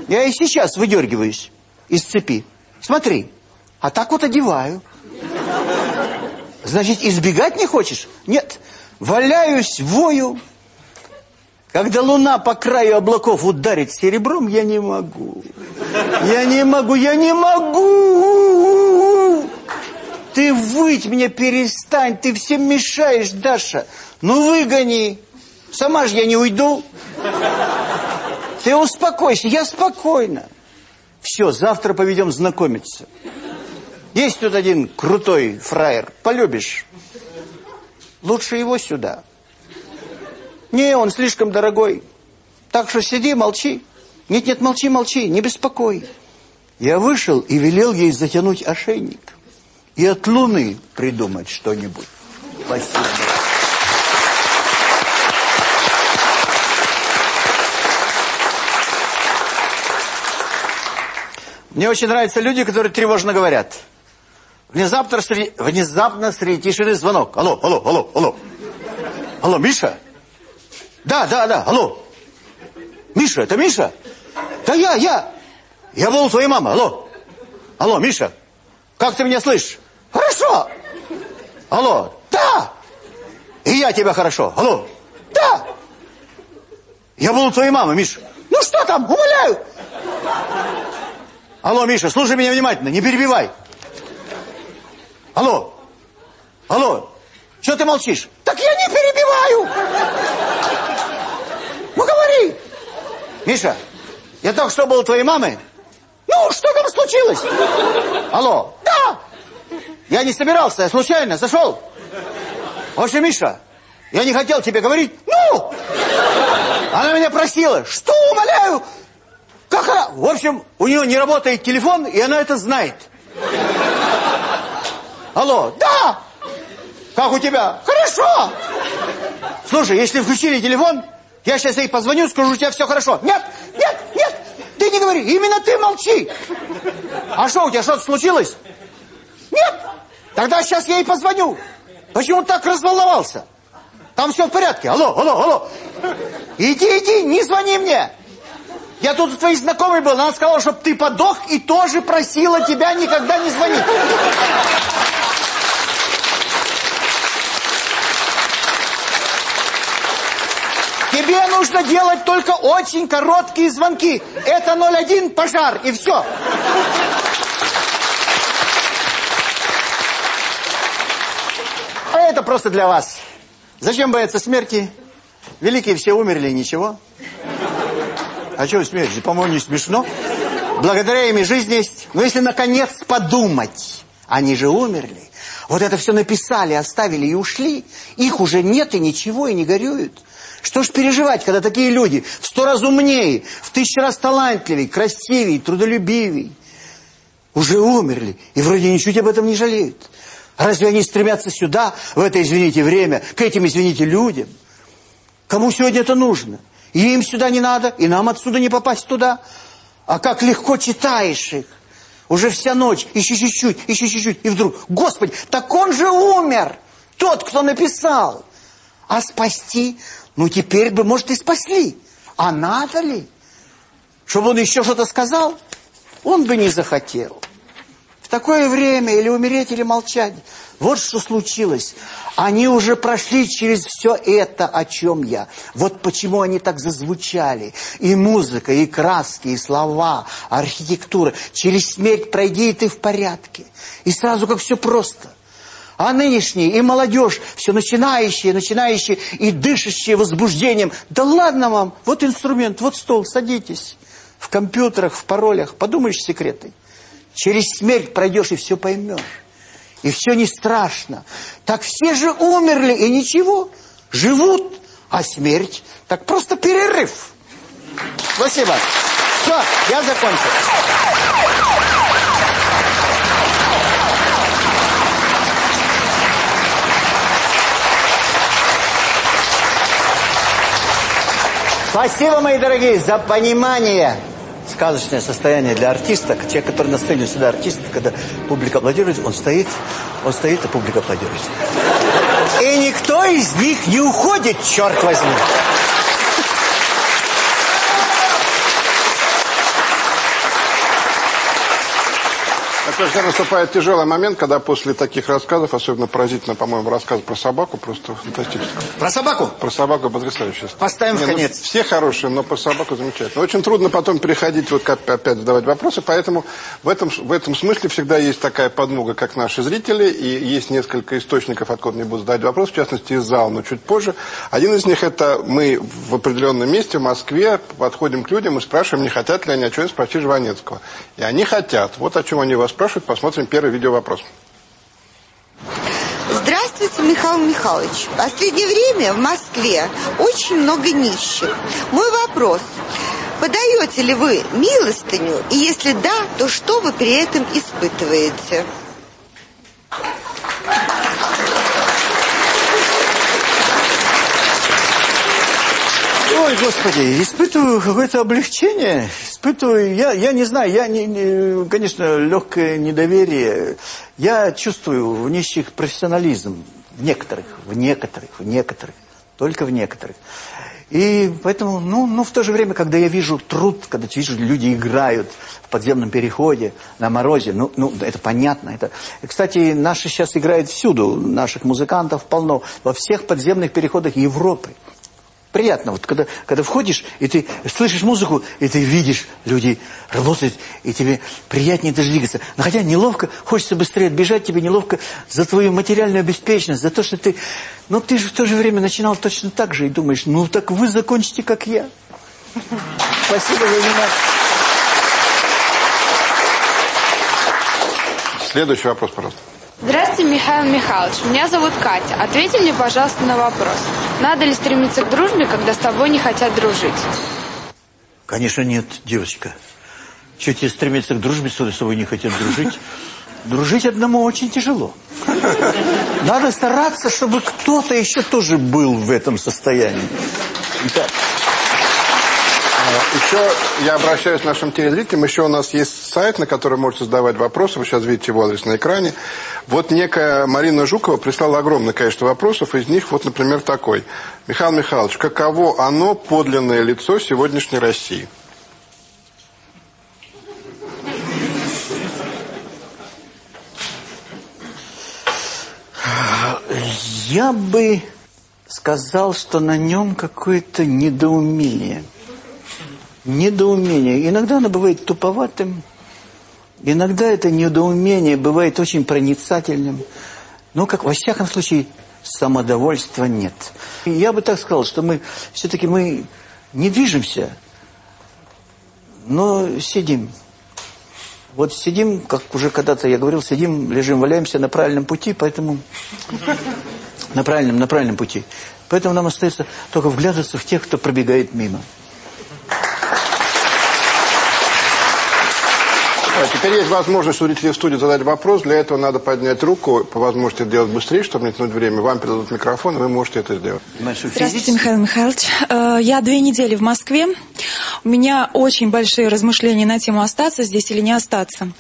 Я и сейчас выдергиваюсь из цепи. Смотри, а так вот одеваю. Значит, избегать не хочешь? Нет, валяюсь, вою, когда луна по краю облаков ударит серебром, я не могу. Я не могу, я не могу. Ты выть мне перестань, ты всем мешаешь, Даша. Ну выгони. Сама же я не уйду. Ты успокойся, я спокойно. Все, завтра поведем знакомиться. Есть тут один крутой фраер, полюбишь. Лучше его сюда. Не, он слишком дорогой. Так что сиди, молчи. Нет-нет, молчи, молчи, не беспокой. Я вышел и велел ей затянуть ошейник. И от луны придумать что-нибудь. Спасибо. Мне очень нравятся люди, которые тревожно говорят. Внезапно среди, внезапно среди тишины звонок. Алло, алло, алло, алло. Алло, Миша? Да, да, да, алло. Миша, это Миша? Да я, я. Я был у твоей мамы, алло. Алло, Миша, как ты меня слышишь? Хорошо. Алло, да. И я тебя хорошо. Алло, да. Я был у твоей мамы, Миша. Ну что там, умоляю. Алло, Миша, слушай меня внимательно, не перебивай. Алло! Алло! Что ты молчишь? Так я не перебиваю! Ну говори! Миша, я только что был у твоей мамы. Ну, что там случилось? Алло, да! Я не собирался, я случайно зашел. В общем, Миша, я не хотел тебе говорить. Ну! Она меня просила. Что, умоляю? Как она? В общем, у нее не работает телефон, и она это знает. Алло, да! Как у тебя? Хорошо! Слушай, если включили телефон, я сейчас ей позвоню, скажу, у тебя все хорошо. Нет, нет, нет, ты не говори, именно ты молчи. А что, у тебя что-то случилось? Нет, тогда сейчас я ей позвоню. Почему так разволновался? Там все в порядке. Алло, алло, алло. Иди, иди, не звони мне. Я тут у твоей знакомой был, она сказала, чтобы ты подох и тоже просила тебя никогда не звонить. Тебе нужно делать только очень короткие звонки. Это 01 пожар, и все. А это просто для вас. Зачем бояться смерти? Великие все умерли, ничего. А что вы смеетесь? По-моему, не смешно. Благодаря им и жизнь есть. Но если, наконец, подумать, они же умерли. Вот это все написали, оставили и ушли. Их уже нет и ничего, и не горюют. Что ж переживать, когда такие люди в сто раз умнее, в тысячу раз талантливее, красивее, трудолюбивее, уже умерли и вроде ничуть об этом не жалеют. Разве они стремятся сюда, в это, извините, время, к этим, извините, людям? Кому сегодня это нужно? И им сюда не надо, и нам отсюда не попасть туда. А как легко читаешь их. Уже вся ночь, еще чуть-чуть, еще чуть-чуть. И вдруг, Господи, так он же умер! Тот, кто написал. А спасти ну, теперь бы, может, и спасли. А надо ли? Чтобы он еще что-то сказал? Он бы не захотел. Такое время или умереть, или молчать. Вот что случилось. Они уже прошли через все это, о чем я. Вот почему они так зазвучали. И музыка, и краски, и слова, архитектура. Через смерть пройди, и ты в порядке. И сразу как все просто. А нынешние и молодежь, все начинающие, начинающие и дышащие возбуждением. Да ладно вам, вот инструмент, вот стол, садитесь. В компьютерах, в паролях, подумаешь секреты. Через смерть пройдешь и все поймешь. И все не страшно. Так все же умерли, и ничего. Живут, а смерть, так просто перерыв. Спасибо. Все, я закончил. Спасибо, мои дорогие, за понимание. Сказочное состояние для артиста. Человек, который на сцене всегда артист, когда публика аплодирует, он стоит, он стоит, а публика аплодирует. И никто из них не уходит, черт возьми. Конечно, наступает тяжелый момент, когда после таких рассказов, особенно поразительно, по-моему, рассказ про собаку, просто фантастический. Про собаку? Про собаку потрясающе. Поставим Не, в ну, конец. все хорошие, но про собаку замечательно. Очень трудно потом переходить, вот как опять задавать вопросы, поэтому в этом, в этом смысле всегда есть такая подмога, как наши зрители, и есть несколько источников, откуда они будут задавать вопрос, в частности, из зала, но чуть позже. Один из них это мы в определенном месте, в Москве, подходим к людям и спрашиваем, не хотят ли они о чем спросить Жванецкого. И они хотят. Вот о чем они вас спрашивают. Посмотрим первый видеовопрос. Здравствуйте, Михаил Михайлович. В последнее время в Москве очень много нищих. Мой вопрос. Подаете ли вы милостыню? И если да, то что вы при этом испытываете? Ой, Господи, испытываю какое-то облегчение. Испытываю, я, я не знаю, я, не, не, конечно, легкое недоверие. Я чувствую в нищих профессионализм. В некоторых, в некоторых, в некоторых. Только в некоторых. И поэтому, ну, ну, в то же время, когда я вижу труд, когда вижу, люди играют в подземном переходе, на морозе, ну, ну это понятно. Это... И, кстати, наши сейчас играют всюду, наших музыкантов полно, во всех подземных переходах Европы. Приятно, вот когда, когда входишь, и ты слышишь музыку, и ты видишь, люди работают, и тебе приятнее даже двигаться. Но хотя неловко, хочется быстрее отбежать, тебе неловко за твою материальную обеспеченность, за то, что ты... Но ты же в то же время начинал точно так же, и думаешь, ну так вы закончите, как я. Спасибо за внимание. Следующий вопрос, пожалуйста. Здравствуйте, Михаил Михайлович. Меня зовут Катя. Ответьте мне, пожалуйста, на вопрос. Надо ли стремиться к дружбе, когда с тобой не хотят дружить? Конечно, нет, девочка. Что тебе стремиться к дружбе, если с тобой не хотят дружить? Дружить одному очень тяжело. Надо стараться, чтобы кто-то еще тоже был в этом состоянии. Итак, еще я обращаюсь к нашим телезрителям. Еще у нас есть сайт, на который можете задавать вопросы. Вы сейчас видите его адрес на экране. Вот некая Марина Жукова прислала огромное количество вопросов. Из них вот, например, такой. Михаил Михайлович, каково оно, подлинное лицо сегодняшней России? Я бы сказал, что на нем какое-то недоумение – недоумение. Иногда оно бывает туповатым, иногда это недоумение бывает очень проницательным. Но, как во всяком случае, самодовольства нет. И я бы так сказал, что мы все-таки мы не движемся, но сидим. Вот сидим, как уже когда-то я говорил, сидим, лежим, валяемся на правильном пути, поэтому... [laughs] На правильном, на правильном пути. Поэтому нам остается только вглядываться в тех, кто пробегает мимо. А теперь есть возможность у зрителей в студии задать вопрос. Для этого надо поднять руку, по возможности делать быстрее, чтобы не тянуть время. Вам передадут микрофон, и вы можете это сделать. Здравствуйте, Михаил Михайлович. Э, я две недели в Москве. У меня очень большие размышления на тему остаться здесь или не остаться.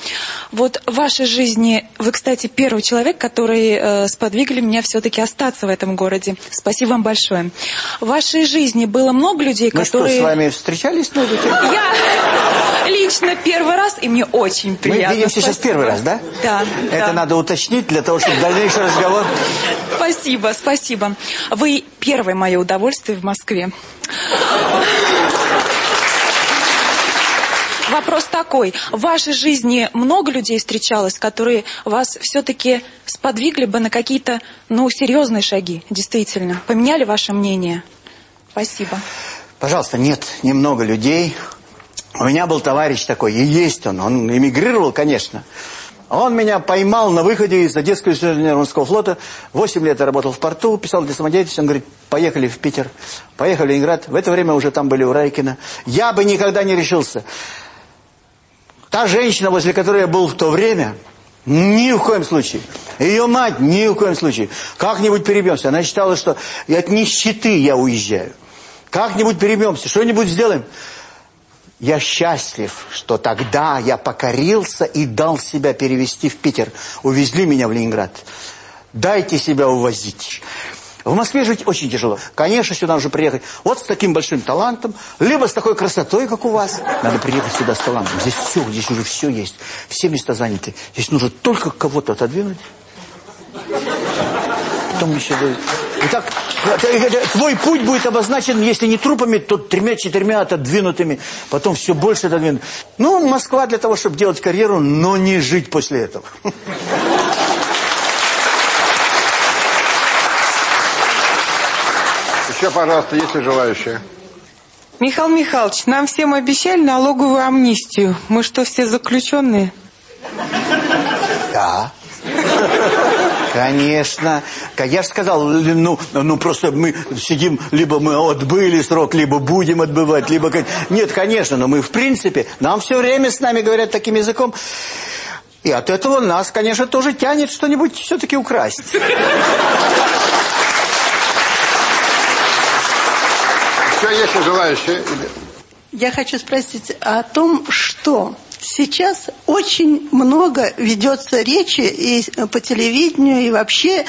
Вот в вашей жизни, вы, кстати, первый человек, который э, сподвигли меня все-таки остаться в этом городе. Спасибо вам большое. В вашей жизни было много людей, Мы которые... что, с вами встречались Я лично первый раз, и мне очень очень приятно. Мы видимся сейчас первый раз, да? Да. Это да. надо уточнить для того, чтобы дальнейший разговор... Спасибо, спасибо. Вы первое мое удовольствие в Москве. Вопрос такой. В вашей жизни много людей встречалось, которые вас все-таки сподвигли бы на какие-то, ну, серьезные шаги, действительно? Поменяли ваше мнение? Спасибо. Пожалуйста, нет, немного людей. У меня был товарищ такой, и есть он, он эмигрировал, конечно. Он меня поймал на выходе из Одесского инженерного флота. Восемь лет я работал в порту, писал для самодеятельности. Он говорит, поехали в Питер, поехали в Ленинград. В это время уже там были у Райкина. Я бы никогда не решился. Та женщина, возле которой я был в то время, ни в коем случае. Ее мать ни в коем случае. Как-нибудь перебьемся. Она считала, что от нищеты я уезжаю. Как-нибудь перебьемся, что-нибудь сделаем. Я счастлив, что тогда я покорился и дал себя перевести в Питер. Увезли меня в Ленинград. Дайте себя увозить. В Москве жить очень тяжело. Конечно, сюда нужно приехать вот с таким большим талантом, либо с такой красотой, как у вас. Надо приехать сюда с талантом. Здесь все, здесь уже все есть. Все места заняты. Здесь нужно только кого-то отодвинуть. Потом еще. Итак, твой путь будет обозначен, если не трупами, то тремя-четырьмя отодвинутыми. Потом все больше отодвинут. Ну, Москва для того, чтобы делать карьеру, но не жить после этого. Еще, пожалуйста, есть ли желающие? Михаил Михайлович, нам всем обещали налоговую амнистию. Мы что, все заключенные? Да. Конечно. Я же сказал, ну, ну просто мы сидим, либо мы отбыли срок, либо будем отбывать, либо... Нет, конечно, но мы в принципе, нам все время с нами говорят таким языком. И от этого нас, конечно, тоже тянет что-нибудь все-таки украсть. Еще есть желающие? Я хочу спросить о том, что сейчас очень много ведется речи и по телевидению, и вообще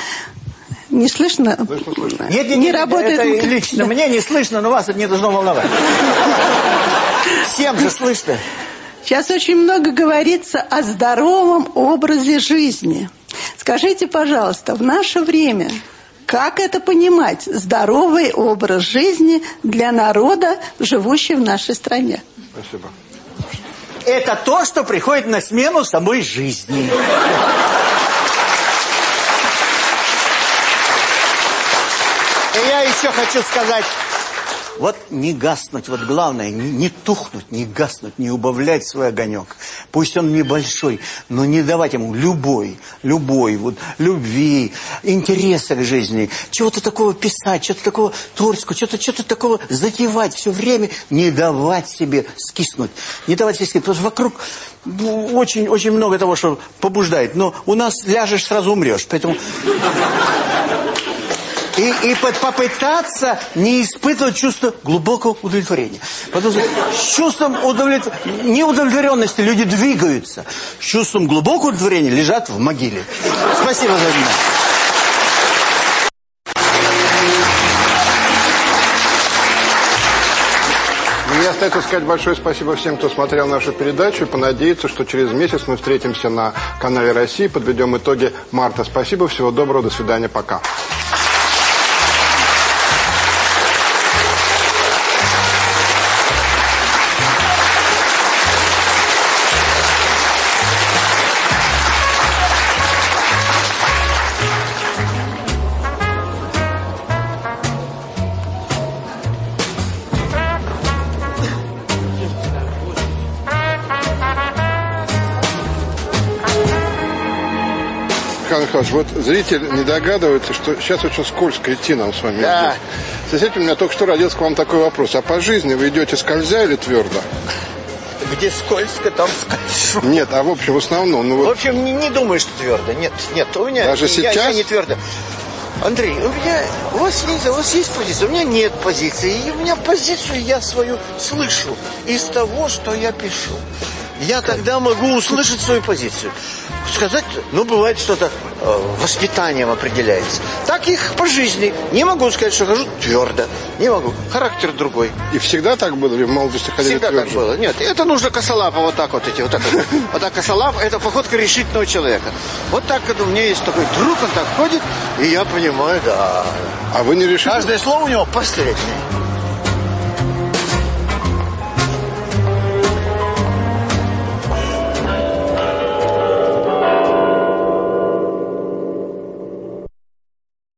не слышно? Слышно, слышно. Нет, нет, не нет, работает. Это лично да. мне не слышно, но вас это не должно волновать. Всем же слышно. Сейчас очень много говорится о здоровом образе жизни. Скажите, пожалуйста, в наше время Как это понимать? Здоровый образ жизни для народа, живущего в нашей стране. Спасибо. Это то, что приходит на смену самой жизни. И я еще хочу сказать, вот не гаснуть, вот главное, не, не тухнуть, не гаснуть, не убавлять свой огонек. Пусть он небольшой, но не давать ему любой, любой, вот, любви, интереса к жизни, чего-то такого писать, чего-то такого творческого, что-то что такого затевать все время, не давать себе скиснуть, не давать себе скиснуть, потому что вокруг очень-очень много того, что побуждает, но у нас ляжешь, сразу умрешь, поэтому... И, и попытаться не испытывать чувство глубокого удовлетворения. Потому что с чувством удовлетв... неудовлетворенности люди двигаются. С чувством глубокого удовлетворения лежат в могиле. Спасибо за внимание. Мне остается сказать большое спасибо всем, кто смотрел нашу передачу, и понадеяться, что через месяц мы встретимся на канале России, подведем итоги марта. Спасибо, всего доброго, до свидания, пока. Михайлович, вот зритель не догадывается, что сейчас очень скользко идти нам с вами. Да. Здесь. С этим у меня только что родился к вам такой вопрос. А по жизни вы идете скользя или твердо? Где скользко, там скольжу. Нет, а в общем, в основном... Ну, вот... В общем, не, не думаю, что твердо. Нет, нет, у меня... Даже я, сейчас? Я не твердо. Андрей, у меня... У вас, есть, у вас есть позиция, у меня нет позиции. И у меня позицию я свою слышу из того, что я пишу. Я тогда могу услышать свою позицию. Сказать, ну, бывает что-то э, воспитанием определяется. Так их по жизни. Не могу сказать, что хожу твердо. Не могу. Характер другой. И всегда так было? Или в молодости ходили Всегда тверже? так было. Нет, это нужно косолапо вот так вот идти. Вот так, вот. [laughs] вот так косолап, это походка решительного человека. Вот так у меня есть такой друг, он так ходит, и я понимаю, да. А вы не решили? Каждое слово у него последнее.